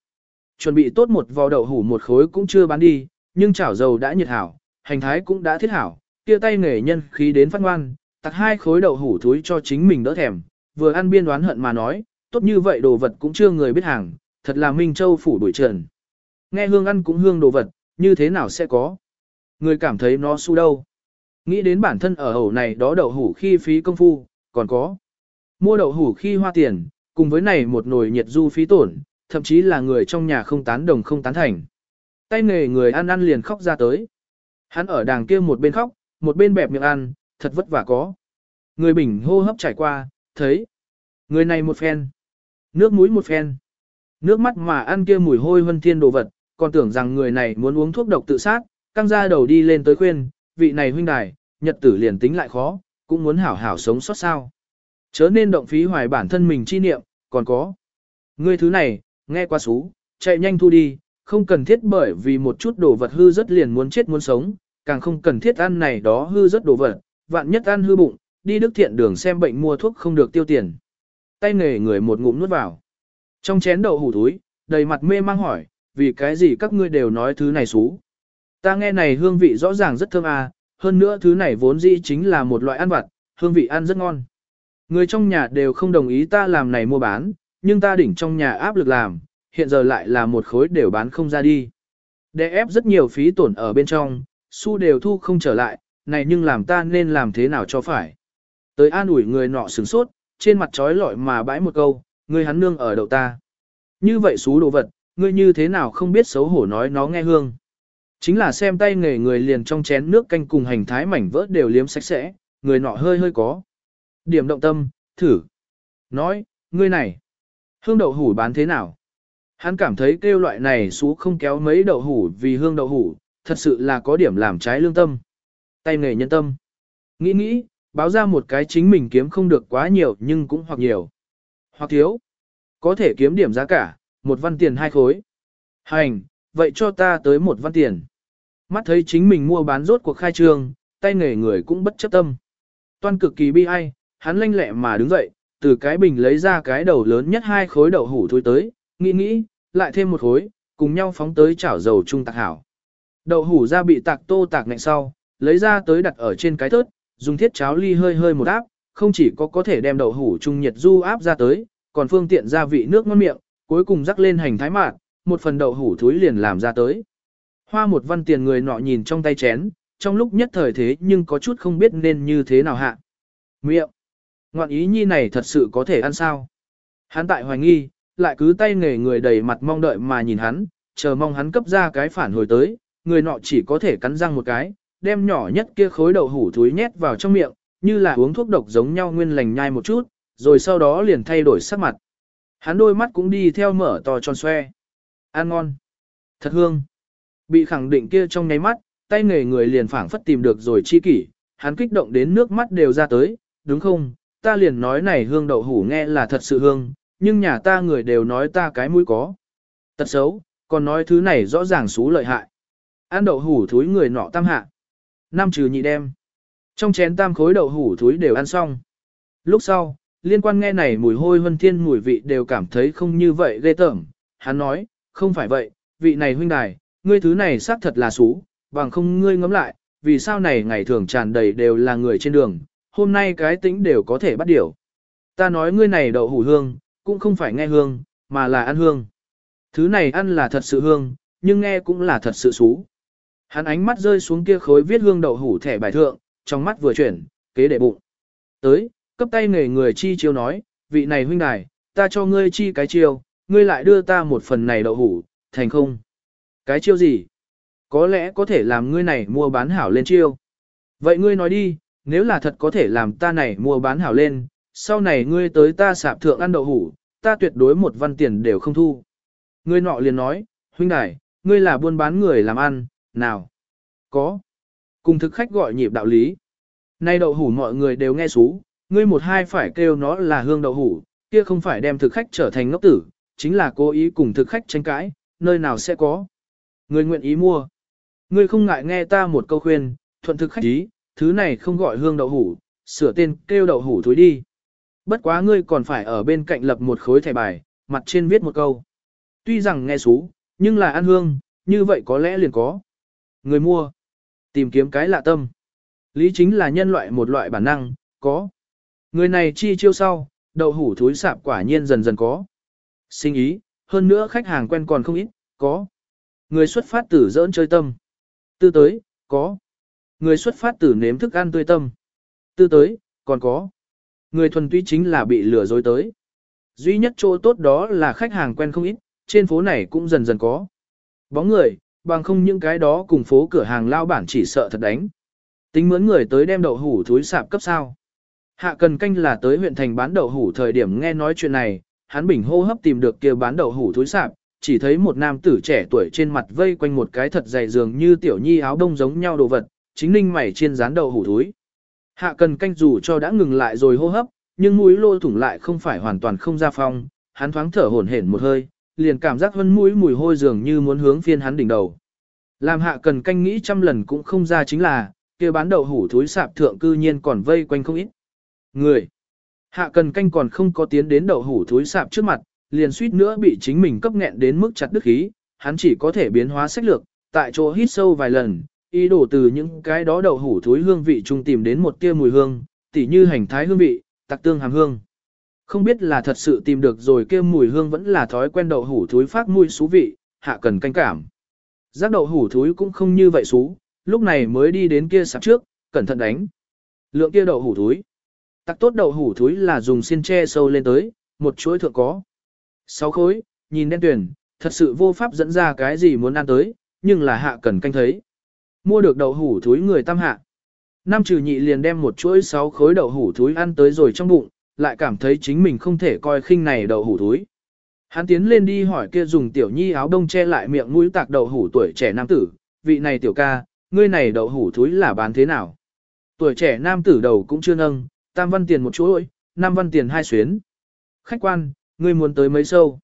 Chuẩn bị tốt một vò đậu hủ một khối cũng chưa bán đi, nhưng chảo dầu đã nhiệt hảo, hành thái cũng đã thiết hảo, kia tay nghề nhân khí đến phát ngoan, tặc hai khối đậu hủ thúi cho chính mình đỡ thèm, vừa ăn biên đoán hận mà nói, tốt như vậy đồ vật cũng chưa người biết hàng, thật là Minh Châu phủ đuổi trần. Nghe hương ăn cũng hương đồ vật, như thế nào sẽ có? Người cảm thấy nó su đâu? Nghĩ đến bản thân ở hầu này đó đậu hủ khi phí công phu, còn có. Mua đậu hủ khi hoa tiền, cùng với này một nồi nhiệt du phí tổn, thậm chí là người trong nhà không tán đồng không tán thành. Tay nghề người ăn ăn liền khóc ra tới. Hắn ở đàng kia một bên khóc, một bên bẹp miệng ăn, thật vất vả có. Người bình hô hấp trải qua, thấy. Người này một phen. Nước mũi một phen. Nước mắt mà ăn kia mùi hôi vân thiên đồ vật, còn tưởng rằng người này muốn uống thuốc độc tự sát, căng ra đầu đi lên tới khuyên, vị này huynh đài, nhật tử liền tính lại khó, cũng muốn hảo hảo sống sót sao. Chớ nên động phí hoài bản thân mình chi niệm, còn có. Ngươi thứ này, nghe qua xú, chạy nhanh thu đi, không cần thiết bởi vì một chút đồ vật hư rất liền muốn chết muốn sống, càng không cần thiết ăn này đó hư rất đồ vật, vạn nhất ăn hư bụng, đi đức thiện đường xem bệnh mua thuốc không được tiêu tiền. Tay nghề người một ngụm nuốt vào. Trong chén đậu hủ túi, đầy mặt mê mang hỏi, vì cái gì các ngươi đều nói thứ này xú. Ta nghe này hương vị rõ ràng rất thơm à, hơn nữa thứ này vốn dĩ chính là một loại ăn vặt, hương vị ăn rất ngon. Người trong nhà đều không đồng ý ta làm này mua bán, nhưng ta đỉnh trong nhà áp lực làm, hiện giờ lại là một khối đều bán không ra đi. Để ép rất nhiều phí tổn ở bên trong, su đều thu không trở lại, này nhưng làm ta nên làm thế nào cho phải. Tới an ủi người nọ sửng sốt, trên mặt trói lọi mà bãi một câu, người hắn nương ở đầu ta. Như vậy xú đồ vật, ngươi như thế nào không biết xấu hổ nói nó nghe hương. Chính là xem tay nghề người liền trong chén nước canh cùng hành thái mảnh vỡ đều liếm sạch sẽ, người nọ hơi hơi có. Điểm động tâm, thử. Nói, ngươi này, hương đậu hủ bán thế nào? Hắn cảm thấy kêu loại này xú không kéo mấy đậu hủ vì hương đậu hủ, thật sự là có điểm làm trái lương tâm. Tay nghề nhân tâm. Nghĩ nghĩ, báo ra một cái chính mình kiếm không được quá nhiều nhưng cũng hoặc nhiều. Hoặc thiếu. Có thể kiếm điểm giá cả, một văn tiền hai khối. Hành, vậy cho ta tới một văn tiền. Mắt thấy chính mình mua bán rốt cuộc khai trương, tay nghề người cũng bất chấp tâm. Toan cực kỳ bi ai, hắn lanh lẹ mà đứng dậy, từ cái bình lấy ra cái đầu lớn nhất hai khối đậu hủ thối tới, nghĩ nghĩ, lại thêm một khối, cùng nhau phóng tới chảo dầu trung tạc hảo. Đậu hủ ra bị tạc tô tạc ngạnh sau, lấy ra tới đặt ở trên cái thớt, dùng thiết cháo ly hơi hơi một áp, không chỉ có có thể đem đậu hủ trung nhiệt du áp ra tới, còn phương tiện gia vị nước ngon miệng, cuối cùng rắc lên hành thái mạn, một phần đậu hủ thúi liền làm ra tới. Hoa một văn tiền người nọ nhìn trong tay chén, trong lúc nhất thời thế nhưng có chút không biết nên như thế nào hạ. Miệng. Ngoạn ý nhi này thật sự có thể ăn sao? Hắn tại hoài nghi, lại cứ tay nghề người đầy mặt mong đợi mà nhìn hắn, chờ mong hắn cấp ra cái phản hồi tới, người nọ chỉ có thể cắn răng một cái, đem nhỏ nhất kia khối đậu hủ thúi nhét vào trong miệng, như là uống thuốc độc giống nhau nguyên lành nhai một chút, rồi sau đó liền thay đổi sắc mặt. Hắn đôi mắt cũng đi theo mở to tròn xoe. Ăn ngon. Thật hương. Bị khẳng định kia trong nháy mắt, tay nghề người liền phảng phất tìm được rồi chi kỷ, hắn kích động đến nước mắt đều ra tới, đúng không? Ta liền nói này hương đậu hủ nghe là thật sự hương, nhưng nhà ta người đều nói ta cái mũi có. Tật xấu, còn nói thứ này rõ ràng xú lợi hại. Ăn đậu hủ thúi người nọ tam hạ. Năm trừ nhị đem. Trong chén tam khối đậu hủ thúi đều ăn xong. Lúc sau, liên quan nghe này mùi hôi vân thiên mùi vị đều cảm thấy không như vậy ghê tởm. Hắn nói, không phải vậy, vị này huynh đài, ngươi thứ này xác thật là xú, bằng không ngươi ngẫm lại, vì sao này ngày thường tràn đầy đều là người trên đường, hôm nay cái tính đều có thể bắt điều. Ta nói ngươi này đậu hủ hương, cũng không phải nghe hương, mà là ăn hương. Thứ này ăn là thật sự hương, nhưng nghe cũng là thật sự xú. Hắn ánh mắt rơi xuống kia khối viết hương đậu hủ thẻ bài thượng, trong mắt vừa chuyển, kế để bụng. Tới, cấp tay nghề người chi chiêu nói, vị này huynh đài, ta cho ngươi chi cái chiêu, ngươi lại đưa ta một phần này đậu hủ, thành không? Cái chiêu gì? Có lẽ có thể làm ngươi này mua bán hảo lên chiêu. Vậy ngươi nói đi, nếu là thật có thể làm ta này mua bán hảo lên, sau này ngươi tới ta sạp thượng ăn đậu hủ, ta tuyệt đối một văn tiền đều không thu. Ngươi nọ liền nói, huynh đài, ngươi là buôn bán người làm ăn, nào? Có. Cùng thực khách gọi nhịp đạo lý. Nay đậu hủ mọi người đều nghe xú, ngươi một hai phải kêu nó là hương đậu hủ, kia không phải đem thực khách trở thành ngốc tử, chính là cố ý cùng thực khách tranh cãi, nơi nào sẽ có. Ngươi nguyện ý mua. Ngươi không ngại nghe ta một câu khuyên, thuận thực khách ý, thứ này không gọi hương đậu hủ, sửa tên kêu đậu hủ thối đi. Bất quá ngươi còn phải ở bên cạnh lập một khối thẻ bài, mặt trên viết một câu. Tuy rằng nghe xú, nhưng là ăn hương, như vậy có lẽ liền có. Người mua, tìm kiếm cái lạ tâm. Lý chính là nhân loại một loại bản năng, có. Người này chi chiêu sau, đậu hủ thúi sạp quả nhiên dần dần có. Sinh ý, hơn nữa khách hàng quen còn không ít, có. Người xuất phát từ dỡn chơi tâm. Tư tới, có. Người xuất phát từ nếm thức ăn tươi tâm. Tư tới, còn có. Người thuần túy chính là bị lừa dối tới. Duy nhất chỗ tốt đó là khách hàng quen không ít, trên phố này cũng dần dần có. Bóng người, bằng không những cái đó cùng phố cửa hàng lao bản chỉ sợ thật đánh. Tính mướn người tới đem đậu hủ thúi sạp cấp sao. Hạ cần canh là tới huyện thành bán đậu hủ thời điểm nghe nói chuyện này, hắn bình hô hấp tìm được kia bán đậu hủ thúi sạp, chỉ thấy một nam tử trẻ tuổi trên mặt vây quanh một cái thật dày dường như tiểu nhi áo đông giống nhau đồ vật, chính ninh mày trên dán đậu hủ thúi. Hạ cần canh dù cho đã ngừng lại rồi hô hấp, nhưng mũi lô thủng lại không phải hoàn toàn không ra phong, hắn thoáng thở hổn hển một hơi, liền cảm giác hân mũi mùi hôi dường như muốn hướng phiên hắn đỉnh đầu. Làm hạ cần canh nghĩ trăm lần cũng không ra chính là, kia bán đậu hủ thúi sạp thượng cư nhiên còn vây quanh không ít. Người. Hạ cần canh còn không có tiến đến đậu hủ thúi sạp trước mặt, liền suýt nữa bị chính mình cấp nghẹn đến mức chặt đứt khí, hắn chỉ có thể biến hóa sách lược, tại chỗ hít sâu vài lần, ý đồ từ những cái đó đậu hủ thối hương vị chung tìm đến một tia mùi hương, tỉ như hành thái hương vị, tặc tương hàm hương. Không biết là thật sự tìm được rồi kia mùi hương vẫn là thói quen đậu hủ thối phát mùi xú vị, hạ cần canh cảm. Giác đậu hủ thối cũng không như vậy xú, lúc này mới đi đến kia sạp trước, cẩn thận đánh. Lượng kia đậu hủ thối, Tặc tốt đậu hủ thối là dùng xiên tre sâu lên tới, một chuỗi thượng có. Sáu khối, nhìn đen tuyển, thật sự vô pháp dẫn ra cái gì muốn ăn tới, nhưng là hạ cần canh thấy. Mua được đậu hủ thúi người tam hạ. Nam trừ nhị liền đem một chuỗi sáu khối đậu hủ thúi ăn tới rồi trong bụng, lại cảm thấy chính mình không thể coi khinh này đậu hủ thúi. Hắn tiến lên đi hỏi kia dùng tiểu nhi áo đông che lại miệng mũi tạc đậu hủ tuổi trẻ nam tử, vị này tiểu ca, ngươi này đậu hủ thúi là bán thế nào? Tuổi trẻ nam tử đầu cũng chưa nâng, tam văn tiền một chuỗi, năm văn tiền hai xuyến. Khách quan, ngươi muốn tới mấy sâu?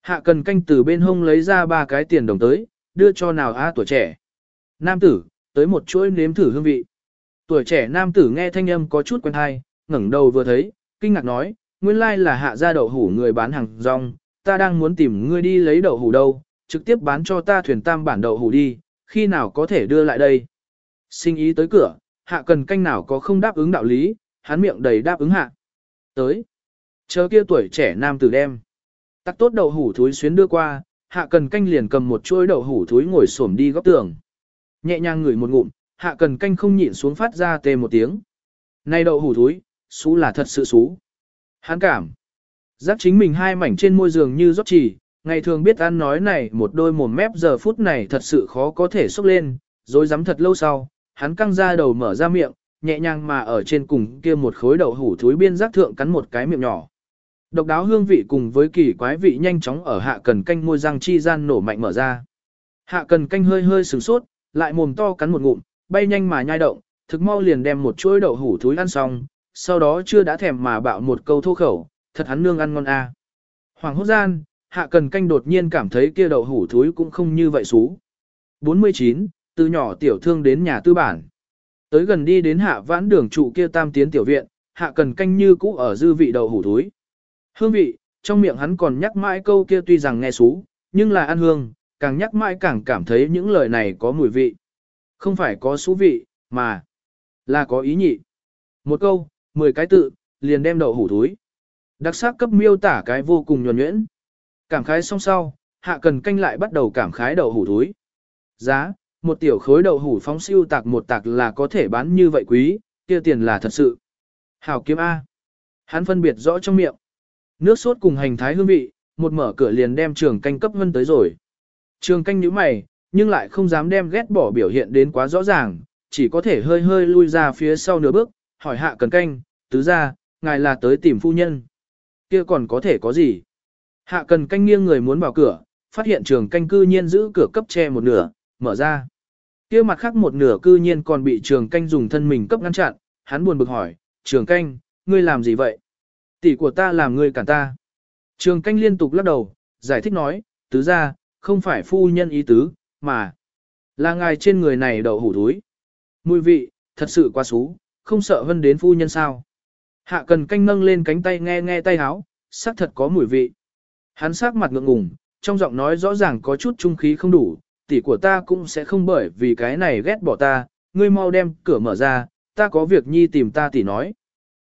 Hạ cần canh từ bên hông lấy ra ba cái tiền đồng tới, đưa cho nào a tuổi trẻ. Nam tử, tới một chuỗi nếm thử hương vị. Tuổi trẻ nam tử nghe thanh âm có chút quen hay, ngẩng đầu vừa thấy, kinh ngạc nói, nguyên lai là hạ gia đậu hủ người bán hàng rong, ta đang muốn tìm ngươi đi lấy đậu hủ đâu, trực tiếp bán cho ta thuyền tam bản đậu hủ đi, khi nào có thể đưa lại đây. Sinh ý tới cửa, hạ cần canh nào có không đáp ứng đạo lý, hắn miệng đầy đáp ứng hạ. Tới, chờ kia tuổi trẻ nam tử đem. Tắc tốt đậu hủ thúi xuyến đưa qua, hạ cần canh liền cầm một chuỗi đậu hủ thúi ngồi xổm đi góc tường. Nhẹ nhàng ngửi một ngụm, hạ cần canh không nhịn xuống phát ra tê một tiếng. Này đậu hủ thúi, xú là thật sự xú. Hắn cảm. Giác chính mình hai mảnh trên môi giường như rót chỉ, ngày thường biết ăn nói này một đôi mồm mép giờ phút này thật sự khó có thể xúc lên, rồi dám thật lâu sau, hắn căng ra đầu mở ra miệng, nhẹ nhàng mà ở trên cùng kia một khối đậu hủ thúi biên giác thượng cắn một cái miệng nhỏ. Độc đáo hương vị cùng với kỳ quái vị nhanh chóng ở hạ cần canh môi răng chi gian nổ mạnh mở ra. Hạ cần canh hơi hơi sửng sốt, lại mồm to cắn một ngụm, bay nhanh mà nhai động, thực mau liền đem một chuỗi đậu hủ thúi ăn xong, sau đó chưa đã thèm mà bạo một câu thô khẩu, thật hắn nương ăn ngon a. À. Hoàng hốt gian, hạ cần canh đột nhiên cảm thấy kia đậu hủ thúi cũng không như vậy xú. 49, từ nhỏ tiểu thương đến nhà tư bản. Tới gần đi đến hạ vãn đường trụ kia tam tiến tiểu viện, hạ cần canh như cũ ở dư vị đậu hủ thúi. Hương vị, trong miệng hắn còn nhắc mãi câu kia tuy rằng nghe xú, nhưng là ăn hương, càng nhắc mãi càng cảm thấy những lời này có mùi vị. Không phải có xú vị, mà là có ý nhị. Một câu, mười cái tự, liền đem đậu hủ túi. Đặc sắc cấp miêu tả cái vô cùng nhuần nhuyễn. Cảm khái xong sau, hạ cần canh lại bắt đầu cảm khái đậu hủ túi. Giá, một tiểu khối đậu hủ phóng siêu tạc một tạc là có thể bán như vậy quý, kia tiền là thật sự. Hảo kiếm A. Hắn phân biệt rõ trong miệng. Nước sốt cùng hành thái hương vị, một mở cửa liền đem trường canh cấp vân tới rồi. Trường canh nhíu mày, nhưng lại không dám đem ghét bỏ biểu hiện đến quá rõ ràng, chỉ có thể hơi hơi lui ra phía sau nửa bước, hỏi hạ cần canh, tứ ra, ngài là tới tìm phu nhân. kia còn có thể có gì? Hạ cần canh nghiêng người muốn vào cửa, phát hiện trường canh cư nhiên giữ cửa cấp che một nửa, mở ra. kia mặt khác một nửa cư nhiên còn bị trường canh dùng thân mình cấp ngăn chặn, hắn buồn bực hỏi, trường canh, ngươi làm gì vậy? Tỷ của ta làm ngươi cản ta. Trường canh liên tục lắc đầu, giải thích nói, tứ ra, không phải phu nhân ý tứ, mà là ngài trên người này đậu hủ túi. Mùi vị, thật sự quá xú, không sợ hơn đến phu nhân sao. Hạ cần canh nâng lên cánh tay nghe nghe tay háo, xác thật có mùi vị. Hắn sắc mặt ngượng ngùng, trong giọng nói rõ ràng có chút trung khí không đủ, tỷ của ta cũng sẽ không bởi vì cái này ghét bỏ ta, ngươi mau đem cửa mở ra, ta có việc nhi tìm ta tỷ nói.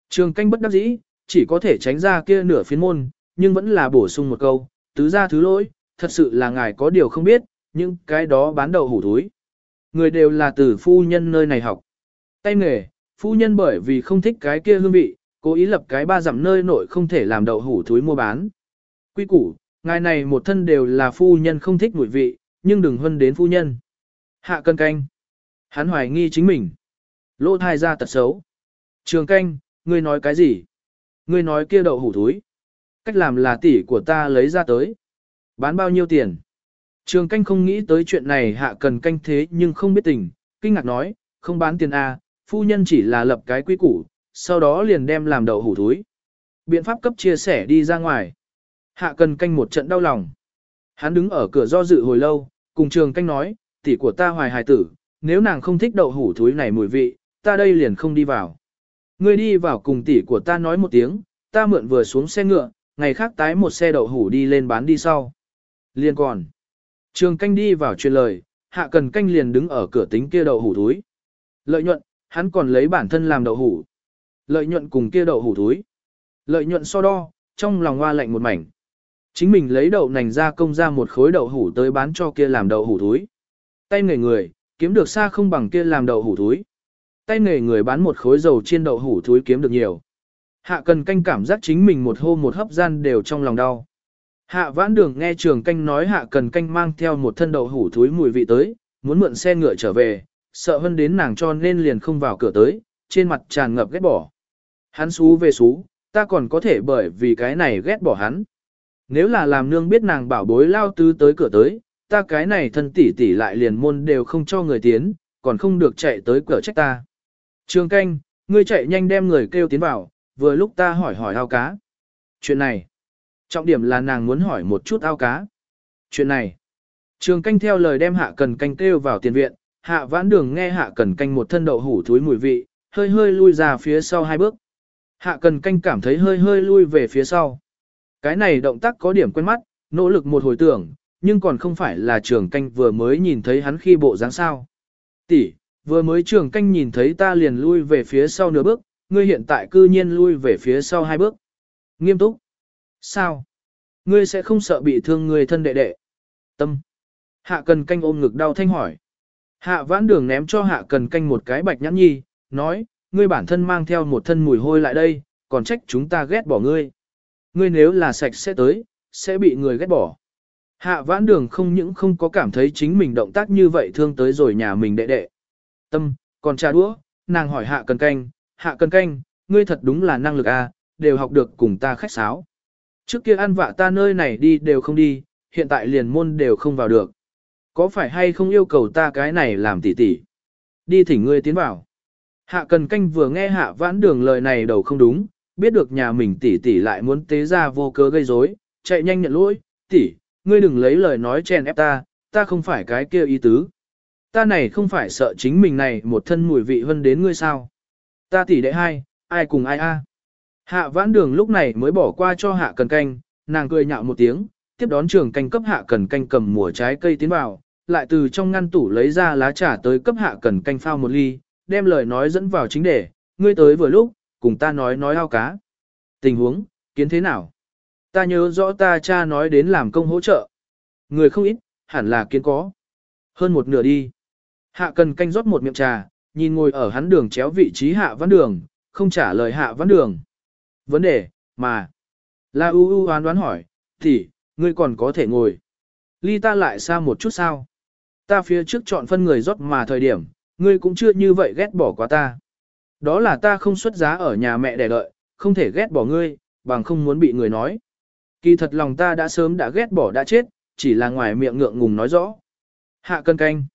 Trường canh bất đắc dĩ, chỉ có thể tránh ra kia nửa phiến môn, nhưng vẫn là bổ sung một câu, tứ ra thứ lỗi, thật sự là ngài có điều không biết, nhưng cái đó bán đầu hủ túi. Người đều là từ phu nhân nơi này học. Tay nghề, phu nhân bởi vì không thích cái kia hương vị, cố ý lập cái ba dặm nơi nội không thể làm đậu hủ thúi mua bán. Quy củ, Ngài này một thân đều là phu nhân không thích mùi vị, nhưng đừng hân đến phu nhân. Hạ cân canh. Hắn hoài nghi chính mình. Lô thai ra tật xấu. Trường canh, ngươi nói cái gì? Ngươi nói kia đậu hủ thúi. Cách làm là tỷ của ta lấy ra tới. Bán bao nhiêu tiền? Trường canh không nghĩ tới chuyện này hạ cần canh thế nhưng không biết tình, kinh ngạc nói, không bán tiền A, phu nhân chỉ là lập cái quy củ, sau đó liền đem làm đậu hủ thúi. Biện pháp cấp chia sẻ đi ra ngoài. Hạ cần canh một trận đau lòng. Hắn đứng ở cửa do dự hồi lâu, cùng trường canh nói, tỷ của ta hoài hài tử, nếu nàng không thích đậu hủ thúi này mùi vị, ta đây liền không đi vào. Ngươi đi vào cùng tỷ của ta nói một tiếng, ta mượn vừa xuống xe ngựa, ngày khác tái một xe đậu hủ đi lên bán đi sau. Liên còn. Trường canh đi vào truyền lời, hạ cần canh liền đứng ở cửa tính kia đậu hủ túi. Lợi nhuận, hắn còn lấy bản thân làm đậu hủ. Lợi nhuận cùng kia đậu hủ túi. Lợi nhuận so đo, trong lòng hoa lạnh một mảnh. Chính mình lấy đậu nành ra công ra một khối đậu hủ tới bán cho kia làm đậu hủ túi. Tay nghề người, kiếm được xa không bằng kia làm đậu hủ túi. Tay nghề người bán một khối dầu chiên đậu hủ túi kiếm được nhiều. Hạ cần canh cảm giác chính mình một hô một hấp gian đều trong lòng đau. Hạ vãn đường nghe trường canh nói hạ cần canh mang theo một thân đậu hủ thúi mùi vị tới, muốn mượn xe ngựa trở về, sợ hơn đến nàng cho nên liền không vào cửa tới, trên mặt tràn ngập ghét bỏ. Hắn xú về xú, ta còn có thể bởi vì cái này ghét bỏ hắn. Nếu là làm nương biết nàng bảo bối lao tứ tới cửa tới, ta cái này thân tỷ tỷ lại liền môn đều không cho người tiến, còn không được chạy tới cửa trách ta. Trường canh, ngươi chạy nhanh đem người kêu tiến vào, vừa lúc ta hỏi hỏi ao cá. Chuyện này, trọng điểm là nàng muốn hỏi một chút ao cá. Chuyện này, trường canh theo lời đem hạ cần canh kêu vào tiền viện, hạ vãn đường nghe hạ cần canh một thân đậu hủ thúi mùi vị, hơi hơi lui ra phía sau hai bước. Hạ cần canh cảm thấy hơi hơi lui về phía sau. Cái này động tác có điểm quen mắt, nỗ lực một hồi tưởng, nhưng còn không phải là trường canh vừa mới nhìn thấy hắn khi bộ dáng sao. Tỷ, vừa mới trường canh nhìn thấy ta liền lui về phía sau nửa bước, ngươi hiện tại cư nhiên lui về phía sau hai bước. Nghiêm túc. Sao? Ngươi sẽ không sợ bị thương người thân đệ đệ. Tâm. Hạ cần canh ôm ngực đau thanh hỏi. Hạ vãn đường ném cho hạ cần canh một cái bạch nhãn nhi, nói, ngươi bản thân mang theo một thân mùi hôi lại đây, còn trách chúng ta ghét bỏ ngươi. Ngươi nếu là sạch sẽ tới, sẽ bị người ghét bỏ. Hạ vãn đường không những không có cảm thấy chính mình động tác như vậy thương tới rồi nhà mình đệ đệ. Tâm, còn trà đũa, nàng hỏi hạ cần canh, hạ cần canh, ngươi thật đúng là năng lực a, à, đều học được cùng ta khách sáo. Trước kia ăn vạ ta nơi này đi đều không đi, hiện tại liền môn đều không vào được. Có phải hay không yêu cầu ta cái này làm tỉ tỉ? Đi thỉnh ngươi tiến vào. Hạ cần canh vừa nghe hạ vãn đường lời này đầu không đúng, biết được nhà mình tỉ tỉ lại muốn tế ra vô cớ gây rối, chạy nhanh nhận lỗi, tỉ, ngươi đừng lấy lời nói chèn ép ta, ta không phải cái kia ý tứ. Ta này không phải sợ chính mình này một thân mùi vị hơn đến ngươi sao. Ta tỉ đệ hai, ai cùng ai a? Hạ vãn đường lúc này mới bỏ qua cho hạ cần canh, nàng cười nhạo một tiếng, tiếp đón trường canh cấp hạ cần canh cầm mùa trái cây tiến vào, lại từ trong ngăn tủ lấy ra lá trà tới cấp hạ cần canh phao một ly, đem lời nói dẫn vào chính đề, ngươi tới vừa lúc, cùng ta nói nói ao cá. Tình huống, kiến thế nào? Ta nhớ rõ ta cha nói đến làm công hỗ trợ. Người không ít, hẳn là kiến có. Hơn một nửa đi. Hạ cần canh rót một miệng trà, nhìn ngồi ở hắn đường chéo vị trí hạ văn đường, không trả lời hạ văn đường. Vấn đề, mà. La U U hoán đoán hỏi, thì, ngươi còn có thể ngồi. Ly ta lại xa một chút sao? Ta phía trước chọn phân người rót mà thời điểm, ngươi cũng chưa như vậy ghét bỏ quá ta. Đó là ta không xuất giá ở nhà mẹ để đợi, không thể ghét bỏ ngươi, bằng không muốn bị người nói. Kỳ thật lòng ta đã sớm đã ghét bỏ đã chết, chỉ là ngoài miệng ngượng ngùng nói rõ. Hạ cân canh.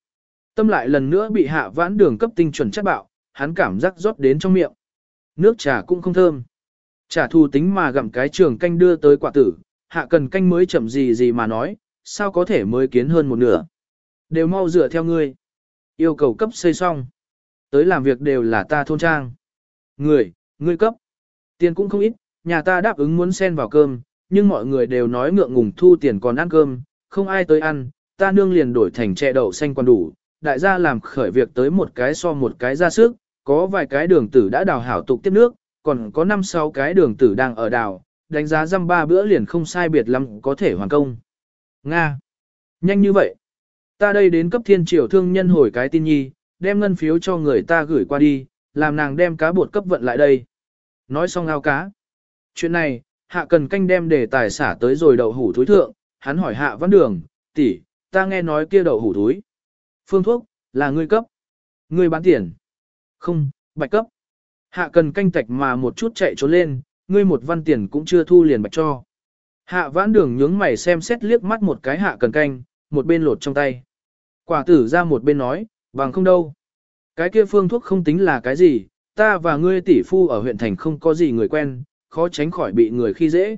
Tâm lại lần nữa bị hạ vãn đường cấp tinh chuẩn chất bạo, hắn cảm giác rót đến trong miệng. Nước trà cũng không thơm. Trả thù tính mà gặm cái trường canh đưa tới quả tử, hạ cần canh mới chậm gì gì mà nói, sao có thể mới kiến hơn một nửa. Đều mau dựa theo ngươi. Yêu cầu cấp xây xong. Tới làm việc đều là ta thôn trang. Người, ngươi cấp. Tiền cũng không ít, nhà ta đáp ứng muốn xen vào cơm, nhưng mọi người đều nói ngượng ngùng thu tiền còn ăn cơm, không ai tới ăn, ta nương liền đổi thành chè đậu xanh còn đủ, đại gia làm khởi việc tới một cái so một cái ra sức, có vài cái đường tử đã đào hảo tục tiếp nước, còn có năm sáu cái đường tử đang ở đảo đánh giá răm ba bữa liền không sai biệt lắm có thể hoàn công. Nga! Nhanh như vậy! Ta đây đến cấp thiên triều thương nhân hồi cái tin nhi, đem ngân phiếu cho người ta gửi qua đi, làm nàng đem cá bột cấp vận lại đây. Nói xong ao cá. Chuyện này, hạ cần canh đem để tài xả tới rồi đậu hủ thúi thượng, hắn hỏi hạ văn đường, tỷ, ta nghe nói kia đậu hủ túi. Phương thuốc, là ngươi cấp. Ngươi bán tiền. Không, bạch cấp. Hạ cần canh tạch mà một chút chạy trốn lên, ngươi một văn tiền cũng chưa thu liền bạch cho. Hạ vãn đường nhướng mày xem xét liếc mắt một cái hạ cần canh, một bên lột trong tay. Quả tử ra một bên nói, bằng không đâu. Cái kia phương thuốc không tính là cái gì, ta và ngươi tỷ phu ở huyện thành không có gì người quen, khó tránh khỏi bị người khi dễ.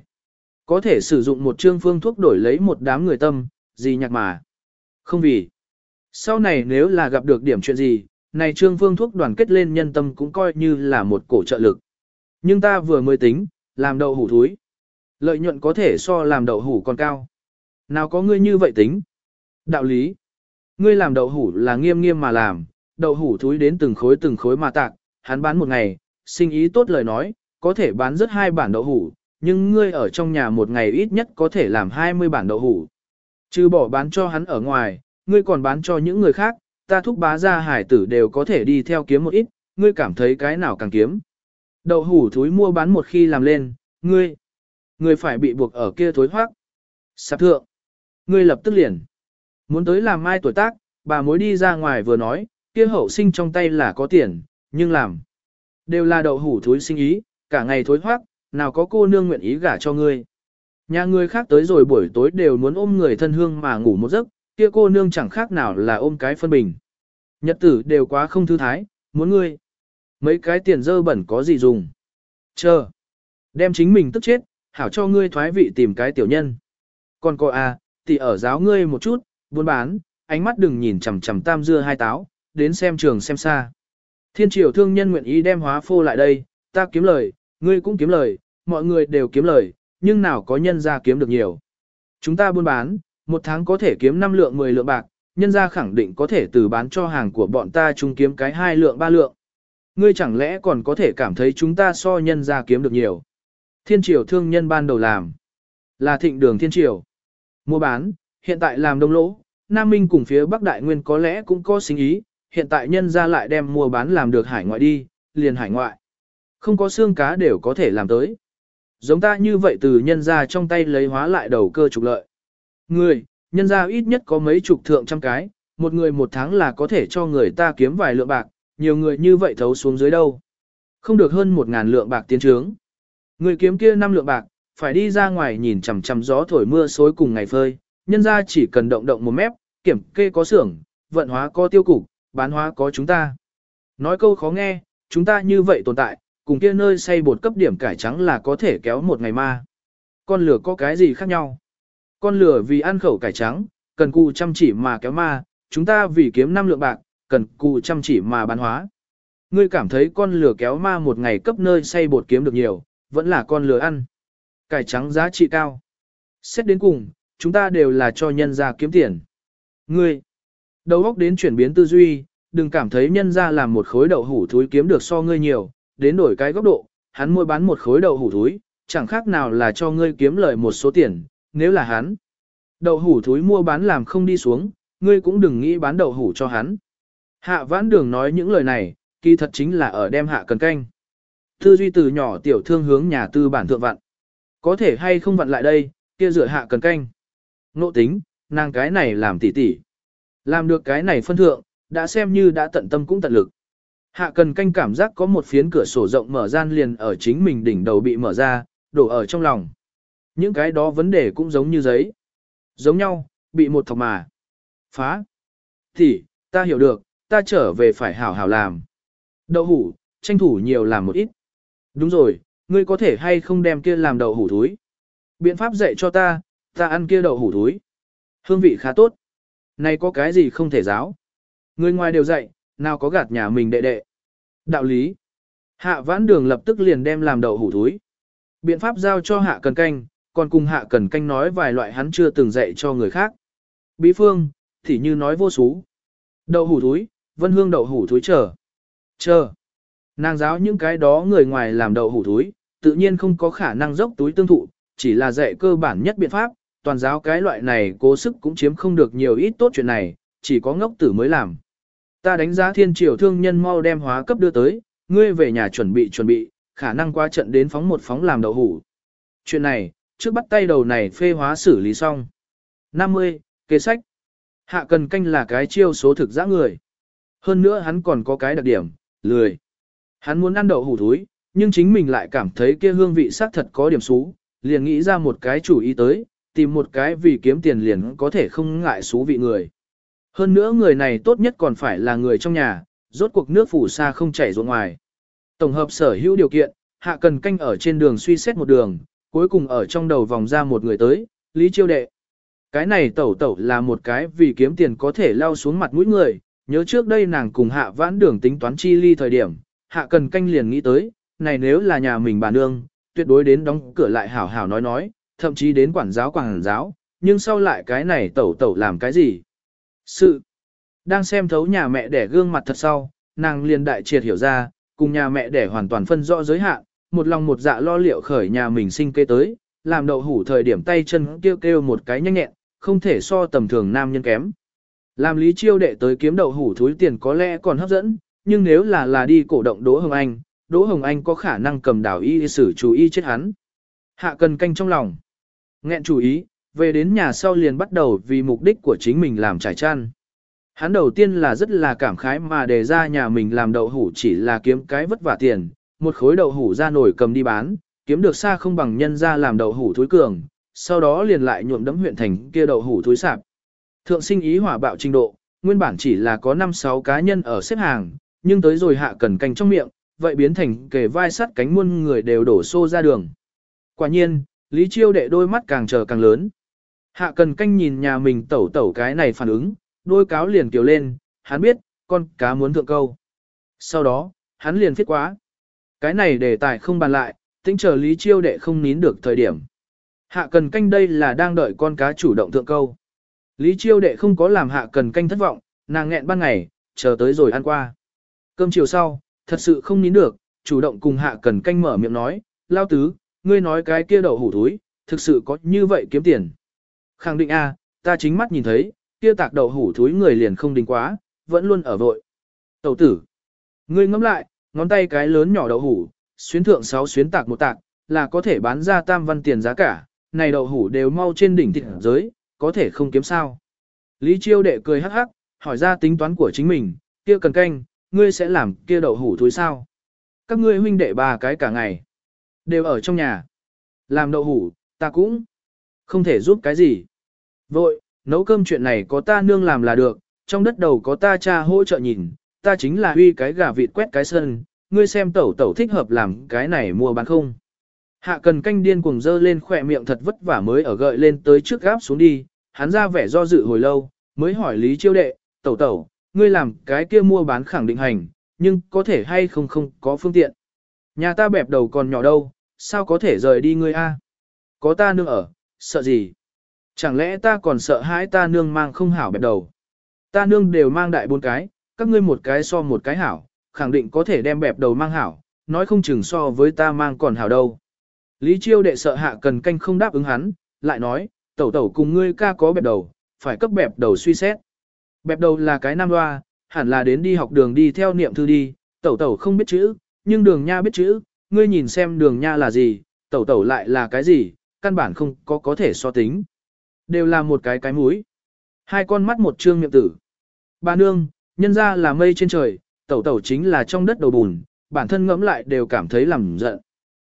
Có thể sử dụng một chương phương thuốc đổi lấy một đám người tâm, gì nhạc mà. Không vì. Sau này nếu là gặp được điểm chuyện gì, này trương phương thuốc đoàn kết lên nhân tâm cũng coi như là một cổ trợ lực. Nhưng ta vừa mới tính, làm đậu hủ thúi. Lợi nhuận có thể so làm đậu hủ còn cao. Nào có ngươi như vậy tính? Đạo lý. Ngươi làm đậu hủ là nghiêm nghiêm mà làm, đậu hủ thúi đến từng khối từng khối mà tạc, hắn bán một ngày, sinh ý tốt lời nói, có thể bán rất hai bản đậu hủ, nhưng ngươi ở trong nhà một ngày ít nhất có thể làm 20 bản đậu hủ. Chứ bỏ bán cho hắn ở ngoài, ngươi còn bán cho những người khác, ta thúc bá ra hải tử đều có thể đi theo kiếm một ít, ngươi cảm thấy cái nào càng kiếm. Đậu hủ thúi mua bán một khi làm lên, ngươi, ngươi phải bị buộc ở kia thối hoác. Sạp thượng, ngươi lập tức liền. Muốn tới làm mai tuổi tác, bà mối đi ra ngoài vừa nói, kia hậu sinh trong tay là có tiền, nhưng làm. Đều là đậu hủ thúi sinh ý, cả ngày thối hoác, nào có cô nương nguyện ý gả cho ngươi. Nhà người khác tới rồi buổi tối đều muốn ôm người thân hương mà ngủ một giấc, kia cô nương chẳng khác nào là ôm cái phân bình. Nhật tử đều quá không thư thái, muốn ngươi. Mấy cái tiền dơ bẩn có gì dùng. Chờ. Đem chính mình tức chết, hảo cho ngươi thoái vị tìm cái tiểu nhân. Còn cô à, thì ở giáo ngươi một chút, buôn bán, ánh mắt đừng nhìn chằm chằm tam dưa hai táo, đến xem trường xem xa. Thiên triều thương nhân nguyện ý đem hóa phô lại đây, ta kiếm lời, ngươi cũng kiếm lời, mọi người đều kiếm lời, nhưng nào có nhân ra kiếm được nhiều. Chúng ta buôn bán, một tháng có thể kiếm 5 lượng 10 lượng bạc, nhân ra khẳng định có thể từ bán cho hàng của bọn ta chung kiếm cái 2 lượng 3 lượng. Ngươi chẳng lẽ còn có thể cảm thấy chúng ta so nhân ra kiếm được nhiều. Thiên triều thương nhân ban đầu làm là thịnh đường thiên triều. Mua bán, hiện tại làm đông lỗ, Nam Minh cùng phía Bắc Đại Nguyên có lẽ cũng có sinh ý, hiện tại nhân ra lại đem mua bán làm được hải ngoại đi, liền hải ngoại. Không có xương cá đều có thể làm tới. Giống ta như vậy từ nhân ra trong tay lấy hóa lại đầu cơ trục lợi. Người, nhân ra ít nhất có mấy chục thượng trăm cái, một người một tháng là có thể cho người ta kiếm vài lượng bạc, nhiều người như vậy thấu xuống dưới đâu. Không được hơn một ngàn lượng bạc tiến trướng. Người kiếm kia năm lượng bạc, phải đi ra ngoài nhìn chằm chằm gió thổi mưa xối cùng ngày phơi, nhân ra chỉ cần động động một mép, kiểm kê có xưởng, vận hóa có tiêu cục, bán hóa có chúng ta. Nói câu khó nghe, chúng ta như vậy tồn tại, cùng kia nơi xây bột cấp điểm cải trắng là có thể kéo một ngày ma. Con lửa có cái gì khác nhau? Con lửa vì ăn khẩu cải trắng, cần cù chăm chỉ mà kéo ma, chúng ta vì kiếm năm lượng bạc, cần cù chăm chỉ mà bán hóa. Ngươi cảm thấy con lửa kéo ma một ngày cấp nơi xây bột kiếm được nhiều, vẫn là con lửa ăn. Cải trắng giá trị cao. Xét đến cùng, chúng ta đều là cho nhân ra kiếm tiền. Ngươi, đầu óc đến chuyển biến tư duy, đừng cảm thấy nhân ra làm một khối đậu hủ thúi kiếm được so ngươi nhiều, đến đổi cái góc độ, hắn mua bán một khối đậu hủ thúi, chẳng khác nào là cho ngươi kiếm lời một số tiền, nếu là hắn. Đậu hủ thúi mua bán làm không đi xuống, ngươi cũng đừng nghĩ bán đậu hủ cho hắn. Hạ vãn đường nói những lời này, kỳ thật chính là ở đem hạ cần canh. Tư duy từ nhỏ tiểu thương hướng nhà tư bản thượng vặn. Có thể hay không vặn lại đây, kia rửa hạ cần canh. Nộ tính, nàng cái này làm tỉ tỉ. Làm được cái này phân thượng, đã xem như đã tận tâm cũng tận lực. Hạ cần canh cảm giác có một phiến cửa sổ rộng mở gian liền ở chính mình đỉnh đầu bị mở ra, đổ ở trong lòng. Những cái đó vấn đề cũng giống như giấy. Giống nhau, bị một thọc mà. Phá. Thì, ta hiểu được, ta trở về phải hảo hảo làm. Đậu hủ, tranh thủ nhiều làm một ít. Đúng rồi, ngươi có thể hay không đem kia làm đậu hủ thúi. Biện pháp dạy cho ta, ta ăn kia đậu hủ thúi. Hương vị khá tốt. Này có cái gì không thể giáo. Người ngoài đều dạy, nào có gạt nhà mình đệ đệ. Đạo lý. Hạ vãn đường lập tức liền đem làm đậu hủ thúi. Biện pháp giao cho hạ cần canh, còn cùng hạ cần canh nói vài loại hắn chưa từng dạy cho người khác. Bí phương, thì như nói vô số. Đậu hủ thúi, vân hương đậu hủ thúi chờ. Chờ. Nàng giáo những cái đó người ngoài làm đậu hủ thúi, tự nhiên không có khả năng dốc túi tương thụ, chỉ là dạy cơ bản nhất biện pháp, toàn giáo cái loại này cố sức cũng chiếm không được nhiều ít tốt chuyện này, chỉ có ngốc tử mới làm. Ta đánh giá thiên triều thương nhân mau đem hóa cấp đưa tới, ngươi về nhà chuẩn bị chuẩn bị, khả năng qua trận đến phóng một phóng làm đậu hủ. Chuyện này, trước bắt tay đầu này phê hóa xử lý xong. 50, kế sách. Hạ cần canh là cái chiêu số thực dã người. Hơn nữa hắn còn có cái đặc điểm, lười. Hắn muốn ăn đậu hủ thúi, nhưng chính mình lại cảm thấy kia hương vị xác thật có điểm xú, liền nghĩ ra một cái chủ ý tới, tìm một cái vì kiếm tiền liền có thể không ngại xú vị người. Hơn nữa người này tốt nhất còn phải là người trong nhà, rốt cuộc nước phủ xa không chảy ruộng ngoài. Tổng hợp sở hữu điều kiện, hạ cần canh ở trên đường suy xét một đường, cuối cùng ở trong đầu vòng ra một người tới, Lý Chiêu Đệ. Cái này tẩu tẩu là một cái vì kiếm tiền có thể lao xuống mặt mũi người, nhớ trước đây nàng cùng hạ vãn đường tính toán chi ly thời điểm, hạ cần canh liền nghĩ tới, này nếu là nhà mình bà nương, tuyệt đối đến đóng cửa lại hảo hảo nói nói, thậm chí đến quản giáo quản giáo, nhưng sau lại cái này tẩu tẩu làm cái gì? Sự đang xem thấu nhà mẹ đẻ gương mặt thật sau, nàng liền đại triệt hiểu ra, cùng nhà mẹ đẻ hoàn toàn phân rõ giới hạn, một lòng một dạ lo liệu khởi nhà mình sinh kế tới, làm đậu hủ thời điểm tay chân kêu kêu một cái nhanh nhẹn, không thể so tầm thường nam nhân kém. Làm lý chiêu đệ tới kiếm đậu hủ thúi tiền có lẽ còn hấp dẫn, nhưng nếu là là đi cổ động Đỗ Hồng Anh, Đỗ Hồng Anh có khả năng cầm đảo y xử chú y chết hắn. Hạ cần canh trong lòng. Nghẹn chú ý, về đến nhà sau liền bắt đầu vì mục đích của chính mình làm trải chăn. Hắn đầu tiên là rất là cảm khái mà đề ra nhà mình làm đậu hủ chỉ là kiếm cái vất vả tiền, một khối đậu hủ ra nổi cầm đi bán, kiếm được xa không bằng nhân ra làm đậu hủ thúi cường, sau đó liền lại nhuộm đấm huyện thành kia đậu hủ thúi sạp. Thượng sinh ý hỏa bạo trình độ, nguyên bản chỉ là có 5-6 cá nhân ở xếp hàng, nhưng tới rồi hạ cần canh trong miệng, vậy biến thành kề vai sắt cánh muôn người đều đổ xô ra đường. Quả nhiên, Lý Chiêu đệ đôi mắt càng chờ càng lớn. Hạ cần canh nhìn nhà mình tẩu tẩu cái này phản ứng, đôi cáo liền kiều lên, hắn biết, con cá muốn thượng câu. Sau đó, hắn liền viết quá. Cái này đề tài không bàn lại, tính chờ Lý Chiêu đệ không nín được thời điểm. Hạ cần canh đây là đang đợi con cá chủ động thượng câu. Lý Chiêu đệ không có làm hạ cần canh thất vọng, nàng nghẹn ban ngày, chờ tới rồi ăn qua. Cơm chiều sau, thật sự không nín được, chủ động cùng hạ cần canh mở miệng nói, lao tứ, ngươi nói cái kia đậu hủ túi, thực sự có như vậy kiếm tiền. Khẳng định a, ta chính mắt nhìn thấy, kia tạc đậu hủ túi người liền không đình quá, vẫn luôn ở vội. Tẩu tử, ngươi ngẫm lại, ngón tay cái lớn nhỏ đậu hủ, xuyến thượng 6 xuyến tạc một tạc, là có thể bán ra tam văn tiền giá cả, này đậu hủ đều mau trên đỉnh thịt giới, có thể không kiếm sao. Lý Chiêu đệ cười hắc hắc, hỏi ra tính toán của chính mình, kia cần canh, ngươi sẽ làm kia đậu hủ thối sao? Các ngươi huynh đệ ba cái cả ngày, đều ở trong nhà. Làm đậu hủ, ta cũng không thể giúp cái gì. Vội, nấu cơm chuyện này có ta nương làm là được, trong đất đầu có ta cha hỗ trợ nhìn, ta chính là huy cái gà vịt quét cái sân, ngươi xem tẩu tẩu thích hợp làm cái này mua bán không. Hạ cần canh điên cuồng dơ lên khỏe miệng thật vất vả mới ở gợi lên tới trước gáp xuống đi, hắn ra vẻ do dự hồi lâu, mới hỏi Lý Chiêu Đệ, tẩu tẩu, ngươi làm cái kia mua bán khẳng định hành, nhưng có thể hay không không có phương tiện. Nhà ta bẹp đầu còn nhỏ đâu, sao có thể rời đi ngươi a? Có ta nương ở, sợ gì? Chẳng lẽ ta còn sợ hãi ta nương mang không hảo bẹp đầu? Ta nương đều mang đại bốn cái, các ngươi một cái so một cái hảo, khẳng định có thể đem bẹp đầu mang hảo, nói không chừng so với ta mang còn hảo đâu. Lý Chiêu đệ sợ hạ cần canh không đáp ứng hắn, lại nói, tẩu tẩu cùng ngươi ca có bẹp đầu, phải cấp bẹp đầu suy xét. Bẹp đầu là cái nam hoa, hẳn là đến đi học đường đi theo niệm thư đi, tẩu tẩu không biết chữ, nhưng đường nha biết chữ, ngươi nhìn xem đường nha là gì, tẩu tẩu lại là cái gì, căn bản không có có thể so tính. Đều là một cái cái mũi. Hai con mắt một trương miệng tử. Bà nương, nhân ra là mây trên trời, tẩu tẩu chính là trong đất đầu bùn, bản thân ngẫm lại đều cảm thấy lầm giận.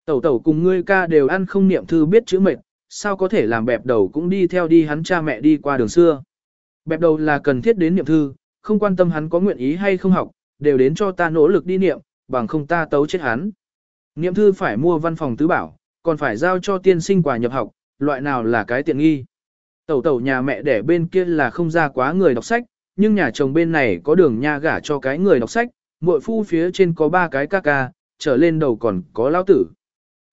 Tẩu tẩu cùng ngươi ca đều ăn không niệm thư biết chữ mệt, sao có thể làm bẹp đầu cũng đi theo đi hắn cha mẹ đi qua đường xưa. Bẹp đầu là cần thiết đến niệm thư, không quan tâm hắn có nguyện ý hay không học, đều đến cho ta nỗ lực đi niệm, bằng không ta tấu chết hắn. Niệm thư phải mua văn phòng tứ bảo, còn phải giao cho tiên sinh quà nhập học, loại nào là cái tiện nghi. Tẩu tẩu nhà mẹ đẻ bên kia là không ra quá người đọc sách, nhưng nhà chồng bên này có đường nha gả cho cái người đọc sách, muội phu phía trên có ba cái ca ca, trở lên đầu còn có lao tử.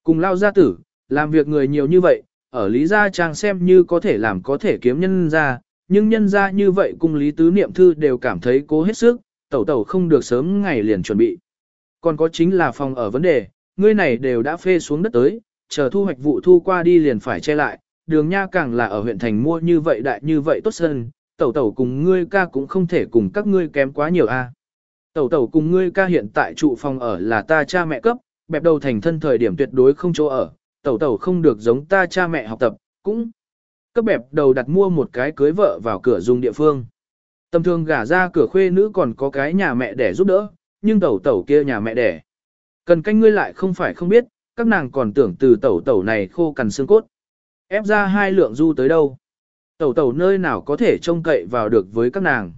Cùng lao gia tử, làm việc người nhiều như vậy, ở Lý Gia Trang xem như có thể làm có thể kiếm nhân ra, nhưng nhân ra như vậy cùng Lý Tứ Niệm Thư đều cảm thấy cố hết sức, tẩu tẩu không được sớm ngày liền chuẩn bị. Còn có chính là phòng ở vấn đề, ngươi này đều đã phê xuống đất tới, chờ thu hoạch vụ thu qua đi liền phải che lại, đường nha càng là ở huyện thành mua như vậy đại như vậy tốt hơn, tẩu tẩu cùng ngươi ca cũng không thể cùng các ngươi kém quá nhiều a. Tẩu tẩu cùng ngươi ca hiện tại trụ phòng ở là ta cha mẹ cấp, bẹp đầu thành thân thời điểm tuyệt đối không chỗ ở, tẩu tẩu không được giống ta cha mẹ học tập, cũng cấp bẹp đầu đặt mua một cái cưới vợ vào cửa dùng địa phương. Tầm thường gả ra cửa khuê nữ còn có cái nhà mẹ đẻ giúp đỡ, nhưng tẩu tẩu kia nhà mẹ đẻ. Cần canh ngươi lại không phải không biết, các nàng còn tưởng từ tẩu tẩu này khô cằn xương cốt. Ép ra hai lượng du tới đâu. Tẩu tẩu nơi nào có thể trông cậy vào được với các nàng.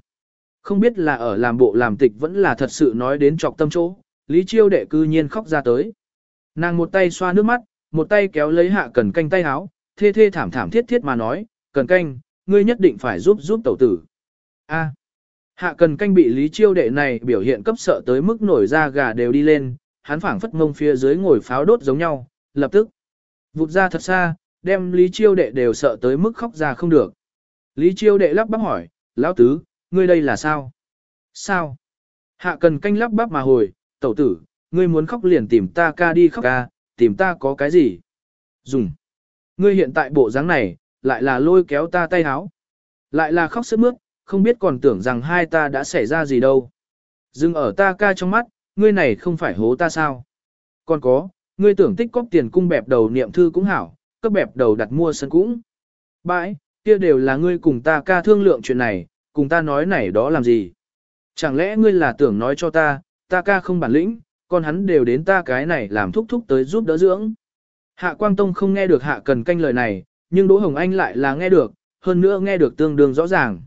Không biết là ở làm bộ làm tịch vẫn là thật sự nói đến trọc tâm chỗ, Lý Chiêu đệ cư nhiên khóc ra tới. Nàng một tay xoa nước mắt, một tay kéo lấy hạ cần canh tay áo, thê thê thảm thảm thiết thiết mà nói, cần canh, ngươi nhất định phải giúp giúp tẩu tử. A. hạ cần canh bị Lý Chiêu đệ này biểu hiện cấp sợ tới mức nổi da gà đều đi lên, hắn phảng phất mông phía dưới ngồi pháo đốt giống nhau, lập tức vụt ra thật xa, đem Lý Chiêu đệ đều sợ tới mức khóc ra không được. Lý Chiêu đệ lắp bắp hỏi, lão tứ, ngươi đây là sao? Sao? Hạ cần canh lắp bắp mà hồi, tẩu tử, ngươi muốn khóc liền tìm ta ca đi khóc ca, tìm ta có cái gì? Dùng. Ngươi hiện tại bộ dáng này, lại là lôi kéo ta tay háo. Lại là khóc sức mướt, không biết còn tưởng rằng hai ta đã xảy ra gì đâu. Dừng ở ta ca trong mắt, ngươi này không phải hố ta sao? Còn có, ngươi tưởng tích cóp tiền cung bẹp đầu niệm thư cũng hảo, cấp bẹp đầu đặt mua sân cũng. Bãi, kia đều là ngươi cùng ta ca thương lượng chuyện này, cùng ta nói này đó làm gì? Chẳng lẽ ngươi là tưởng nói cho ta, ta ca không bản lĩnh, còn hắn đều đến ta cái này làm thúc thúc tới giúp đỡ dưỡng. Hạ Quang Tông không nghe được Hạ Cần Canh lời này, nhưng Đỗ Hồng Anh lại là nghe được, hơn nữa nghe được tương đương rõ ràng.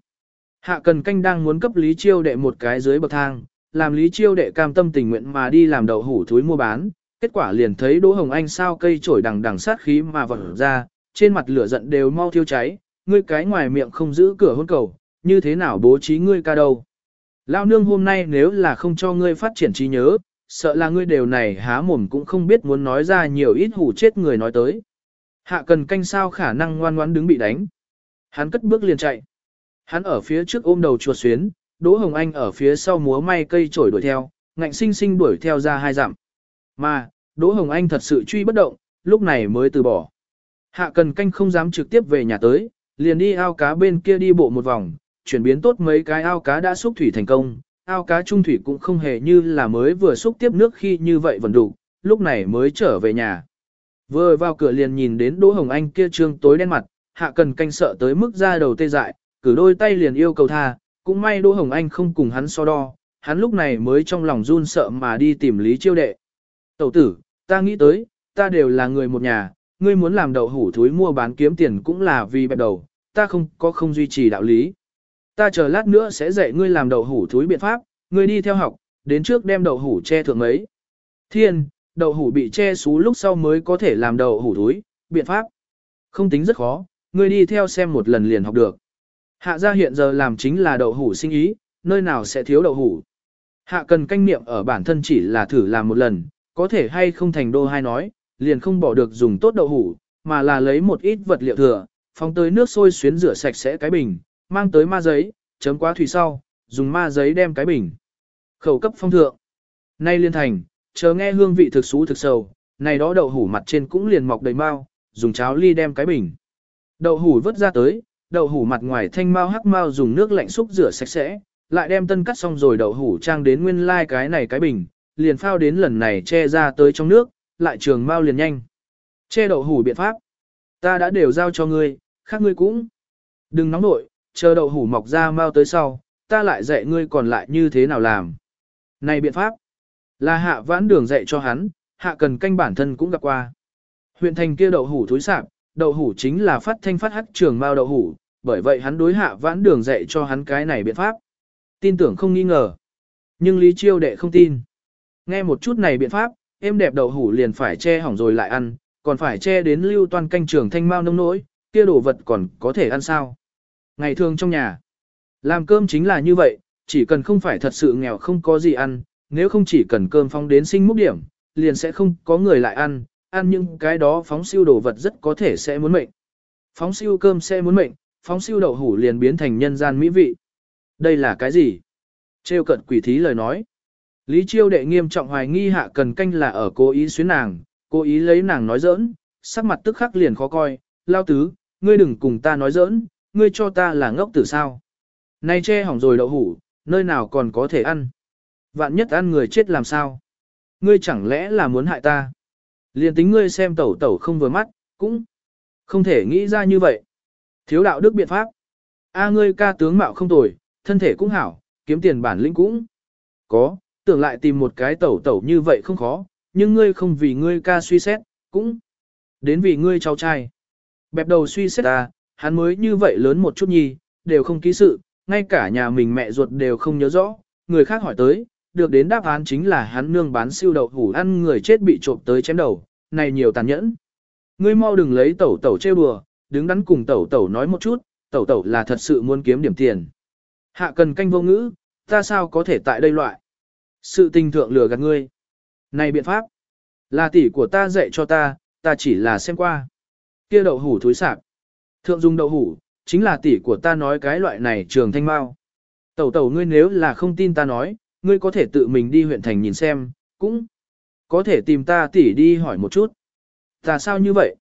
Hạ Cần Canh đang muốn cấp Lý Chiêu đệ một cái dưới bậc thang, làm Lý Chiêu đệ cam tâm tình nguyện mà đi làm đậu hủ thúi mua bán, kết quả liền thấy Đỗ Hồng Anh sao cây chổi đằng đằng sát khí mà vọt ra, trên mặt lửa giận đều mau thiêu cháy, ngươi cái ngoài miệng không giữ cửa hôn cầu, như thế nào bố trí ngươi ca đâu. Lao nương hôm nay nếu là không cho ngươi phát triển trí nhớ, sợ là ngươi đều này há mồm cũng không biết muốn nói ra nhiều ít hủ chết người nói tới. Hạ cần canh sao khả năng ngoan ngoãn đứng bị đánh. Hắn cất bước liền chạy. Hắn ở phía trước ôm đầu chuột xuyến, Đỗ Hồng Anh ở phía sau múa may cây chổi đuổi theo, ngạnh sinh sinh đuổi theo ra hai dặm. Mà, Đỗ Hồng Anh thật sự truy bất động, lúc này mới từ bỏ. Hạ cần canh không dám trực tiếp về nhà tới, liền đi ao cá bên kia đi bộ một vòng, chuyển biến tốt mấy cái ao cá đã xúc thủy thành công, ao cá trung thủy cũng không hề như là mới vừa xúc tiếp nước khi như vậy vẫn đủ, lúc này mới trở về nhà. Vừa vào cửa liền nhìn đến Đỗ Hồng Anh kia trương tối đen mặt, hạ cần canh sợ tới mức ra đầu tê dại, cử đôi tay liền yêu cầu tha, cũng may Đỗ Hồng Anh không cùng hắn so đo, hắn lúc này mới trong lòng run sợ mà đi tìm Lý Chiêu Đệ. Tẩu tử, ta nghĩ tới, ta đều là người một nhà, ngươi muốn làm đậu hủ thúi mua bán kiếm tiền cũng là vì bẹp đầu, ta không có không duy trì đạo lý. Ta chờ lát nữa sẽ dạy ngươi làm đậu hủ thúi biện pháp, ngươi đi theo học, đến trước đem đậu hủ che thượng ấy. Thiên, đậu hủ bị che xú lúc sau mới có thể làm đậu hủ thúi, biện pháp. Không tính rất khó, ngươi đi theo xem một lần liền học được. Hạ gia hiện giờ làm chính là đậu hủ sinh ý, nơi nào sẽ thiếu đậu hủ. Hạ cần canh niệm ở bản thân chỉ là thử làm một lần, có thể hay không thành đô hai nói, liền không bỏ được dùng tốt đậu hủ, mà là lấy một ít vật liệu thừa, phong tới nước sôi xuyến rửa sạch sẽ cái bình, mang tới ma giấy, chấm qua thủy sau, dùng ma giấy đem cái bình. Khẩu cấp phong thượng. Nay liên thành, chờ nghe hương vị thực xú thực sầu, này đó đậu hủ mặt trên cũng liền mọc đầy mau, dùng cháo ly đem cái bình. Đậu hủ vớt ra tới, đậu hủ mặt ngoài thanh mau hắc mau dùng nước lạnh xúc rửa sạch sẽ, lại đem tân cắt xong rồi đậu hủ trang đến nguyên lai like cái này cái bình, liền phao đến lần này che ra tới trong nước, lại trường mau liền nhanh. Che đậu hủ biện pháp. Ta đã đều giao cho ngươi, khác ngươi cũng. Đừng nóng nội, chờ đậu hủ mọc ra mau tới sau, ta lại dạy ngươi còn lại như thế nào làm. Này biện pháp, là hạ vãn đường dạy cho hắn, hạ cần canh bản thân cũng gặp qua. Huyện thành kia đậu hủ thối sạp, đậu hủ chính là phát thanh phát hắc trường mao đậu hủ, bởi vậy hắn đối hạ vãn đường dạy cho hắn cái này biện pháp. Tin tưởng không nghi ngờ. Nhưng Lý Chiêu đệ không tin. Nghe một chút này biện pháp, em đẹp đậu hủ liền phải che hỏng rồi lại ăn, còn phải che đến lưu toàn canh trường thanh mau nông nỗi, kia đồ vật còn có thể ăn sao. Ngày thường trong nhà, làm cơm chính là như vậy, chỉ cần không phải thật sự nghèo không có gì ăn, nếu không chỉ cần cơm phóng đến sinh múc điểm, liền sẽ không có người lại ăn, ăn những cái đó phóng siêu đồ vật rất có thể sẽ muốn mệnh. Phóng siêu cơm sẽ muốn mệnh, phóng siêu đậu hủ liền biến thành nhân gian mỹ vị. Đây là cái gì? Trêu cận quỷ thí lời nói. Lý Chiêu đệ nghiêm trọng hoài nghi hạ cần canh là ở cố ý xuyến nàng, cố ý lấy nàng nói giỡn, sắc mặt tức khắc liền khó coi, lao tứ, ngươi đừng cùng ta nói giỡn, ngươi cho ta là ngốc tử sao. Nay che hỏng rồi đậu hủ, nơi nào còn có thể ăn. Vạn nhất ăn người chết làm sao? Ngươi chẳng lẽ là muốn hại ta? Liên tính ngươi xem tẩu tẩu không vừa mắt, cũng không thể nghĩ ra như vậy. Thiếu đạo đức biện pháp. A ngươi ca tướng mạo không tồi, thân thể cũng hảo, kiếm tiền bản lĩnh cũng có, tưởng lại tìm một cái tẩu tẩu như vậy không khó, nhưng ngươi không vì ngươi ca suy xét, cũng đến vì ngươi cháu trai. Bẹp đầu suy xét ta, hắn mới như vậy lớn một chút nhi, đều không ký sự, ngay cả nhà mình mẹ ruột đều không nhớ rõ, người khác hỏi tới, được đến đáp án chính là hắn nương bán siêu đậu hủ ăn người chết bị trộm tới chém đầu, này nhiều tàn nhẫn. Ngươi mau đừng lấy tẩu tẩu trêu đùa, đứng đắn cùng tẩu tẩu nói một chút, tẩu tẩu là thật sự muốn kiếm điểm tiền. Hạ cần canh vô ngữ, ta sao có thể tại đây loại. Sự tình thượng lừa gạt ngươi. Này biện pháp, là tỷ của ta dạy cho ta, ta chỉ là xem qua. Kia đậu hủ thối sạc. Thượng dung đậu hủ, chính là tỷ của ta nói cái loại này trường thanh mao. Tẩu tẩu ngươi nếu là không tin ta nói, ngươi có thể tự mình đi huyện thành nhìn xem, cũng có thể tìm ta tỷ đi hỏi một chút. Ta sao như vậy?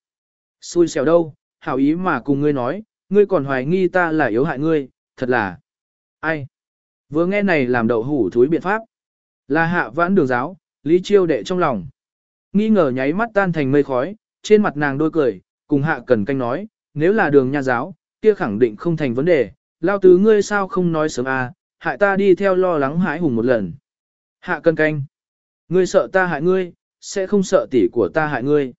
Xui xẻo đâu, hảo ý mà cùng ngươi nói, ngươi còn hoài nghi ta là yếu hại ngươi, thật là... Ai? Vừa nghe này làm đậu hủ thúi biện pháp. Là hạ vãn đường giáo, lý chiêu đệ trong lòng. Nghi ngờ nháy mắt tan thành mây khói, trên mặt nàng đôi cười, cùng hạ cần canh nói, nếu là đường nha giáo, kia khẳng định không thành vấn đề, lao tứ ngươi sao không nói sớm à, hại ta đi theo lo lắng hãi hùng một lần. Hạ cần canh, ngươi sợ ta hại ngươi, sẽ không sợ tỷ của ta hại ngươi.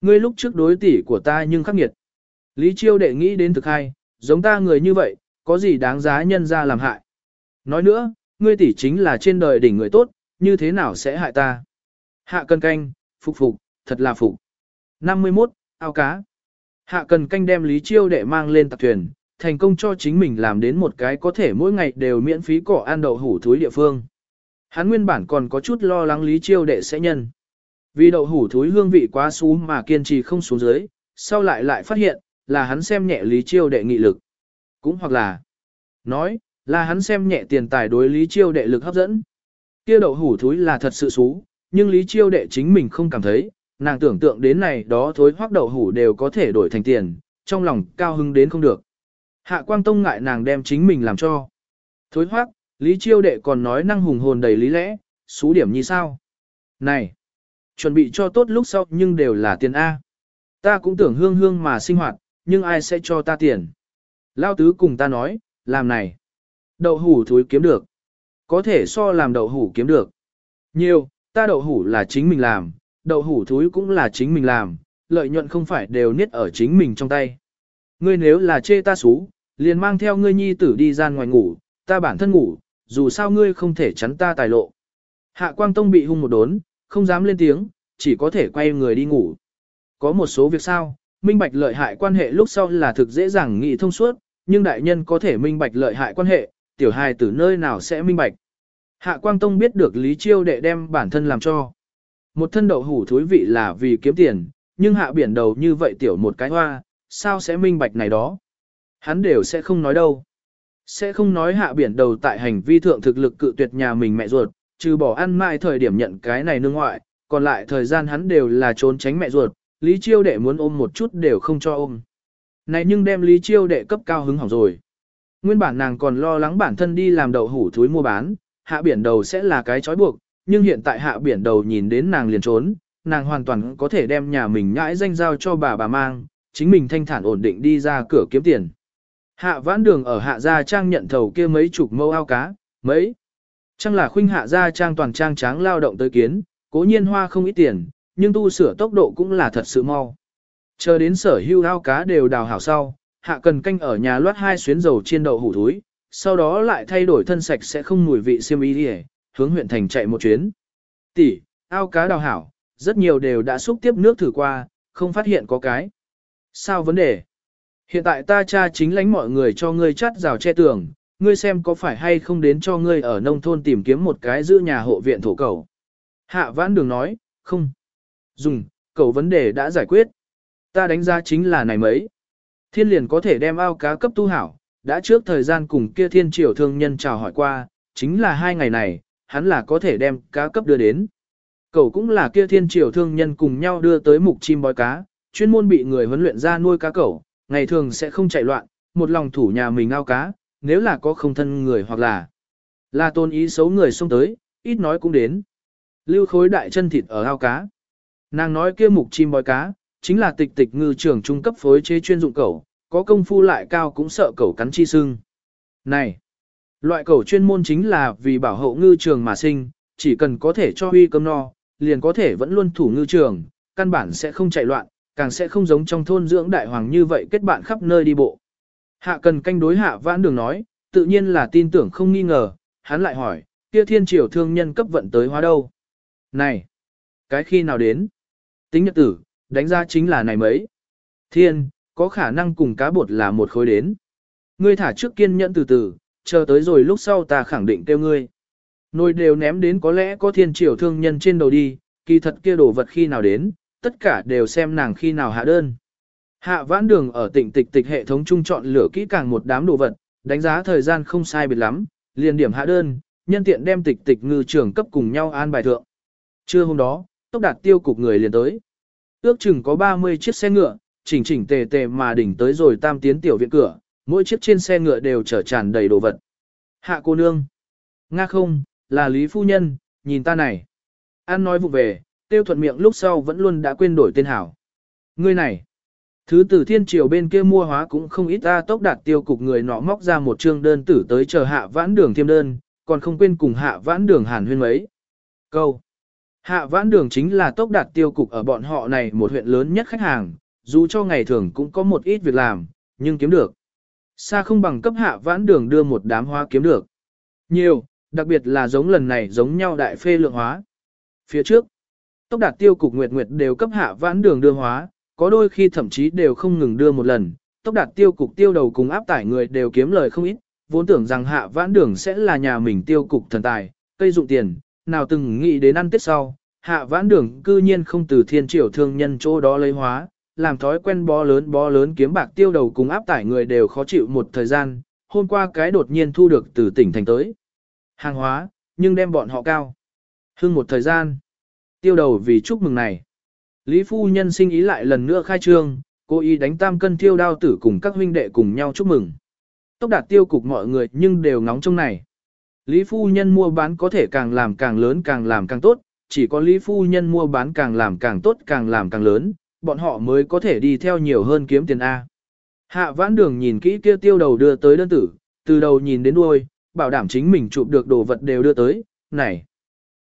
Ngươi lúc trước đối tỷ của ta nhưng khắc nghiệt. Lý chiêu đệ nghĩ đến thực hay, giống ta người như vậy, có gì đáng giá nhân ra làm hại. Nói nữa, ngươi tỷ chính là trên đời đỉnh người tốt, như thế nào sẽ hại ta? Hạ Cần canh, phục phục, thật là phục. 51, ao cá. Hạ cần canh đem Lý Chiêu đệ mang lên tạc thuyền, thành công cho chính mình làm đến một cái có thể mỗi ngày đều miễn phí cỏ ăn đậu hủ thúi địa phương. Hắn nguyên bản còn có chút lo lắng Lý Chiêu đệ sẽ nhân. Vì đậu hủ thúi hương vị quá xú mà kiên trì không xuống dưới, sau lại lại phát hiện, là hắn xem nhẹ Lý Chiêu đệ nghị lực. Cũng hoặc là, nói, là hắn xem nhẹ tiền tài đối Lý Chiêu đệ lực hấp dẫn. Kia đậu hủ thúi là thật sự xú, nhưng Lý Chiêu đệ chính mình không cảm thấy, nàng tưởng tượng đến này đó thối hoác đậu hủ đều có thể đổi thành tiền, trong lòng cao hứng đến không được. Hạ Quang Tông ngại nàng đem chính mình làm cho. Thối hoác, Lý Chiêu đệ còn nói năng hùng hồn đầy lý lẽ, xú điểm như sao. Này, chuẩn bị cho tốt lúc sau nhưng đều là tiền A. Ta cũng tưởng hương hương mà sinh hoạt, nhưng ai sẽ cho ta tiền. Lao tứ cùng ta nói, làm này. Đậu hủ thúi kiếm được. Có thể so làm đậu hủ kiếm được. Nhiều, ta đậu hủ là chính mình làm, đậu hủ thúi cũng là chính mình làm, lợi nhuận không phải đều niết ở chính mình trong tay. Ngươi nếu là chê ta xú, liền mang theo ngươi nhi tử đi ra ngoài ngủ, ta bản thân ngủ, dù sao ngươi không thể chắn ta tài lộ. Hạ Quang Tông bị hung một đốn, không dám lên tiếng, chỉ có thể quay người đi ngủ. Có một số việc sao, minh bạch lợi hại quan hệ lúc sau là thực dễ dàng nghĩ thông suốt, nhưng đại nhân có thể minh bạch lợi hại quan hệ, tiểu hài từ nơi nào sẽ minh bạch. Hạ Quang Tông biết được Lý Chiêu đệ đem bản thân làm cho. Một thân đậu hủ thúi vị là vì kiếm tiền, nhưng hạ biển đầu như vậy tiểu một cái hoa, sao sẽ minh bạch này đó? Hắn đều sẽ không nói đâu. Sẽ không nói hạ biển đầu tại hành vi thượng thực lực cự tuyệt nhà mình mẹ ruột, trừ bỏ ăn mãi thời điểm nhận cái này nương ngoại, còn lại thời gian hắn đều là trốn tránh mẹ ruột, Lý Chiêu đệ muốn ôm một chút đều không cho ôm. Này nhưng đem Lý Chiêu đệ cấp cao hứng hỏng rồi. Nguyên bản nàng còn lo lắng bản thân đi làm đậu hủ thúi mua bán, hạ biển đầu sẽ là cái chói buộc, nhưng hiện tại hạ biển đầu nhìn đến nàng liền trốn, nàng hoàn toàn có thể đem nhà mình nhãi danh giao cho bà bà mang, chính mình thanh thản ổn định đi ra cửa kiếm tiền. Hạ vãn đường ở hạ gia trang nhận thầu kia mấy chục mâu ao cá, mấy. Chẳng là khuynh hạ gia trang toàn trang tráng lao động tới kiến, cố nhiên hoa không ít tiền, nhưng tu sửa tốc độ cũng là thật sự mau. Chờ đến sở hưu ao cá đều đào hảo sau, hạ cần canh ở nhà loát hai xuyến dầu chiên đậu hủ thúi, sau đó lại thay đổi thân sạch sẽ không mùi vị xiêm y đi hướng huyện thành chạy một chuyến. Tỷ, ao cá đào hảo, rất nhiều đều đã xúc tiếp nước thử qua, không phát hiện có cái. Sao vấn đề? Hiện tại ta cha chính lãnh mọi người cho ngươi chắt rào che tường, ngươi xem có phải hay không đến cho ngươi ở nông thôn tìm kiếm một cái giữ nhà hộ viện thổ cầu. Hạ vãn đường nói, không. Dùng, cầu vấn đề đã giải quyết. Ta đánh giá chính là này mấy. Thiên liền có thể đem ao cá cấp tu hảo, đã trước thời gian cùng kia thiên triều thương nhân chào hỏi qua, chính là hai ngày này, hắn là có thể đem cá cấp đưa đến. Cầu cũng là kia thiên triều thương nhân cùng nhau đưa tới mục chim bói cá, chuyên môn bị người huấn luyện ra nuôi cá cẩu, ngày thường sẽ không chạy loạn, một lòng thủ nhà mình ao cá, nếu là có không thân người hoặc là là tôn ý xấu người xông tới, ít nói cũng đến. Lưu khối đại chân thịt ở ao cá. Nàng nói kia mục chim bói cá, chính là tịch tịch ngư trường trung cấp phối chế chuyên dụng cẩu, có công phu lại cao cũng sợ cẩu cắn chi sưng. Này, loại cẩu chuyên môn chính là vì bảo hộ ngư trường mà sinh, chỉ cần có thể cho huy cơm no, liền có thể vẫn luôn thủ ngư trường, căn bản sẽ không chạy loạn, càng sẽ không giống trong thôn dưỡng đại hoàng như vậy kết bạn khắp nơi đi bộ. Hạ cần canh đối hạ vãn đường nói, tự nhiên là tin tưởng không nghi ngờ, hắn lại hỏi, kia thiên triều thương nhân cấp vận tới hóa đâu? Này, cái khi nào đến? Tính nhật tử, đánh ra chính là này mấy. Thiên, có khả năng cùng cá bột là một khối đến. Ngươi thả trước kiên nhẫn từ từ, chờ tới rồi lúc sau ta khẳng định kêu ngươi. Nồi đều ném đến có lẽ có thiên triều thương nhân trên đầu đi, kỳ thật kia đồ vật khi nào đến, tất cả đều xem nàng khi nào hạ đơn. Hạ vãn đường ở tỉnh tịch tịch hệ thống trung chọn lựa kỹ càng một đám đồ vật, đánh giá thời gian không sai biệt lắm, liền điểm hạ đơn, nhân tiện đem tịch tịch ngư trưởng cấp cùng nhau an bài thượng. Trưa hôm đó, tốc đạt tiêu cục người liền tới. Ước chừng có 30 chiếc xe ngựa, chỉnh chỉnh tề tề mà đỉnh tới rồi tam tiến tiểu viện cửa, mỗi chiếc trên xe ngựa đều chở tràn đầy đồ vật. Hạ cô nương. Nga không, là Lý Phu Nhân, nhìn ta này. An nói vụ về, tiêu thuận miệng lúc sau vẫn luôn đã quên đổi tên hảo. Ngươi này. Thứ tử thiên triều bên kia mua hóa cũng không ít ta tốc đạt tiêu cục người nọ móc ra một chương đơn tử tới chờ hạ vãn đường thiêm đơn, còn không quên cùng hạ vãn đường hàn huyên mấy. Câu. Hạ vãn đường chính là tốc đạt tiêu cục ở bọn họ này một huyện lớn nhất khách hàng, dù cho ngày thường cũng có một ít việc làm, nhưng kiếm được. Xa không bằng cấp hạ vãn đường đưa một đám hoa kiếm được. Nhiều, đặc biệt là giống lần này giống nhau đại phê lượng hóa. Phía trước, tốc đạt tiêu cục nguyệt nguyệt đều cấp hạ vãn đường đưa hóa, có đôi khi thậm chí đều không ngừng đưa một lần. Tốc đạt tiêu cục tiêu đầu cùng áp tải người đều kiếm lời không ít, vốn tưởng rằng hạ vãn đường sẽ là nhà mình tiêu cục thần tài, cây dụng tiền, nào từng nghĩ đến ăn tết sau, hạ vãn đường cư nhiên không từ thiên triều thương nhân chỗ đó lấy hóa, làm thói quen bó lớn bó lớn kiếm bạc tiêu đầu cùng áp tải người đều khó chịu một thời gian, hôm qua cái đột nhiên thu được từ tỉnh thành tới. Hàng hóa, nhưng đem bọn họ cao. Hưng một thời gian, tiêu đầu vì chúc mừng này. Lý phu nhân sinh ý lại lần nữa khai trương, cố ý đánh tam cân tiêu đao tử cùng các huynh đệ cùng nhau chúc mừng. Tốc đạt tiêu cục mọi người nhưng đều ngóng trong này. Lý phu nhân mua bán có thể càng làm càng lớn càng làm càng tốt, chỉ có Lý phu nhân mua bán càng làm càng tốt càng làm càng lớn, bọn họ mới có thể đi theo nhiều hơn kiếm tiền A. Hạ vãn đường nhìn kỹ kia tiêu đầu đưa tới đơn tử, từ đầu nhìn đến đuôi, bảo đảm chính mình chụp được đồ vật đều đưa tới, này.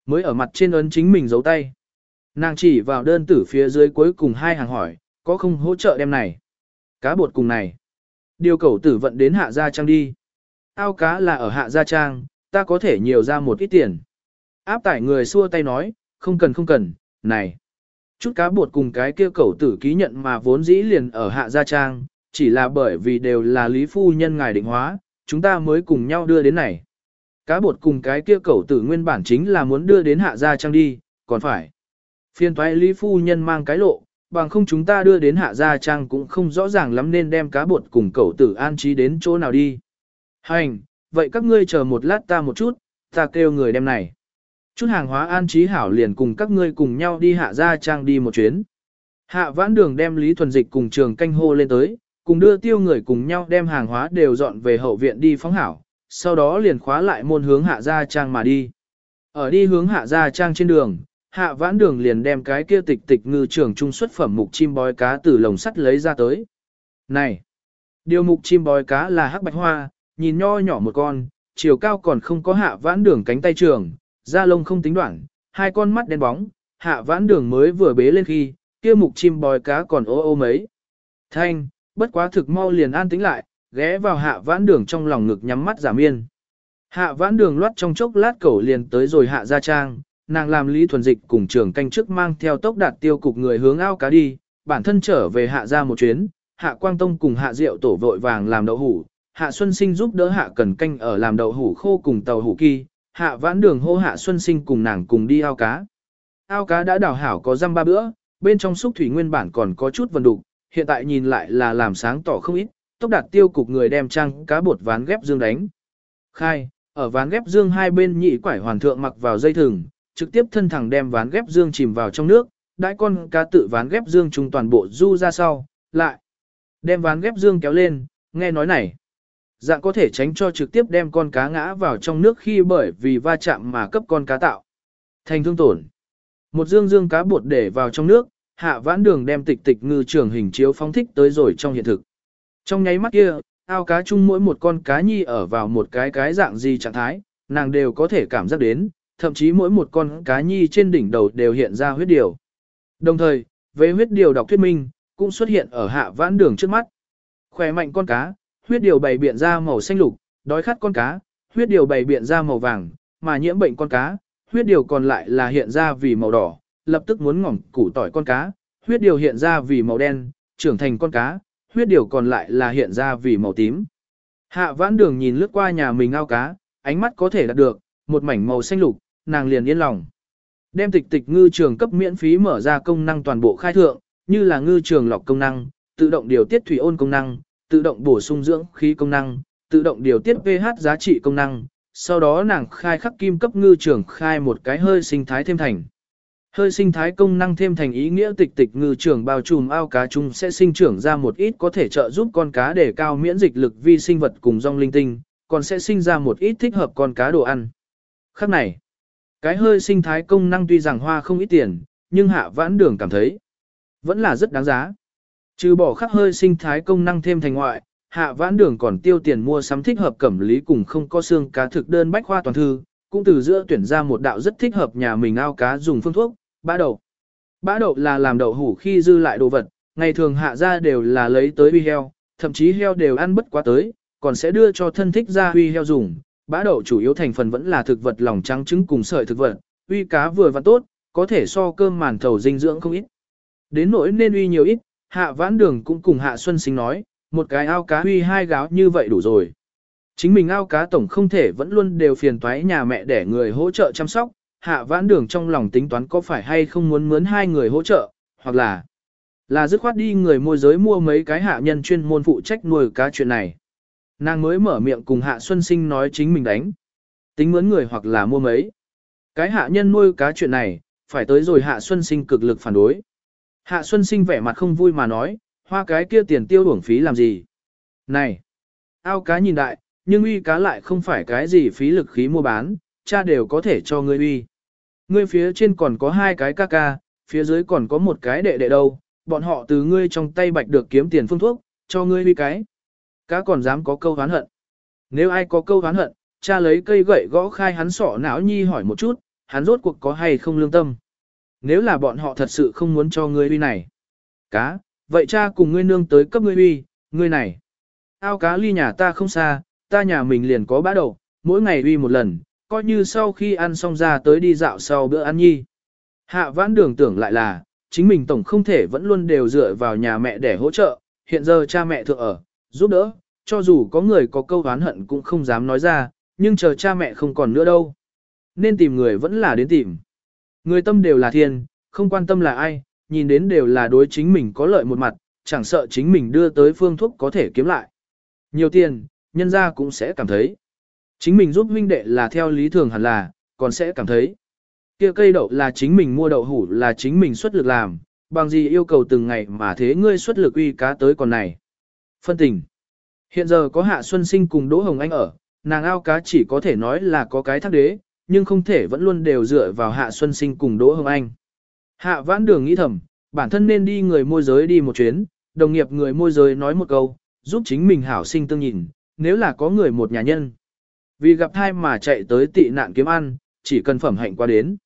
Mới ở mặt trên ấn chính mình giấu tay. Nàng chỉ vào đơn tử phía dưới cuối cùng hai hàng hỏi, có không hỗ trợ đem này? Cá bột cùng này. Điều cầu tử vận đến hạ gia trang đi. Ao cá là ở hạ gia trang, ta có thể nhiều ra một ít tiền. Áp tải người xua tay nói, không cần không cần, này. Chút cá bột cùng cái kia cẩu tử ký nhận mà vốn dĩ liền ở hạ gia trang, chỉ là bởi vì đều là lý phu nhân ngài định hóa, chúng ta mới cùng nhau đưa đến này. Cá bột cùng cái kia cẩu tử nguyên bản chính là muốn đưa đến hạ gia trang đi, còn phải. Phiên toái lý phu nhân mang cái lộ, bằng không chúng ta đưa đến hạ gia trang cũng không rõ ràng lắm nên đem cá bột cùng cẩu tử an trí đến chỗ nào đi. Hành, vậy các ngươi chờ một lát ta một chút, ta kêu người đem này. Chút hàng hóa an trí hảo liền cùng các ngươi cùng nhau đi hạ gia trang đi một chuyến. Hạ vãn đường đem Lý Thuần Dịch cùng trường canh hô lên tới, cùng đưa tiêu người cùng nhau đem hàng hóa đều dọn về hậu viện đi phóng hảo, sau đó liền khóa lại môn hướng hạ gia trang mà đi. Ở đi hướng hạ gia trang trên đường, hạ vãn đường liền đem cái kia tịch tịch ngư trường trung xuất phẩm mục chim bói cá từ lồng sắt lấy ra tới. Này! Điều mục chim bói cá là hắc bạch hoa, nhìn nho nhỏ một con, chiều cao còn không có hạ vãn đường cánh tay trường, da lông không tính đoạn, hai con mắt đen bóng, hạ vãn đường mới vừa bế lên khi, kia mục chim bói cá còn ô ô mấy. Thanh, bất quá thực mau liền an tĩnh lại, ghé vào hạ vãn đường trong lòng ngực nhắm mắt giả miên. Hạ vãn đường loát trong chốc lát cẩu liền tới rồi hạ gia trang, nàng làm lý thuần dịch cùng trường canh trước mang theo tốc đạt tiêu cục người hướng ao cá đi, bản thân trở về hạ gia một chuyến, hạ quang tông cùng hạ diệu tổ vội vàng làm đậu hủ, hạ xuân sinh giúp đỡ hạ Cẩn canh ở làm đậu hủ khô cùng tàu hủ kỳ, hạ vãn đường hô hạ xuân sinh cùng nàng cùng đi ao cá. Ao cá đã đào hảo có răm ba bữa, bên trong xúc thủy nguyên bản còn có chút vần đục, hiện tại nhìn lại là làm sáng tỏ không ít, tốc đạt tiêu cục người đem trang cá bột ván ghép dương đánh. Khai, ở ván ghép dương hai bên nhị quải hoàn thượng mặc vào dây thừng, trực tiếp thân thẳng đem ván ghép dương chìm vào trong nước, đãi con cá tự ván ghép dương trùng toàn bộ du ra sau, lại đem ván ghép dương kéo lên, nghe nói này. Dạng có thể tránh cho trực tiếp đem con cá ngã vào trong nước khi bởi vì va chạm mà cấp con cá tạo. Thành thương tổn. Một dương dương cá bột để vào trong nước, hạ vãn đường đem tịch tịch ngư trường hình chiếu phóng thích tới rồi trong hiện thực. Trong nháy mắt kia, ao cá chung mỗi một con cá nhi ở vào một cái cái dạng gì trạng thái, nàng đều có thể cảm giác đến, thậm chí mỗi một con cá nhi trên đỉnh đầu đều hiện ra huyết điều. Đồng thời, về huyết điều đọc thuyết minh, cũng xuất hiện ở hạ vãn đường trước mắt. Khỏe mạnh con cá, huyết điều bày biện ra màu xanh lục, đói khát con cá, huyết điều bày biện ra màu vàng, mà nhiễm bệnh con cá, huyết điều còn lại là hiện ra vì màu đỏ, lập tức muốn ngỏm củ tỏi con cá, huyết điều hiện ra vì màu đen, trưởng thành con cá, huyết điều còn lại là hiện ra vì màu tím. Hạ vãn đường nhìn lướt qua nhà mình ao cá, ánh mắt có thể đạt được, một mảnh màu xanh lục, nàng liền yên lòng. Đem tịch tịch ngư trường cấp miễn phí mở ra công năng toàn bộ khai thượng, như là ngư trường lọc công năng, tự động điều tiết thủy ôn công năng, tự động bổ sung dưỡng khí công năng, tự động điều tiết pH giá trị công năng. Sau đó nàng khai khắc kim cấp ngư trường khai một cái hơi sinh thái thêm thành. Hơi sinh thái công năng thêm thành ý nghĩa tịch tịch ngư trường bao trùm ao cá chung sẽ sinh trưởng ra một ít có thể trợ giúp con cá để cao miễn dịch lực vi sinh vật cùng rong linh tinh, còn sẽ sinh ra một ít thích hợp con cá đồ ăn. Khắc này, cái hơi sinh thái công năng tuy rằng hoa không ít tiền, nhưng hạ vãn đường cảm thấy vẫn là rất đáng giá. Trừ bỏ khắc hơi sinh thái công năng thêm thành ngoại, hạ vãn đường còn tiêu tiền mua sắm thích hợp cẩm lý cùng không có xương cá thực đơn bách khoa toàn thư, cũng từ giữa tuyển ra một đạo rất thích hợp nhà mình ao cá dùng phương thuốc, bã đậu. Bã đậu là làm đậu hủ khi dư lại đồ vật, ngày thường hạ ra đều là lấy tới uy heo, thậm chí heo đều ăn bất quá tới, còn sẽ đưa cho thân thích ra huy heo dùng. Bã đậu chủ yếu thành phần vẫn là thực vật lòng trắng trứng cùng sợi thực vật, uy cá vừa và tốt, có thể so cơm màn thầu dinh dưỡng không ít. Đến nỗi nên uy nhiều ít, hạ vãn đường cũng cùng hạ xuân sinh nói, một cái ao cá huy hai gáo như vậy đủ rồi. Chính mình ao cá tổng không thể vẫn luôn đều phiền toái nhà mẹ để người hỗ trợ chăm sóc, hạ vãn đường trong lòng tính toán có phải hay không muốn mướn hai người hỗ trợ, hoặc là là dứt khoát đi người môi giới mua mấy cái hạ nhân chuyên môn phụ trách nuôi cá chuyện này. Nàng mới mở miệng cùng hạ xuân sinh nói chính mình đánh. Tính mướn người hoặc là mua mấy. Cái hạ nhân nuôi cá chuyện này, phải tới rồi hạ xuân sinh cực lực phản đối. Hạ xuân sinh vẻ mặt không vui mà nói, hoa cái kia tiền tiêu uổng phí làm gì. Này, ao cá nhìn đại, nhưng uy cá lại không phải cái gì phí lực khí mua bán, cha đều có thể cho ngươi uy. Ngươi phía trên còn có hai cái ca ca, phía dưới còn có một cái đệ đệ đâu, bọn họ từ ngươi trong tay bạch được kiếm tiền phương thuốc, cho ngươi uy cái. Cá còn dám có câu hán hận. Nếu ai có câu hán hận, cha lấy cây gậy gõ khai hắn sọ não nhi hỏi một chút, hắn rốt cuộc có hay không lương tâm. Nếu là bọn họ thật sự không muốn cho ngươi uy này. Cá, vậy cha cùng ngươi nương tới cấp ngươi uy, ngươi này. Ao cá ly nhà ta không xa, ta nhà mình liền có bã đầu, mỗi ngày uy một lần, coi như sau khi ăn xong ra tới đi dạo sau bữa ăn nhi. Hạ vãn đường tưởng lại là, chính mình tổng không thể vẫn luôn đều dựa vào nhà mẹ để hỗ trợ, hiện giờ cha mẹ thượng ở, giúp đỡ, cho dù có người có câu oán hận cũng không dám nói ra, nhưng chờ cha mẹ không còn nữa đâu. Nên tìm người vẫn là đến tìm. Người tâm đều là thiên, không quan tâm là ai, nhìn đến đều là đối chính mình có lợi một mặt, chẳng sợ chính mình đưa tới phương thuốc có thể kiếm lại. Nhiều tiền, nhân ra cũng sẽ cảm thấy. Chính mình giúp huynh đệ là theo lý thường hẳn là, còn sẽ cảm thấy. kia cây đậu là chính mình mua đậu hủ là chính mình xuất lực làm, bằng gì yêu cầu từng ngày mà thế ngươi xuất lực uy cá tới còn này. Phân tình. Hiện giờ có Hạ Xuân Sinh cùng Đỗ Hồng Anh ở, nàng ao cá chỉ có thể nói là có cái thác đế, nhưng không thể vẫn luôn đều dựa vào Hạ Xuân Sinh cùng Đỗ Hồng Anh. Hạ vãn đường nghĩ thầm, bản thân nên đi người môi giới đi một chuyến, đồng nghiệp người môi giới nói một câu, giúp chính mình hảo sinh tương nhìn, nếu là có người một nhà nhân. Vì gặp thai mà chạy tới tị nạn kiếm ăn, chỉ cần phẩm hạnh qua đến.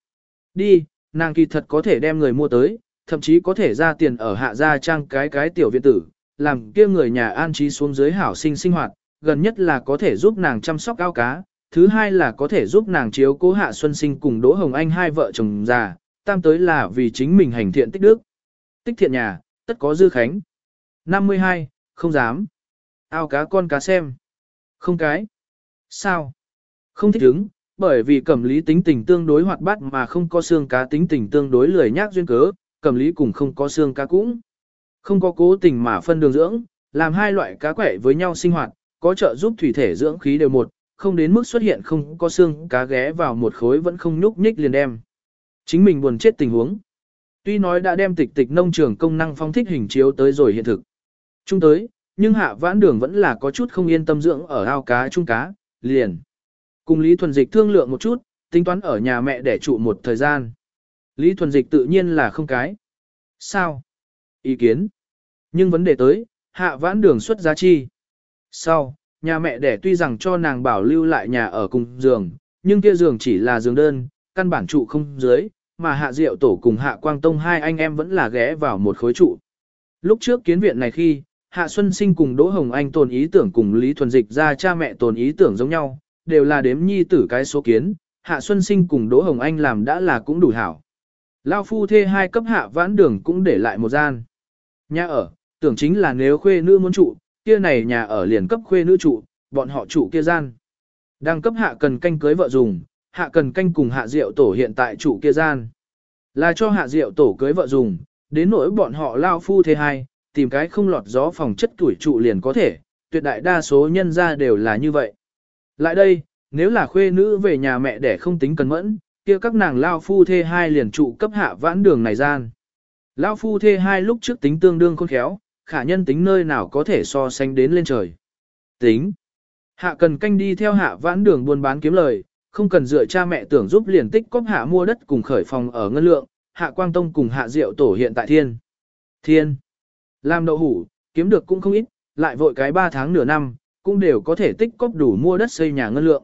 Đi, nàng kỳ thật có thể đem người mua tới, thậm chí có thể ra tiền ở hạ gia trang cái cái tiểu viện tử, làm kia người nhà an trí xuống dưới hảo sinh sinh hoạt, gần nhất là có thể giúp nàng chăm sóc ao cá, thứ hai là có thể giúp nàng chiếu cố hạ xuân sinh cùng Đỗ Hồng Anh hai vợ chồng già, tam tới là vì chính mình hành thiện tích đức. Tích thiện nhà, tất có dư khánh. 52, không dám. Ao cá con cá xem. Không cái. Sao? Không thích ứng, bởi vì cẩm lý tính tình tương đối hoạt bát mà không có xương cá tính tình tương đối lười nhác duyên cớ, cẩm lý cùng không có xương cá cũng. Không có cố tình mà phân đường dưỡng, làm hai loại cá quẻ với nhau sinh hoạt, có trợ giúp thủy thể dưỡng khí đều một, không đến mức xuất hiện không có xương cá ghé vào một khối vẫn không nhúc nhích liền đem. Chính mình buồn chết tình huống. Tuy nói đã đem tịch tịch nông trường công năng phong thích hình chiếu tới rồi hiện thực. Trung tới, nhưng hạ vãn đường vẫn là có chút không yên tâm dưỡng ở ao cá trung cá, liền. Cùng Lý Thuần Dịch thương lượng một chút, tính toán ở nhà mẹ để trụ một thời gian. Lý Thuần Dịch tự nhiên là không cái. Sao? Ý kiến. Nhưng vấn đề tới, hạ vãn đường xuất giá chi. Sau, nhà mẹ đẻ tuy rằng cho nàng bảo lưu lại nhà ở cùng giường, nhưng kia giường chỉ là giường đơn, căn bản trụ không dưới, mà hạ diệu tổ cùng hạ quang tông hai anh em vẫn là ghé vào một khối trụ. Lúc trước kiến viện này khi, Hạ Xuân Sinh cùng Đỗ Hồng Anh tồn ý tưởng cùng Lý Thuần Dịch ra cha mẹ tồn ý tưởng giống nhau, đều là đếm nhi tử cái số kiến, Hạ Xuân Sinh cùng Đỗ Hồng Anh làm đã là cũng đủ hảo. Lao phu thê hai cấp hạ vãn đường cũng để lại một gian. Nhà ở, tưởng chính là nếu khuê nữ muốn trụ, kia này nhà ở liền cấp khuê nữ trụ, bọn họ trụ kia gian. Đang cấp hạ cần canh cưới vợ dùng, hạ cần canh cùng hạ diệu tổ hiện tại trụ kia gian. Là cho hạ diệu tổ cưới vợ dùng, đến nỗi bọn họ lao phu thê hai, tìm cái không lọt gió phòng chất tuổi trụ liền có thể, tuyệt đại đa số nhân ra đều là như vậy. Lại đây, nếu là khuê nữ về nhà mẹ để không tính cần mẫn, kia các nàng lao phu thê hai liền trụ cấp hạ vãn đường này gian. Lao phu thê hai lúc trước tính tương đương khôn khéo, khả nhân tính nơi nào có thể so sánh đến lên trời. Tính. Hạ cần canh đi theo hạ vãn đường buôn bán kiếm lời, không cần dựa cha mẹ tưởng giúp liền tích cóp hạ mua đất cùng khởi phòng ở ngân lượng, hạ quang tông cùng hạ diệu tổ hiện tại thiên. Thiên. Làm đậu hủ, kiếm được cũng không ít, lại vội cái 3 tháng nửa năm, cũng đều có thể tích cóp đủ mua đất xây nhà ngân lượng.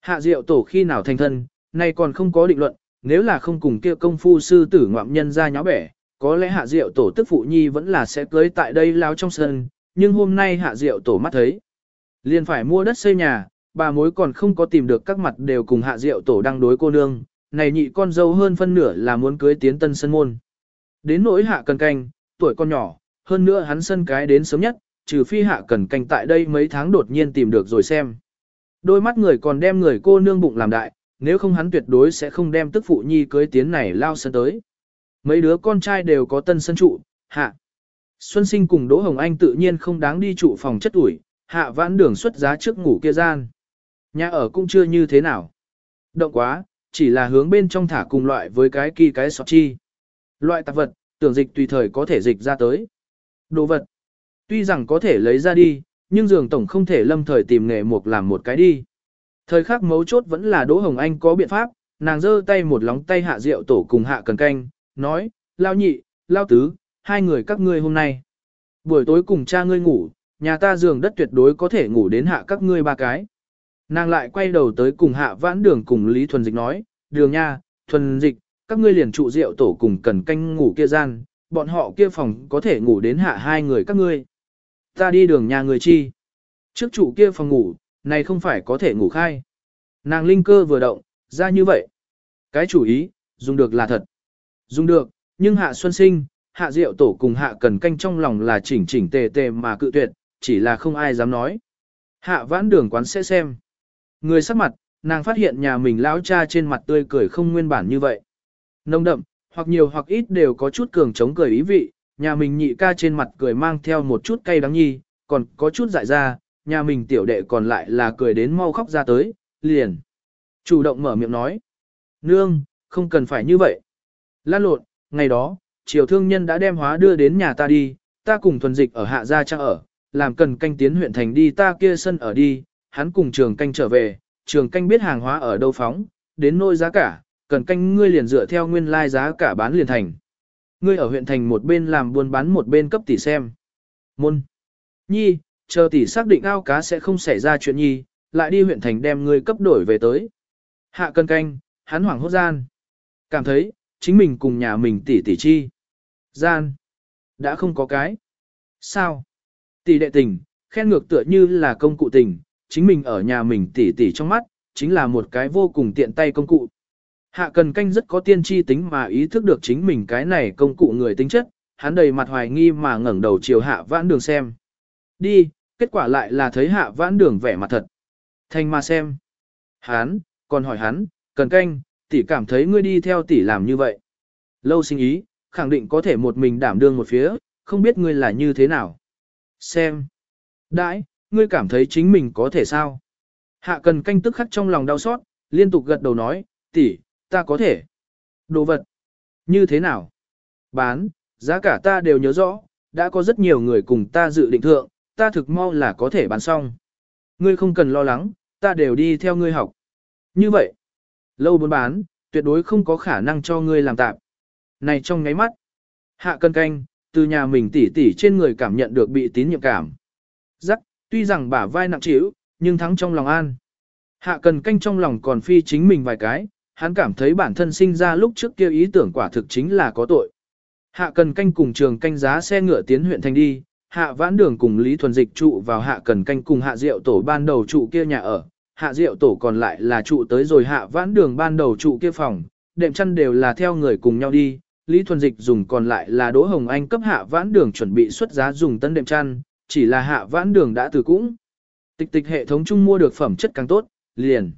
Hạ diệu tổ khi nào thành thân, nay còn không có định luận, nếu là không cùng kia công phu sư tử ngoạm nhân ra nháo bẻ, có lẽ hạ diệu tổ tức phụ nhi vẫn là sẽ cưới tại đây lao trong sân, nhưng hôm nay hạ diệu tổ mắt thấy. Liền phải mua đất xây nhà, bà mối còn không có tìm được các mặt đều cùng hạ diệu tổ đang đối cô nương, này nhị con dâu hơn phân nửa là muốn cưới tiến tân sân môn. Đến nỗi hạ cần canh, tuổi con nhỏ, hơn nữa hắn sân cái đến sớm nhất, trừ phi hạ cần canh tại đây mấy tháng đột nhiên tìm được rồi xem. Đôi mắt người còn đem người cô nương bụng làm đại, nếu không hắn tuyệt đối sẽ không đem tức phụ nhi cưới tiến này lao sân tới. Mấy đứa con trai đều có tân sân trụ, hạ. Xuân sinh cùng Đỗ Hồng Anh tự nhiên không đáng đi trụ phòng chất ủi, hạ vãn đường xuất giá trước ngủ kia gian. Nhà ở cũng chưa như thế nào. Động quá, chỉ là hướng bên trong thả cùng loại với cái kỳ cái sọt chi. Loại tạp vật, tưởng dịch tùy thời có thể dịch ra tới. Đồ vật, tuy rằng có thể lấy ra đi, nhưng giường tổng không thể lâm thời tìm nghề mục làm một cái đi. Thời khắc mấu chốt vẫn là Đỗ Hồng Anh có biện pháp, nàng giơ tay một lóng tay hạ rượu tổ cùng hạ cần canh, nói, lao nhị, lao tứ, hai người các ngươi hôm nay. Buổi tối cùng cha ngươi ngủ, nhà ta giường đất tuyệt đối có thể ngủ đến hạ các ngươi ba cái. Nàng lại quay đầu tới cùng hạ vãn đường cùng Lý Thuần Dịch nói, đường nha, Thuần Dịch, các ngươi liền trụ rượu tổ cùng cần canh ngủ kia gian, bọn họ kia phòng có thể ngủ đến hạ hai người các ngươi. Ta đi đường nhà người chi. Trước trụ kia phòng ngủ, này không phải có thể ngủ khai. Nàng linh cơ vừa động, ra như vậy. Cái chủ ý, dùng được là thật. Dùng được, nhưng hạ xuân sinh, hạ diệu tổ cùng hạ cần canh trong lòng là chỉnh chỉnh tề tề mà cự tuyệt, chỉ là không ai dám nói. Hạ vãn đường quán sẽ xem. Người sắc mặt, nàng phát hiện nhà mình lão cha trên mặt tươi cười không nguyên bản như vậy. Nông đậm, hoặc nhiều hoặc ít đều có chút cường chống cười ý vị, nhà mình nhị ca trên mặt cười mang theo một chút cay đắng nhi, còn có chút dại ra, nhà mình tiểu đệ còn lại là cười đến mau khóc ra tới, liền. Chủ động mở miệng nói. Nương, không cần phải như vậy. Lan lộn, ngày đó, triều thương nhân đã đem hóa đưa đến nhà ta đi, ta cùng thuần dịch ở hạ gia trang ở, làm cần canh tiến huyện thành đi ta kia sân ở đi, hắn cùng trường canh trở về, trường canh biết hàng hóa ở đâu phóng, đến nôi giá cả, cần canh ngươi liền dựa theo nguyên lai giá cả bán liền thành. Ngươi ở huyện thành một bên làm buôn bán một bên cấp tỷ xem. Môn. Nhi, chờ tỷ xác định ao cá sẽ không xảy ra chuyện nhi, lại đi huyện thành đem ngươi cấp đổi về tới. Hạ cần canh, hắn hoảng hốt gian. Cảm thấy, chính mình cùng nhà mình tỷ tỷ chi. Gian. Đã không có cái. Sao? Tỷ đệ tình, khen ngược tựa như là công cụ tình, chính mình ở nhà mình tỷ tỷ trong mắt, chính là một cái vô cùng tiện tay công cụ. Hạ cần canh rất có tiên tri tính mà ý thức được chính mình cái này công cụ người tính chất, hắn đầy mặt hoài nghi mà ngẩng đầu chiều hạ vãn đường xem. Đi, kết quả lại là thấy hạ vãn đường vẻ mặt thật. Thành mà xem. Hắn, còn hỏi hắn, cần canh, tỷ cảm thấy ngươi đi theo tỷ làm như vậy. Lâu sinh ý, khẳng định có thể một mình đảm đương một phía, không biết ngươi là như thế nào. Xem. Đãi, ngươi cảm thấy chính mình có thể sao? Hạ cần canh tức khắc trong lòng đau xót, liên tục gật đầu nói, tỷ, ta có thể. Đồ vật. Như thế nào? Bán, giá cả ta đều nhớ rõ, đã có rất nhiều người cùng ta dự định thượng, ta thực mau là có thể bán xong. Ngươi không cần lo lắng, ta đều đi theo ngươi học. Như vậy, lâu buôn bán, tuyệt đối không có khả năng cho ngươi làm tạm. Này trong ngáy mắt, hạ cân canh, từ nhà mình tỉ tỉ trên người cảm nhận được bị tín nhiệm cảm. Giắc, tuy rằng bả vai nặng trĩu, nhưng thắng trong lòng an. Hạ cần canh trong lòng còn phi chính mình vài cái, hắn cảm thấy bản thân sinh ra lúc trước kia ý tưởng quả thực chính là có tội. Hạ cần canh cùng trường canh giá xe ngựa tiến huyện thành đi, hạ vãn đường cùng Lý Thuần Dịch trụ vào hạ cần canh cùng hạ diệu tổ ban đầu trụ kia nhà ở, hạ diệu tổ còn lại là trụ tới rồi hạ vãn đường ban đầu trụ kia phòng, đệm chăn đều là theo người cùng nhau đi, Lý Thuần Dịch dùng còn lại là Đỗ Hồng Anh cấp hạ vãn đường chuẩn bị xuất giá dùng tân đệm chăn, chỉ là hạ vãn đường đã từ cũng. Tịch tịch hệ thống chung mua được phẩm chất càng tốt, liền.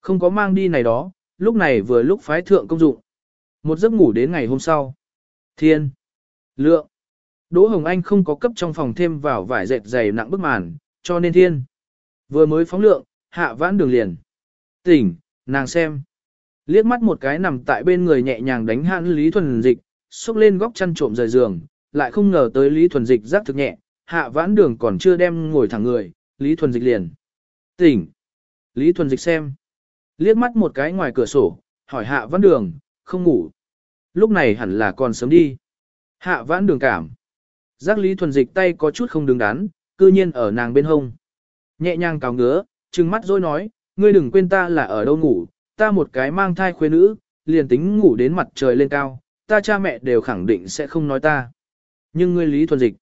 Không có mang đi này đó, lúc này vừa lúc phái thượng công dụng. Một giấc ngủ đến ngày hôm sau. Thiên. Lượng. Đỗ Hồng Anh không có cấp trong phòng thêm vào vải dệt dày nặng bức màn, cho nên thiên. Vừa mới phóng lượng, hạ vãn đường liền. Tỉnh, nàng xem. Liếc mắt một cái nằm tại bên người nhẹ nhàng đánh hãn Lý Thuần Dịch, xúc lên góc chăn trộm rời giường, lại không ngờ tới Lý Thuần Dịch giác thực nhẹ, hạ vãn đường còn chưa đem ngồi thẳng người, Lý Thuần Dịch liền. Tỉnh. Lý Thuần Dịch xem. Liếc mắt một cái ngoài cửa sổ, hỏi hạ vãn đường, không ngủ. Lúc này hẳn là còn sớm đi. Hạ vãn đường cảm. Giác Lý Thuần Dịch tay có chút không đứng đắn, cư nhiên ở nàng bên hông. Nhẹ nhàng cào ngứa, trừng mắt rồi nói, ngươi đừng quên ta là ở đâu ngủ, ta một cái mang thai khuê nữ, liền tính ngủ đến mặt trời lên cao, ta cha mẹ đều khẳng định sẽ không nói ta. Nhưng ngươi Lý Thuần Dịch,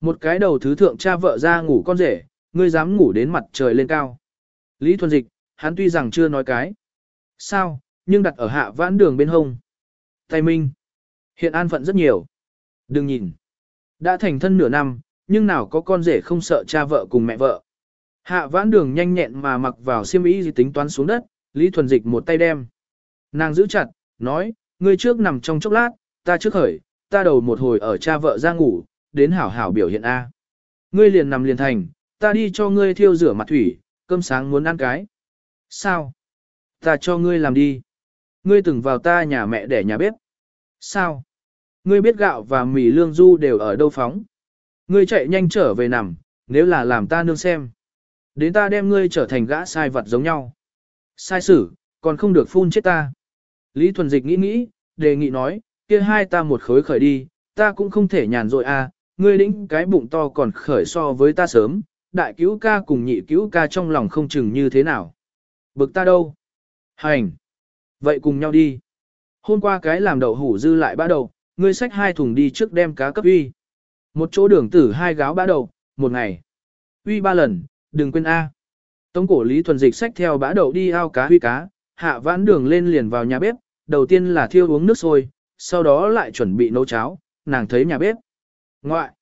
một cái đầu thứ thượng cha vợ ra ngủ con rể, ngươi dám ngủ đến mặt trời lên cao. Lý Thuần Dịch, hắn tuy rằng chưa nói cái. Sao, nhưng đặt ở hạ vãn đường bên hông. Tay minh. Hiện an phận rất nhiều. Đừng nhìn. Đã thành thân nửa năm, nhưng nào có con rể không sợ cha vợ cùng mẹ vợ. Hạ vãn đường nhanh nhẹn mà mặc vào xiêm y gì tính toán xuống đất, Lý Thuần Dịch một tay đem. Nàng giữ chặt, nói, ngươi trước nằm trong chốc lát, ta trước khởi, ta đầu một hồi ở cha vợ ra ngủ, đến hảo hảo biểu hiện A. Ngươi liền nằm liền thành, ta đi cho ngươi thiêu rửa mặt thủy, cơm sáng muốn ăn cái. Sao? Ta cho ngươi làm đi. Ngươi từng vào ta nhà mẹ để nhà bếp. Sao? Ngươi biết gạo và mì lương du đều ở đâu phóng. Ngươi chạy nhanh trở về nằm, nếu là làm ta nương xem. Đến ta đem ngươi trở thành gã sai vật giống nhau. Sai sử, còn không được phun chết ta. Lý Thuần Dịch nghĩ nghĩ, đề nghị nói, kia hai ta một khối khởi đi, ta cũng không thể nhàn rỗi à, ngươi lĩnh cái bụng to còn khởi so với ta sớm, đại cứu ca cùng nhị cứu ca trong lòng không chừng như thế nào. Bực ta đâu? Hành! Vậy cùng nhau đi. Hôm qua cái làm đậu hủ dư lại bã đầu, ngươi xách hai thùng đi trước đem cá cấp uy. Một chỗ đường tử hai gáo bã đầu, một ngày. Uy ba lần, đừng quên A. Tống cổ Lý Thuần Dịch xách theo bã đậu đi ao cá huy cá, hạ vãn đường lên liền vào nhà bếp, đầu tiên là thiêu uống nước sôi, sau đó lại chuẩn bị nấu cháo, nàng thấy nhà bếp. Ngoại,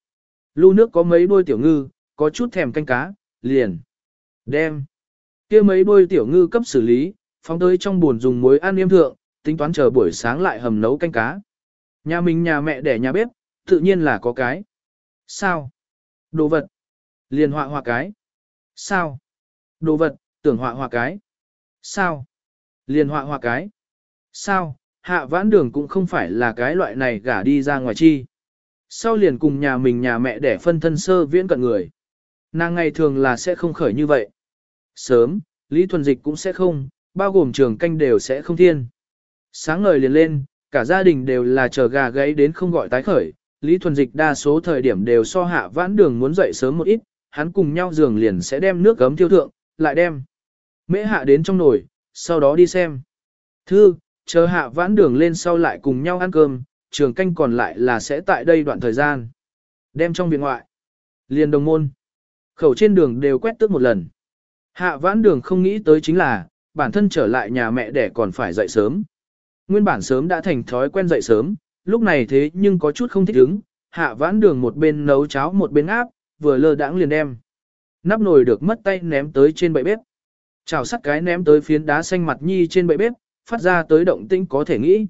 lưu nước có mấy đôi tiểu ngư, có chút thèm canh cá, liền. Đem. kia mấy đôi tiểu ngư cấp xử lý, phóng tới trong buồn dùng muối ăn yêm thượng, tính toán chờ buổi sáng lại hầm nấu canh cá. Nhà mình nhà mẹ để nhà bếp, tự nhiên là có cái. Sao? Đồ vật. Liền họa họa cái. Sao? Đồ vật, tưởng họa họa cái. Sao? Liền họa họa cái. Sao? Hạ vãn đường cũng không phải là cái loại này gả đi ra ngoài chi. Sau liền cùng nhà mình nhà mẹ để phân thân sơ viễn cận người. Nàng ngày thường là sẽ không khởi như vậy. Sớm, Lý Thuần Dịch cũng sẽ không, bao gồm trường canh đều sẽ không thiên. Sáng ngời liền lên, cả gia đình đều là chờ gà gáy đến không gọi tái khởi. Lý Thuần Dịch đa số thời điểm đều so hạ vãn đường muốn dậy sớm một ít, hắn cùng nhau giường liền sẽ đem nước gấm tiêu thượng, lại đem. Mễ hạ đến trong nồi, sau đó đi xem. Thư, chờ hạ vãn đường lên sau lại cùng nhau ăn cơm, trường canh còn lại là sẽ tại đây đoạn thời gian. Đem trong viện ngoại. Liền đồng môn. Khẩu trên đường đều quét tước một lần. Hạ vãn đường không nghĩ tới chính là, bản thân trở lại nhà mẹ để còn phải dậy sớm. Nguyên bản sớm đã thành thói quen dậy sớm, lúc này thế nhưng có chút không thích ứng, hạ vãn đường một bên nấu cháo một bên áp, vừa lơ đãng liền đem. Nắp nồi được mất tay ném tới trên bệ bếp. Chảo sắt cái ném tới phiến đá xanh mặt nhi trên bệ bếp, phát ra tới động tĩnh có thể nghĩ.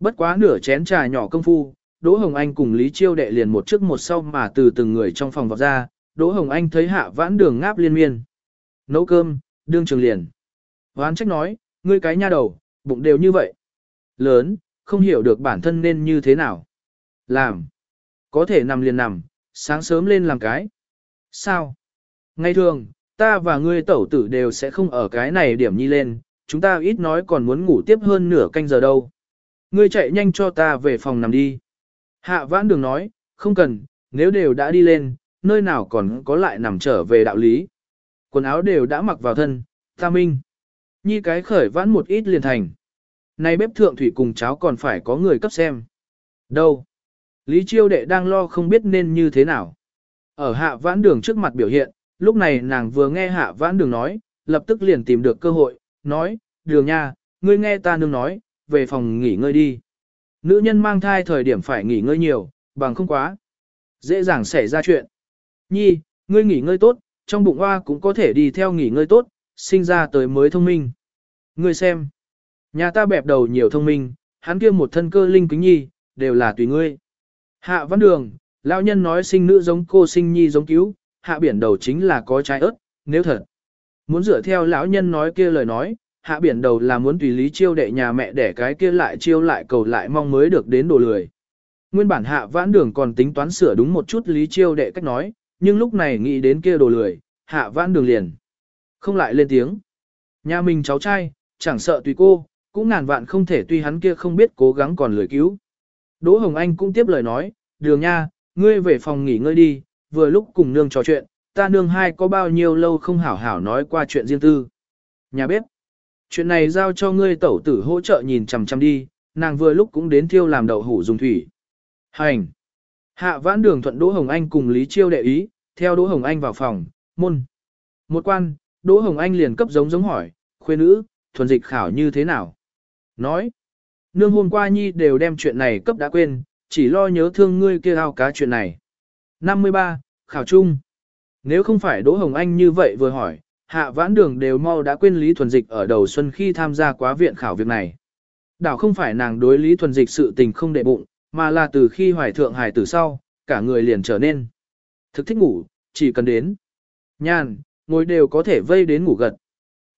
Bất quá nửa chén trà nhỏ công phu, Đỗ Hồng Anh cùng Lý Chiêu đệ liền một trước một sau mà từ từng người trong phòng vọt ra, Đỗ Hồng Anh thấy hạ vãn đường ngáp liên miên. Nấu cơm, đương trường liền. ván trách nói, ngươi cái nha đầu, bụng đều như vậy. Lớn, không hiểu được bản thân nên như thế nào. Làm. Có thể nằm liền nằm, sáng sớm lên làm cái. Sao? Ngày thường, ta và ngươi tẩu tử đều sẽ không ở cái này điểm nhi lên, chúng ta ít nói còn muốn ngủ tiếp hơn nửa canh giờ đâu. Ngươi chạy nhanh cho ta về phòng nằm đi. Hạ vãn đường nói, không cần, nếu đều đã đi lên, nơi nào còn có lại nằm trở về đạo lý. Quần áo đều đã mặc vào thân, ta minh. Nhi cái khởi vãn một ít liền thành. Này bếp thượng thủy cùng cháo còn phải có người cấp xem. Đâu? Lý Chiêu đệ đang lo không biết nên như thế nào. Ở hạ vãn đường trước mặt biểu hiện, lúc này nàng vừa nghe hạ vãn đường nói, lập tức liền tìm được cơ hội, nói, đường nha, ngươi nghe ta nương nói, về phòng nghỉ ngơi đi. Nữ nhân mang thai thời điểm phải nghỉ ngơi nhiều, bằng không quá. Dễ dàng xảy ra chuyện. Nhi, ngươi nghỉ ngơi tốt, trong bụng hoa cũng có thể đi theo nghỉ ngơi tốt, sinh ra tới mới thông minh. Ngươi xem, nhà ta bẹp đầu nhiều thông minh, hắn kia một thân cơ linh kính nhi, đều là tùy ngươi. Hạ văn đường, lão nhân nói sinh nữ giống cô sinh nhi giống cứu, hạ biển đầu chính là có trái ớt, nếu thật. Muốn dựa theo lão nhân nói kia lời nói, hạ biển đầu là muốn tùy lý chiêu đệ nhà mẹ để cái kia lại chiêu lại cầu lại mong mới được đến đồ lười. Nguyên bản hạ vãn đường còn tính toán sửa đúng một chút lý chiêu đệ cách nói, nhưng lúc này nghĩ đến kia đồ lười, hạ vãn đường liền. Không lại lên tiếng. Nhà mình cháu trai, chẳng sợ tùy cô, cũng ngàn vạn không thể tuy hắn kia không biết cố gắng còn lười cứu. Đỗ Hồng Anh cũng tiếp lời nói, đường nha, ngươi về phòng nghỉ ngơi đi, vừa lúc cùng nương trò chuyện, ta nương hai có bao nhiêu lâu không hảo hảo nói qua chuyện riêng tư. Nhà bếp, chuyện này giao cho ngươi tẩu tử hỗ trợ nhìn chằm chằm đi, nàng vừa lúc cũng đến thiêu làm đậu hủ dùng thủy. Hành. Hạ vãn đường thuận Đỗ Hồng Anh cùng Lý Chiêu đệ ý, theo Đỗ Hồng Anh vào phòng, môn. Một quan, Đỗ Hồng Anh liền cấp giống giống hỏi, khuê nữ, thuần dịch khảo như thế nào? Nói, nương hôm qua nhi đều đem chuyện này cấp đã quên, chỉ lo nhớ thương ngươi kia ao cá chuyện này. 53. Khảo trung Nếu không phải Đỗ Hồng Anh như vậy vừa hỏi, hạ vãn đường đều mau đã quên Lý Thuần Dịch ở đầu xuân khi tham gia quá viện khảo việc này. Đảo không phải nàng đối Lý Thuần Dịch sự tình không đệ bụng, mà là từ khi hoài thượng hài tử sau, cả người liền trở nên. Thực thích ngủ, chỉ cần đến. Nhàn, ngồi đều có thể vây đến ngủ gật.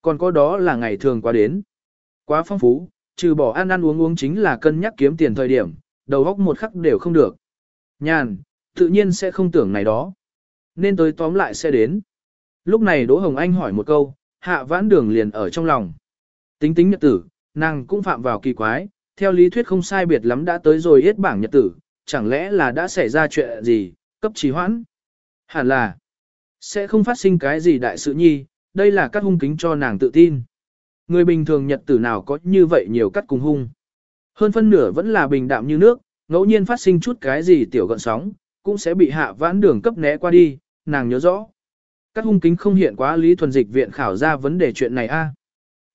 Còn có đó là ngày thường qua đến. Quá phong phú, trừ bỏ ăn ăn uống uống chính là cân nhắc kiếm tiền thời điểm, đầu góc một khắc đều không được. Nhàn, tự nhiên sẽ không tưởng này đó. Nên tới tóm lại sẽ đến. Lúc này Đỗ Hồng Anh hỏi một câu, hạ vãn đường liền ở trong lòng. Tính tính nhật tử, nàng cũng phạm vào kỳ quái, theo lý thuyết không sai biệt lắm đã tới rồi hết bảng nhật tử, chẳng lẽ là đã xảy ra chuyện gì, cấp trì hoãn. Hẳn là, sẽ không phát sinh cái gì đại sự nhi, đây là các hung kính cho nàng tự tin. Người bình thường nhật tử nào có như vậy nhiều cắt cùng hung. Hơn phân nửa vẫn là bình đạm như nước, ngẫu nhiên phát sinh chút cái gì tiểu gọn sóng, cũng sẽ bị hạ vãn đường cấp né qua đi, nàng nhớ rõ. Các hung kính không hiện quá lý thuần dịch viện khảo ra vấn đề chuyện này a.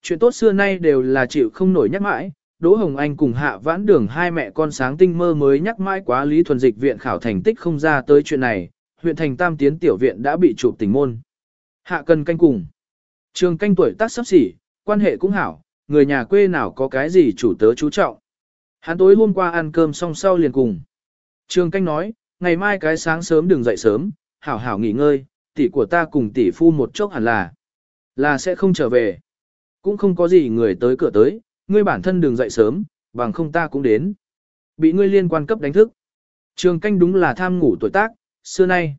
Chuyện tốt xưa nay đều là chịu không nổi nhắc mãi, Đỗ Hồng Anh cùng hạ vãn đường hai mẹ con sáng tinh mơ mới nhắc mãi quá lý thuần dịch viện khảo thành tích không ra tới chuyện này, huyện thành tam tiến tiểu viện đã bị chụp tình môn. Hạ cần canh cùng. Trường canh tuổi tác sắp xỉ, quan hệ cũng hảo, người nhà quê nào có cái gì chủ tớ chú trọng. Hắn tối hôm qua ăn cơm xong sau liền cùng. Trường canh nói, ngày mai cái sáng sớm đừng dậy sớm, hảo hảo nghỉ ngơi, tỷ của ta cùng tỷ phu một chốc hẳn là, là sẽ không trở về. Cũng không có gì người tới cửa tới, ngươi bản thân đừng dậy sớm, bằng không ta cũng đến. Bị ngươi liên quan cấp đánh thức. Trường canh đúng là tham ngủ tuổi tác, xưa nay.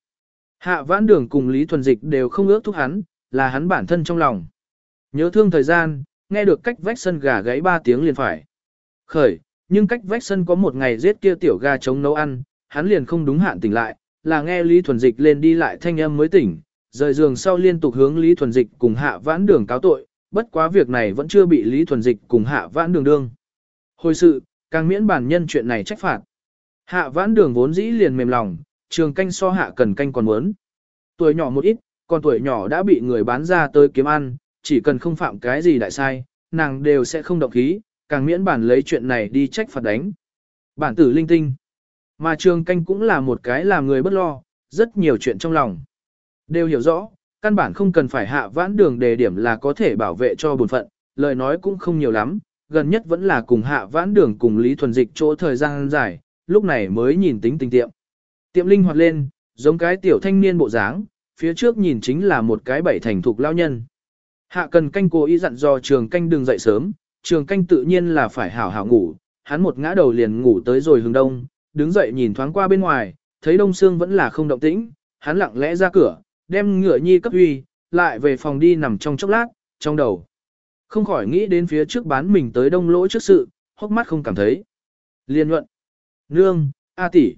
Hạ vãn đường cùng Lý Thuần Dịch đều không ước thúc hắn, là hắn bản thân trong lòng. Nhớ thương thời gian, nghe được cách vách sân gà gáy ba tiếng liền phải. Khởi, nhưng cách vách sân có một ngày giết kia tiểu gà chống nấu ăn, hắn liền không đúng hạn tỉnh lại, là nghe Lý Thuần Dịch lên đi lại thanh âm mới tỉnh, rời giường sau liên tục hướng Lý Thuần Dịch cùng hạ vãn đường cáo tội, bất quá việc này vẫn chưa bị Lý Thuần Dịch cùng hạ vãn đường đương. Hồi sự, càng miễn bản nhân chuyện này trách phạt. Hạ vãn đường vốn dĩ liền mềm lòng, trường canh so hạ cần canh còn muốn. Tuổi nhỏ một ít, còn tuổi nhỏ đã bị người bán ra tới kiếm ăn, chỉ cần không phạm cái gì đại sai, nàng đều sẽ không động khí, càng miễn bản lấy chuyện này đi trách phạt đánh. Bản tử linh tinh. Mà trường canh cũng là một cái làm người bất lo, rất nhiều chuyện trong lòng. Đều hiểu rõ, căn bản không cần phải hạ vãn đường đề điểm là có thể bảo vệ cho bổn phận, lời nói cũng không nhiều lắm, gần nhất vẫn là cùng hạ vãn đường cùng Lý Thuần Dịch chỗ thời gian dài, lúc này mới nhìn tính tình tiệm. Tiệm linh hoạt lên, giống cái tiểu thanh niên bộ dáng, phía trước nhìn chính là một cái bảy thành thục lao nhân. Hạ cần canh cố ý dặn dò trường canh đừng dậy sớm, trường canh tự nhiên là phải hảo hảo ngủ, hắn một ngã đầu liền ngủ tới rồi hướng đông, đứng dậy nhìn thoáng qua bên ngoài, thấy đông xương vẫn là không động tĩnh, hắn lặng lẽ ra cửa, đem ngựa nhi cấp huy, lại về phòng đi nằm trong chốc lát, trong đầu. Không khỏi nghĩ đến phía trước bán mình tới đông lỗ trước sự, hốc mắt không cảm thấy. Liên luận. Nương, A tỷ.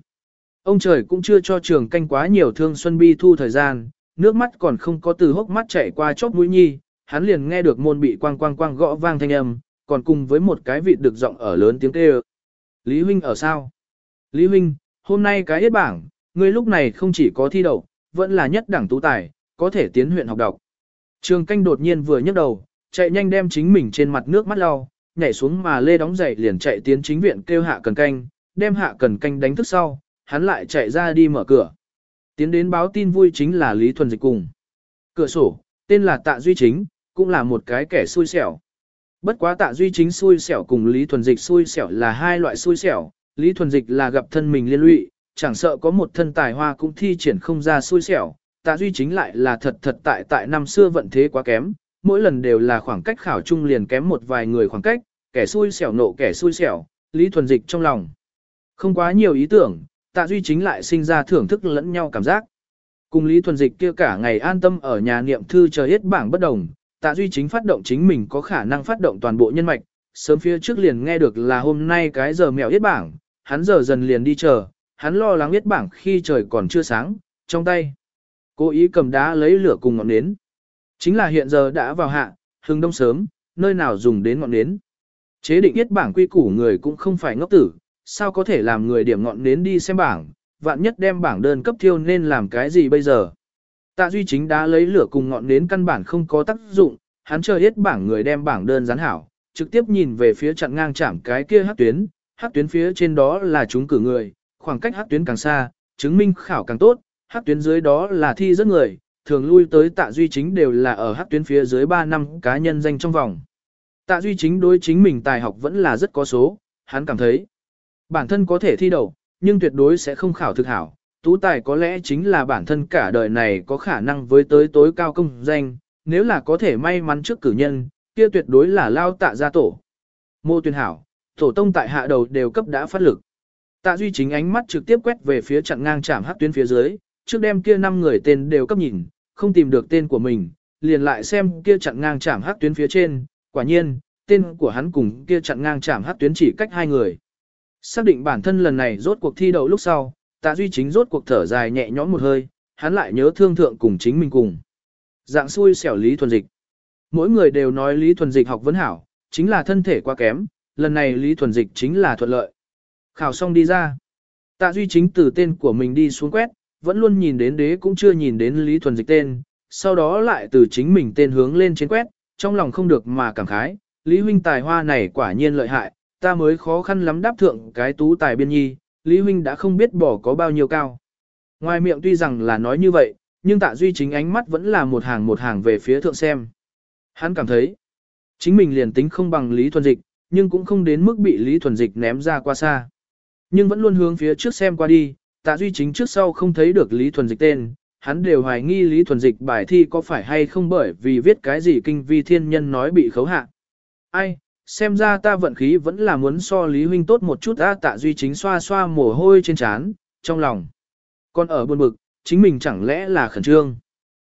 Ông trời cũng chưa cho trường canh quá nhiều thương xuân bi thu thời gian, nước mắt còn không có từ hốc mắt chảy qua chóp mũi nhi, hắn liền nghe được môn bị quang quang quang gõ vang thanh âm, còn cùng với một cái vị được giọng ở lớn tiếng kêu. Lý huynh ở sao? Lý huynh, hôm nay cái yết bảng, ngươi lúc này không chỉ có thi đậu, vẫn là nhất đẳng tú tài, có thể tiến huyện học đọc. Trường canh đột nhiên vừa nhấc đầu, chạy nhanh đem chính mình trên mặt nước mắt lau, nhảy xuống mà lê đóng dậy liền chạy tiến chính viện kêu hạ cần canh, đem hạ cần canh đánh thức sau, hắn lại chạy ra đi mở cửa. Tiến đến báo tin vui chính là Lý Thuần Dịch cùng. Cửa sổ, tên là Tạ Duy Chính, cũng là một cái kẻ xui xẻo. Bất quá Tạ Duy Chính xui xẻo cùng Lý Thuần Dịch xui xẻo là hai loại xui xẻo, Lý Thuần Dịch là gặp thân mình liên lụy, chẳng sợ có một thân tài hoa cũng thi triển không ra xui xẻo, Tạ Duy Chính lại là thật thật tại tại năm xưa vận thế quá kém, mỗi lần đều là khoảng cách khảo trung liền kém một vài người khoảng cách, kẻ xui xẻo nộ kẻ xui xẻo, Lý Thuần Dịch trong lòng. Không quá nhiều ý tưởng, Tạ Duy Chính lại sinh ra thưởng thức lẫn nhau cảm giác. Cùng Lý Thuần Dịch kia cả ngày an tâm ở nhà niệm thư chờ hết bảng bất đồng, Tạ Duy Chính phát động chính mình có khả năng phát động toàn bộ nhân mạch, sớm phía trước liền nghe được là hôm nay cái giờ mèo yết bảng, hắn giờ dần liền đi chờ, hắn lo lắng yết bảng khi trời còn chưa sáng, trong tay. Cố ý cầm đá lấy lửa cùng ngọn nến. Chính là hiện giờ đã vào hạ, hừng đông sớm, nơi nào dùng đến ngọn nến. Chế định yết bảng quy củ người cũng không phải ngốc tử, sao có thể làm người điểm ngọn nến đi xem bảng, vạn nhất đem bảng đơn cấp thiêu nên làm cái gì bây giờ. Tạ Duy chính đã lấy lửa cùng ngọn nến căn bản không có tác dụng, hắn chờ hết bảng người đem bảng đơn gián hảo, trực tiếp nhìn về phía chặn ngang chạm cái kia hắc tuyến, hắc tuyến phía trên đó là chúng cử người, khoảng cách hắc tuyến càng xa, chứng minh khảo càng tốt, hắc tuyến dưới đó là thi rất người, thường lui tới tạ duy chính đều là ở hắc tuyến phía dưới 3 năm cá nhân danh trong vòng. Tạ duy chính đối chính mình tài học vẫn là rất có số, hắn cảm thấy bản thân có thể thi đậu, nhưng tuyệt đối sẽ không khảo thực hảo. Tú tài có lẽ chính là bản thân cả đời này có khả năng với tới tối cao công danh, nếu là có thể may mắn trước cử nhân, kia tuyệt đối là lao tạ gia tổ. Mô tuyên hảo, tổ tông tại hạ đầu đều cấp đã phát lực. Tạ Duy chính ánh mắt trực tiếp quét về phía chặn ngang chạm hắc tuyến phía dưới, trước đem kia năm người tên đều cấp nhìn, không tìm được tên của mình, liền lại xem kia chặn ngang chạm hắc tuyến phía trên, quả nhiên, tên của hắn cùng kia chặn ngang chạm hắc tuyến chỉ cách hai người. Xác định bản thân lần này rốt cuộc thi đậu lúc sau, Tạ Duy chính rốt cuộc thở dài nhẹ nhõm một hơi, hắn lại nhớ thương thượng cùng chính mình cùng. Dạng xui xẻo Lý Thuần Dịch. Mỗi người đều nói Lý Thuần Dịch học vấn hảo, chính là thân thể quá kém, lần này Lý Thuần Dịch chính là thuận lợi. Khảo xong đi ra. Tạ Duy chính từ tên của mình đi xuống quét, vẫn luôn nhìn đến đế cũng chưa nhìn đến Lý Thuần Dịch tên, sau đó lại từ chính mình tên hướng lên trên quét, trong lòng không được mà cảm khái, Lý huynh tài hoa này quả nhiên lợi hại, ta mới khó khăn lắm đáp thượng cái tú tài biên nhi, Lý huynh đã không biết bỏ có bao nhiêu cao. Ngoài miệng tuy rằng là nói như vậy, nhưng tạ duy chính ánh mắt vẫn là một hàng một hàng về phía thượng xem. Hắn cảm thấy, chính mình liền tính không bằng Lý Thuần Dịch, nhưng cũng không đến mức bị Lý Thuần Dịch ném ra qua xa. Nhưng vẫn luôn hướng phía trước xem qua đi, tạ duy chính trước sau không thấy được Lý Thuần Dịch tên, hắn đều hoài nghi Lý Thuần Dịch bài thi có phải hay không bởi vì viết cái gì kinh vi thiên nhân nói bị khấu hạ. Ai, xem ra ta vận khí vẫn là muốn so Lý Huynh tốt một chút á tạ duy chính xoa xoa mồ hôi trên trán, trong lòng. Còn ở buồn bực, chính mình chẳng lẽ là khẩn trương.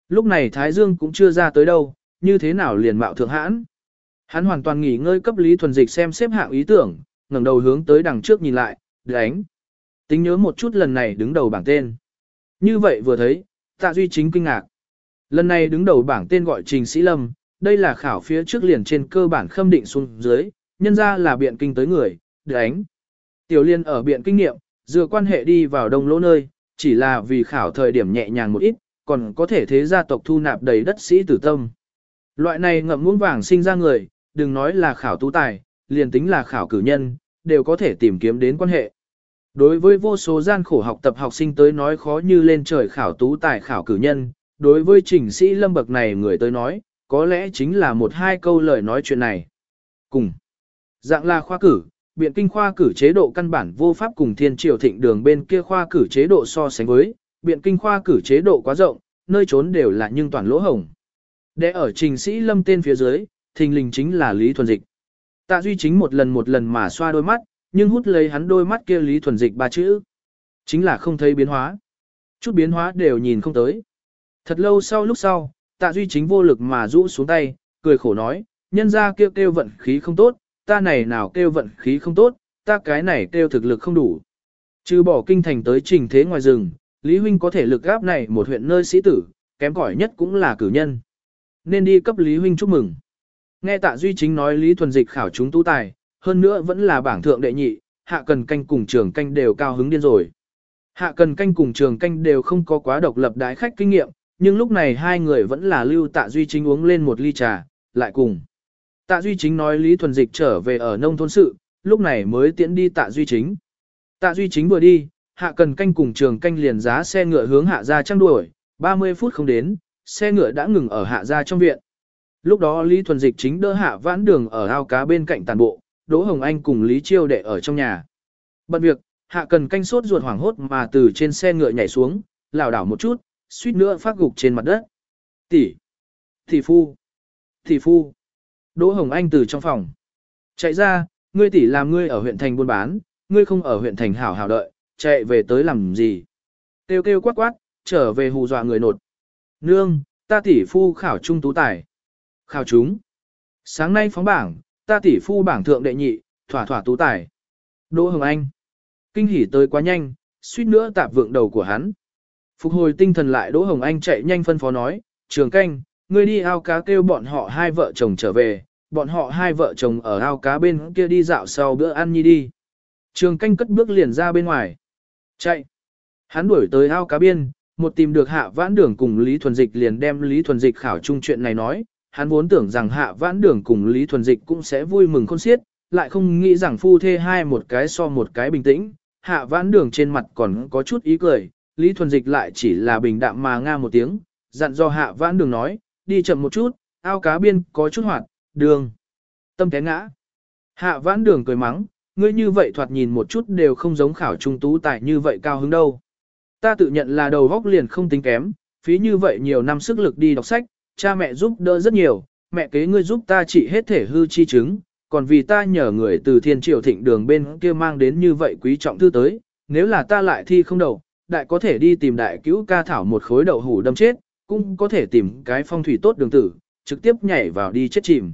Lúc này Thái Dương cũng chưa ra tới đâu, như thế nào liền mạo thượng hãn. Hắn hoàn toàn nghỉ ngơi cấp Lý Thuần Dịch xem xếp hạng ý tưởng, ngẩng đầu hướng tới đằng trước nhìn lại, đánh. Tính nhớ một chút lần này đứng đầu bảng tên. Như vậy vừa thấy, tạ duy chính kinh ngạc. Lần này đứng đầu bảng tên gọi Trình Sĩ Lâm, đây là khảo phía trước liền trên cơ bản khâm định xuống dưới, nhân ra là biện kinh tới người, đánh. Tiểu liên ở biện kinh nghiệm, dựa quan hệ đi vào đông lỗ nơi, chỉ là vì khảo thời điểm nhẹ nhàng một ít, còn có thể thế gia tộc thu nạp đầy đất sĩ tử tâm. Loại này ngậm muỗng vàng sinh ra người, đừng nói là khảo tú tài, liền tính là khảo cử nhân, đều có thể tìm kiếm đến quan hệ. Đối với vô số gian khổ học tập học sinh tới nói khó như lên trời khảo tú tài khảo cử nhân, đối với trình sĩ lâm bậc này người tới nói, có lẽ chính là một hai câu lời nói chuyện này. Cùng. Dạng là khoa cử, biện kinh khoa cử chế độ căn bản vô pháp cùng thiên triều thịnh đường bên kia khoa cử chế độ so sánh với, biện kinh khoa cử chế độ quá rộng, nơi trốn đều là nhưng toàn lỗ hổng. Để ở trình sĩ lâm tên phía dưới, thình lình chính là Lý Thuần Dịch. Tạ Duy chính một lần một lần mà xoa đôi mắt, nhưng hút lấy hắn đôi mắt kia Lý Thuần Dịch ba chữ. Chính là không thấy biến hóa. Chút biến hóa đều nhìn không tới. Thật lâu sau lúc sau, tạ duy chính vô lực mà rũ xuống tay, cười khổ nói, nhân ra kêu kêu vận khí không tốt, ta này nào kêu vận khí không tốt, ta cái này kêu thực lực không đủ. Trừ bỏ kinh thành tới trình thế ngoài rừng, Lý Huynh có thể lực gáp này một huyện nơi sĩ tử, kém cỏi nhất cũng là cử nhân. Nên đi cấp Lý Huynh chúc mừng. Nghe tạ Duy Chính nói Lý Thuần Dịch khảo chúng tú tài, hơn nữa vẫn là bảng thượng đệ nhị, hạ cần canh cùng trường canh đều cao hứng điên rồi. Hạ cần canh cùng trường canh đều không có quá độc lập đái khách kinh nghiệm, nhưng lúc này hai người vẫn là lưu tạ Duy Chính uống lên một ly trà, lại cùng. Tạ Duy Chính nói Lý Thuần Dịch trở về ở nông thôn sự, lúc này mới tiễn đi Tạ Duy Chính. Tạ Duy Chính vừa đi, hạ cần canh cùng trường canh liền giá xe ngựa hướng hạ ra trăng đuổi, 30 phút không đến, xe ngựa đã ngừng ở hạ ra trong viện. Lúc đó Lý Thuần Dịch chính đỡ hạ vãn đường ở ao cá bên cạnh tàn bộ, Đỗ Hồng Anh cùng Lý Chiêu đệ ở trong nhà. Bận việc, hạ cần canh sốt ruột hoảng hốt mà từ trên xe ngựa nhảy xuống, lảo đảo một chút, suýt nữa phát gục trên mặt đất. Tỷ, tỷ phu, tỷ phu. Đỗ Hồng Anh từ trong phòng chạy ra, ngươi tỷ làm ngươi ở huyện thành buôn bán, ngươi không ở huyện thành hảo hảo đợi, chạy về tới làm gì? tiêu kêu quát quát, trở về hù dọa người nột. Nương, ta tỷ phu khảo trung tú tài. Khảo chúng. Sáng nay phóng bảng, ta tỷ phu bảng thượng đệ nhị, thỏa thỏa tú tài. Đỗ Hồng Anh. Kinh hỉ tới quá nhanh, suýt nữa tạp vượng đầu của hắn. Phục hồi tinh thần lại Đỗ Hồng Anh chạy nhanh phân phó nói, trường canh, ngươi đi ao cá kêu bọn họ hai vợ chồng trở về, bọn họ hai vợ chồng ở ao cá bên kia đi dạo sau bữa ăn nhi đi. Trường canh cất bước liền ra bên ngoài. Chạy. Hắn đuổi tới ao cá biên, một tìm được hạ vãn đường cùng Lý Thuần Dịch liền đem Lý Thuần Dịch khảo chung chuyện này nói. Hắn vốn tưởng rằng hạ vãn đường cùng Lý Thuần Dịch cũng sẽ vui mừng khôn xiết, lại không nghĩ rằng phu thê hai một cái so một cái bình tĩnh. Hạ vãn đường trên mặt còn có chút ý cười, Lý Thuần Dịch lại chỉ là bình đạm mà nga một tiếng, dặn do hạ vãn đường nói, đi chậm một chút, ao cá biên có chút hoạt, đường. Tâm té ngã. Hạ vãn đường cười mắng, ngươi như vậy thoạt nhìn một chút đều không giống khảo trung tú tài như vậy cao hứng đâu. Ta tự nhận là đầu góc liền không tính kém, phí như vậy nhiều năm sức lực đi đọc sách, cha mẹ giúp đỡ rất nhiều, mẹ kế ngươi giúp ta trị hết thể hư chi chứng, còn vì ta nhờ người từ thiên triều thịnh đường bên kia mang đến như vậy quý trọng thư tới, nếu là ta lại thi không đầu, đại có thể đi tìm đại cứu ca thảo một khối đậu hủ đâm chết, cũng có thể tìm cái phong thủy tốt đường tử, trực tiếp nhảy vào đi chết chìm.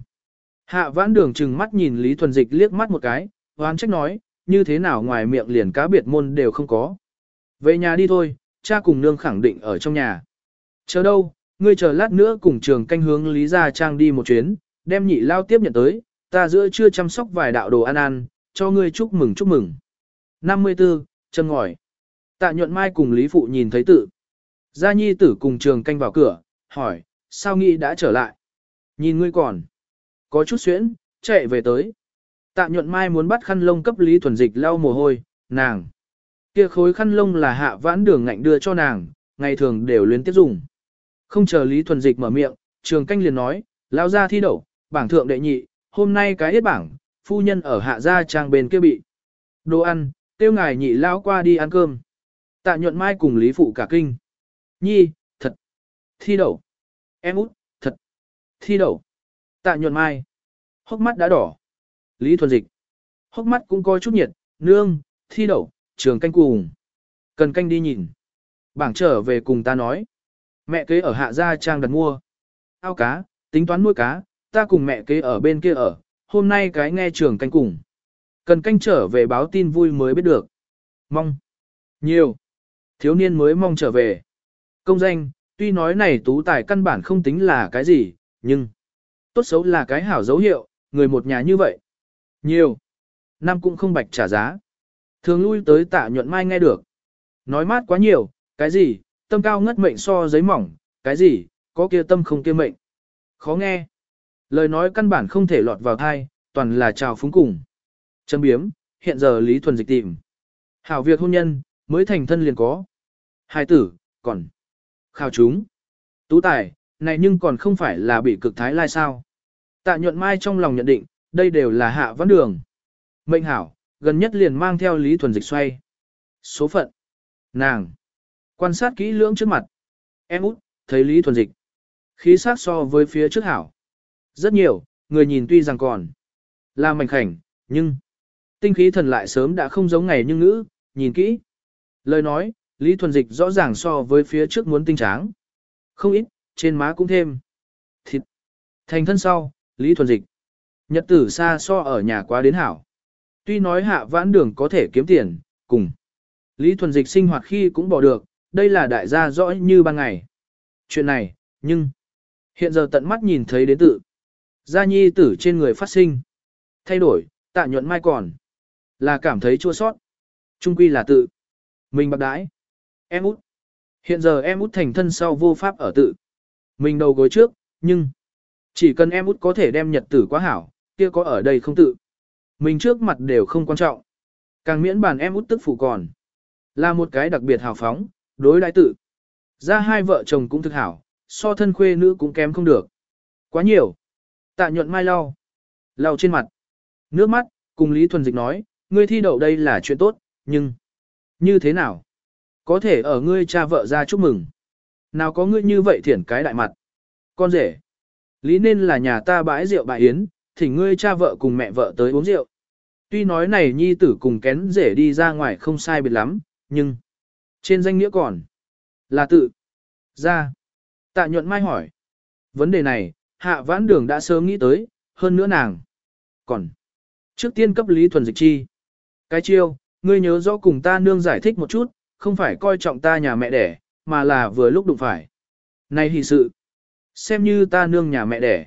Hạ vãn đường trừng mắt nhìn Lý Thuần Dịch liếc mắt một cái, hoán trách nói, như thế nào ngoài miệng liền cá biệt môn đều không có. Về nhà đi thôi, cha cùng nương khẳng định ở trong nhà. Chờ đâu, ngươi chờ lát nữa cùng trường canh hướng Lý Gia Trang đi một chuyến, đem nhị lao tiếp nhận tới, ta giữa chưa chăm sóc vài đạo đồ ăn ăn, cho ngươi chúc mừng chúc mừng. 54, chân ngòi. Tạ nhuận mai cùng Lý Phụ nhìn thấy tự. Gia Nhi tử cùng trường canh vào cửa, hỏi, sao nghĩ đã trở lại? Nhìn ngươi còn. Có chút xuyễn, chạy về tới. Tạ nhuận mai muốn bắt khăn lông cấp Lý Thuần Dịch lau mồ hôi, nàng. Kia khối khăn lông là hạ vãn đường ngạnh đưa cho nàng, ngày thường đều luyến tiếp dùng. Không chờ Lý Thuần Dịch mở miệng, trường canh liền nói, lao ra thi đậu, bảng thượng đệ nhị, hôm nay cái hết bảng, phu nhân ở hạ gia trang bên kia bị. Đồ ăn, tiêu ngài nhị lao qua đi ăn cơm. Tạ nhuận mai cùng Lý Phụ cả kinh. Nhi, thật. Thi đậu. Em út, thật. Thi đậu. Tạ nhuận mai. Hốc mắt đã đỏ. Lý Thuần Dịch. Hốc mắt cũng coi chút nhiệt, nương, thi đậu, trường canh cùng. Cần canh đi nhìn. Bảng trở về cùng ta nói. Mẹ kế ở hạ gia trang đặt mua. Ao cá, tính toán nuôi cá, ta cùng mẹ kế ở bên kia ở, hôm nay cái nghe trường canh cùng. Cần canh trở về báo tin vui mới biết được. Mong. Nhiều. Thiếu niên mới mong trở về. Công danh, tuy nói này tú tài căn bản không tính là cái gì, nhưng tốt xấu là cái hảo dấu hiệu, người một nhà như vậy. Nhiều. Năm cũng không bạch trả giá. Thường lui tới tạ nhuận mai nghe được. Nói mát quá nhiều, cái gì, tâm cao ngất mệnh so giấy mỏng, cái gì, có kia tâm không kia mệnh. Khó nghe. Lời nói căn bản không thể lọt vào thai, toàn là chào phúng cùng. Châm biếm, hiện giờ Lý Thuần dịch tìm. Hảo việc hôn nhân, mới thành thân liền có. Hai tử, còn. Khảo chúng. Tú tài, này nhưng còn không phải là bị cực thái lai sao. Tạ nhuận mai trong lòng nhận định, đây đều là hạ văn đường. Mệnh hảo, gần nhất liền mang theo Lý Thuần Dịch xoay. Số phận. Nàng. Quan sát kỹ lưỡng trước mặt. Em út, thấy Lý Thuần Dịch. Khí sắc so với phía trước hảo. Rất nhiều, người nhìn tuy rằng còn là mảnh khảnh, nhưng tinh khí thần lại sớm đã không giống ngày nhưng ngữ, nhìn kỹ. Lời nói, Lý Thuần Dịch rõ ràng so với phía trước muốn tinh tráng. Không ít, trên má cũng thêm. Thịt. Thành thân sau, Lý Thuần Dịch. Nhật tử xa so ở nhà quá đến hảo. Tuy nói hạ vãn đường có thể kiếm tiền, cùng. Lý Thuần Dịch sinh hoạt khi cũng bỏ được, đây là đại gia rõ như ban ngày. Chuyện này, nhưng, hiện giờ tận mắt nhìn thấy đến tự. Gia nhi tử trên người phát sinh. Thay đổi, tạ nhuận mai còn. Là cảm thấy chua sót. Trung quy là tự. Mình bạc đãi. Em út. Hiện giờ em út thành thân sau vô pháp ở tự. Mình đầu gối trước, nhưng. Chỉ cần em út có thể đem nhật tử quá hảo, kia có ở đây không tự. Mình trước mặt đều không quan trọng. Càng miễn bàn em út tức phụ còn. Là một cái đặc biệt hào phóng, đối đãi tự. Ra hai vợ chồng cũng thực hảo, so thân khuê nữ cũng kém không được. Quá nhiều. Tạ nhuận mai lau. Lau trên mặt. Nước mắt, cùng Lý Thuần Dịch nói, ngươi thi đậu đây là chuyện tốt, nhưng... Như thế nào? Có thể ở ngươi cha vợ ra chúc mừng. Nào có ngươi như vậy thiển cái đại mặt. Con rể. Lý nên là nhà ta bãi rượu bãi yến, thỉnh ngươi cha vợ cùng mẹ vợ tới uống rượu. Tuy nói này nhi tử cùng kén rể đi ra ngoài không sai biệt lắm, nhưng... Trên danh nghĩa còn. Là tự. Ra. Tạ nhuận mai hỏi. Vấn đề này, hạ vãn đường đã sớm nghĩ tới, hơn nữa nàng. Còn. Trước tiên cấp lý thuần dịch chi. Cái chiêu, ngươi nhớ rõ cùng ta nương giải thích một chút, không phải coi trọng ta nhà mẹ đẻ, mà là vừa lúc đụng phải. Này hỷ sự. Xem như ta nương nhà mẹ đẻ.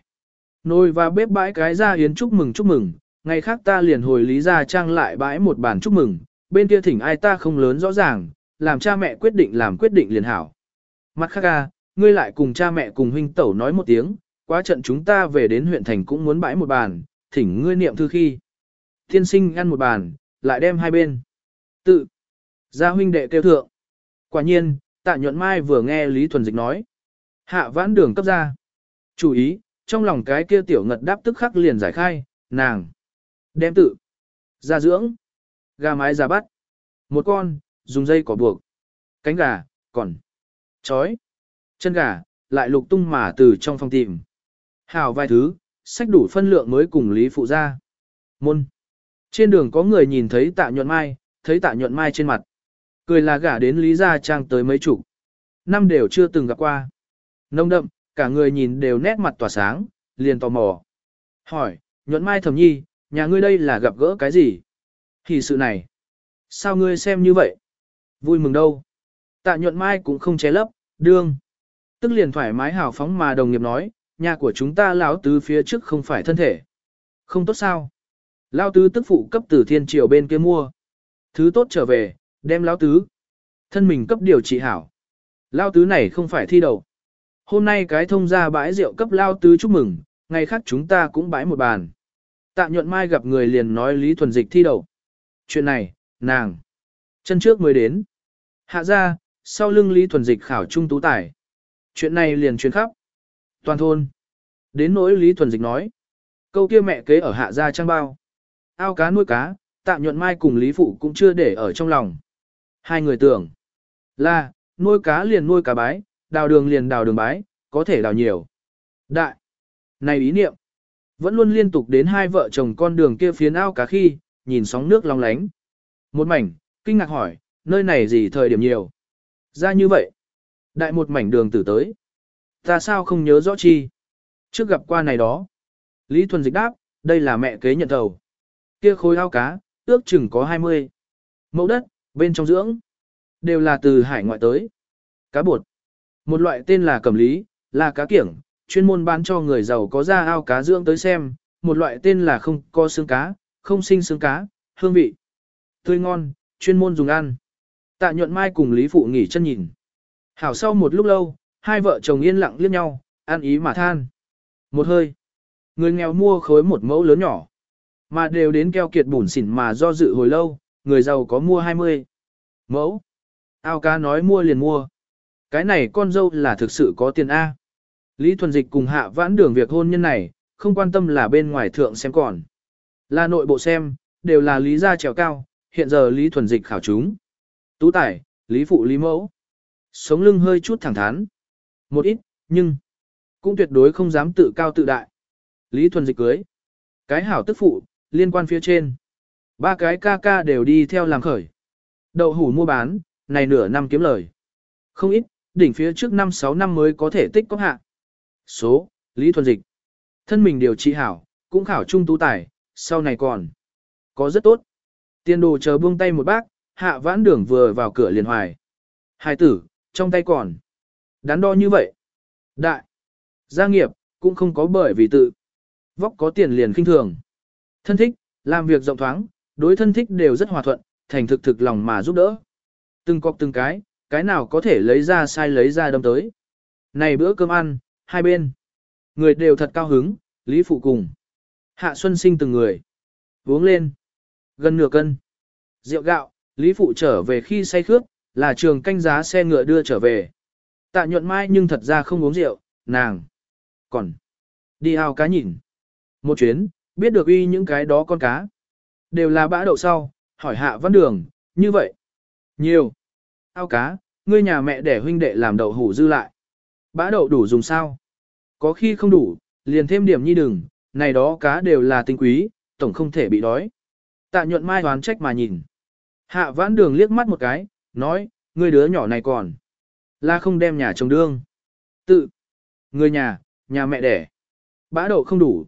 Nồi và bếp bãi cái ra yến chúc mừng chúc mừng, ngày khác ta liền hồi lý ra trang lại bãi một bàn chúc mừng, bên kia thỉnh ai ta không lớn rõ ràng, làm cha mẹ quyết định làm quyết định liền hảo. Mặt khác ca, ngươi lại cùng cha mẹ cùng huynh tẩu nói một tiếng, quá trận chúng ta về đến huyện thành cũng muốn bãi một bàn, thỉnh ngươi niệm thư khi. Thiên sinh ăn một bàn, lại đem hai bên. Tự. Gia huynh đệ kêu thượng. Quả nhiên, tạ nhuận mai vừa nghe Lý Thuần Dịch nói. Hạ vãn đường cấp ra. Chú ý, trong lòng cái kia tiểu ngật đáp tức khắc liền giải khai, nàng. Đem tự. Ra dưỡng. Gà mái ra bắt. Một con, dùng dây cỏ buộc. Cánh gà, còn. Chói. Chân gà, lại lục tung mà từ trong phòng tìm. Hào vài thứ, sách đủ phân lượng mới cùng Lý Phụ ra. Môn. Trên đường có người nhìn thấy tạ nhuận mai, thấy tạ nhuận mai trên mặt. Cười là gả đến Lý Gia Trang tới mấy chục. Năm đều chưa từng gặp qua. Nông đậm, cả người nhìn đều nét mặt tỏa sáng, liền tò mò. Hỏi, nhuận mai thầm nhi, nhà ngươi đây là gặp gỡ cái gì? Thì sự này. Sao ngươi xem như vậy? Vui mừng đâu? Tạ nhuận mai cũng không che lấp, đương. Tức liền thoải mái hào phóng mà đồng nghiệp nói, nhà của chúng ta lão tứ phía trước không phải thân thể. Không tốt sao? Lão tứ tức phụ cấp từ thiên triều bên kia mua. Thứ tốt trở về, đem lão tứ. Thân mình cấp điều trị hảo. Lão tứ này không phải thi đầu. Hôm nay cái thông ra bãi rượu cấp lão tứ chúc mừng, ngày khác chúng ta cũng bãi một bàn. Tạ nhuận mai gặp người liền nói Lý Thuần Dịch thi đầu. Chuyện này, nàng. Chân trước mới đến. Hạ ra, sau lưng Lý Thuần Dịch khảo trung tú tài. Chuyện này liền truyền khắp. Toàn thôn. Đến nỗi Lý Thuần Dịch nói. Câu kia mẹ kế ở hạ gia trang bao. Ao cá nuôi cá, tạm nhuận mai cùng Lý Phụ cũng chưa để ở trong lòng. Hai người tưởng. Là, nuôi cá liền nuôi cá bái, đào đường liền đào đường bái, có thể đào nhiều. Đại. Này ý niệm. Vẫn luôn liên tục đến hai vợ chồng con đường kia phía ao cá khi, nhìn sóng nước long lánh. Một mảnh, kinh ngạc hỏi, nơi này gì thời điểm nhiều. Ra như vậy. Đại một mảnh đường tử tới. Ta sao không nhớ rõ chi? Trước gặp qua này đó. Lý Thuần Dịch đáp, đây là mẹ kế nhận thầu. Kia khối ao cá, ước chừng có 20. Mẫu đất, bên trong dưỡng. Đều là từ hải ngoại tới. Cá bột. Một loại tên là cẩm lý, là cá kiểng, chuyên môn bán cho người giàu có ra ao cá dưỡng tới xem. Một loại tên là không có xương cá, không sinh xương cá, hương vị. Tươi ngon, chuyên môn dùng ăn. Tạ nhuận mai cùng Lý Phụ nghỉ chân nhìn. Hảo sau một lúc lâu, hai vợ chồng yên lặng liếc nhau, ăn ý mà than. Một hơi. Người nghèo mua khối một mẫu lớn nhỏ. Mà đều đến keo kiệt bùn xỉn mà do dự hồi lâu, người giàu có mua 20. Mẫu. Ao cá nói mua liền mua. Cái này con dâu là thực sự có tiền A. Lý Thuần Dịch cùng hạ vãn đường việc hôn nhân này, không quan tâm là bên ngoài thượng xem còn. Là nội bộ xem, đều là lý gia trèo cao, hiện giờ Lý Thuần Dịch khảo chúng. Tú tải, Lý Phụ Lý Mẫu. Sống lưng hơi chút thẳng thắn. Một ít, nhưng cũng tuyệt đối không dám tự cao tự đại. Lý Thuần Dịch cưới. Cái hảo tức phụ, liên quan phía trên. Ba cái ca ca đều đi theo làm khởi. Đậu hủ mua bán, này nửa năm kiếm lời. Không ít, đỉnh phía trước 5-6 năm mới có thể tích có hạ. Số, Lý Thuần Dịch. Thân mình điều trị hảo, cũng khảo trung tú tài, sau này còn. Có rất tốt. Tiên đồ chờ buông tay một bác, hạ vãn đường vừa vào cửa liền hoài. Hai tử, trong tay còn. Đắn đo như vậy. Đại. Gia nghiệp, cũng không có bởi vì tự. Vóc có tiền liền khinh thường. Thân thích, làm việc rộng thoáng, đối thân thích đều rất hòa thuận, thành thực thực lòng mà giúp đỡ. Từng cọc từng cái, cái nào có thể lấy ra sai lấy ra đâm tới. Này bữa cơm ăn, hai bên. Người đều thật cao hứng, Lý Phụ cùng. Hạ Xuân sinh từng người. Uống lên. Gần nửa cân. Rượu gạo, Lý Phụ trở về khi say khướt, là trường canh giá xe ngựa đưa trở về. Tạ nhuận mai nhưng thật ra không uống rượu, nàng. Còn. Đi ao cá nhìn. Một chuyến, biết được uy những cái đó con cá. Đều là bã đậu sau, hỏi hạ văn đường, như vậy. Nhiều. Ao cá, ngươi nhà mẹ để huynh đệ làm đậu hủ dư lại. Bã đậu đủ dùng sao? Có khi không đủ, liền thêm điểm nhi đừng, này đó cá đều là tinh quý, tổng không thể bị đói. Tạ nhuận mai đoán trách mà nhìn. Hạ vãn đường liếc mắt một cái, nói, ngươi đứa nhỏ này còn. Là không đem nhà chồng đương. Tự. Người nhà, nhà mẹ đẻ. Bã đậu không đủ.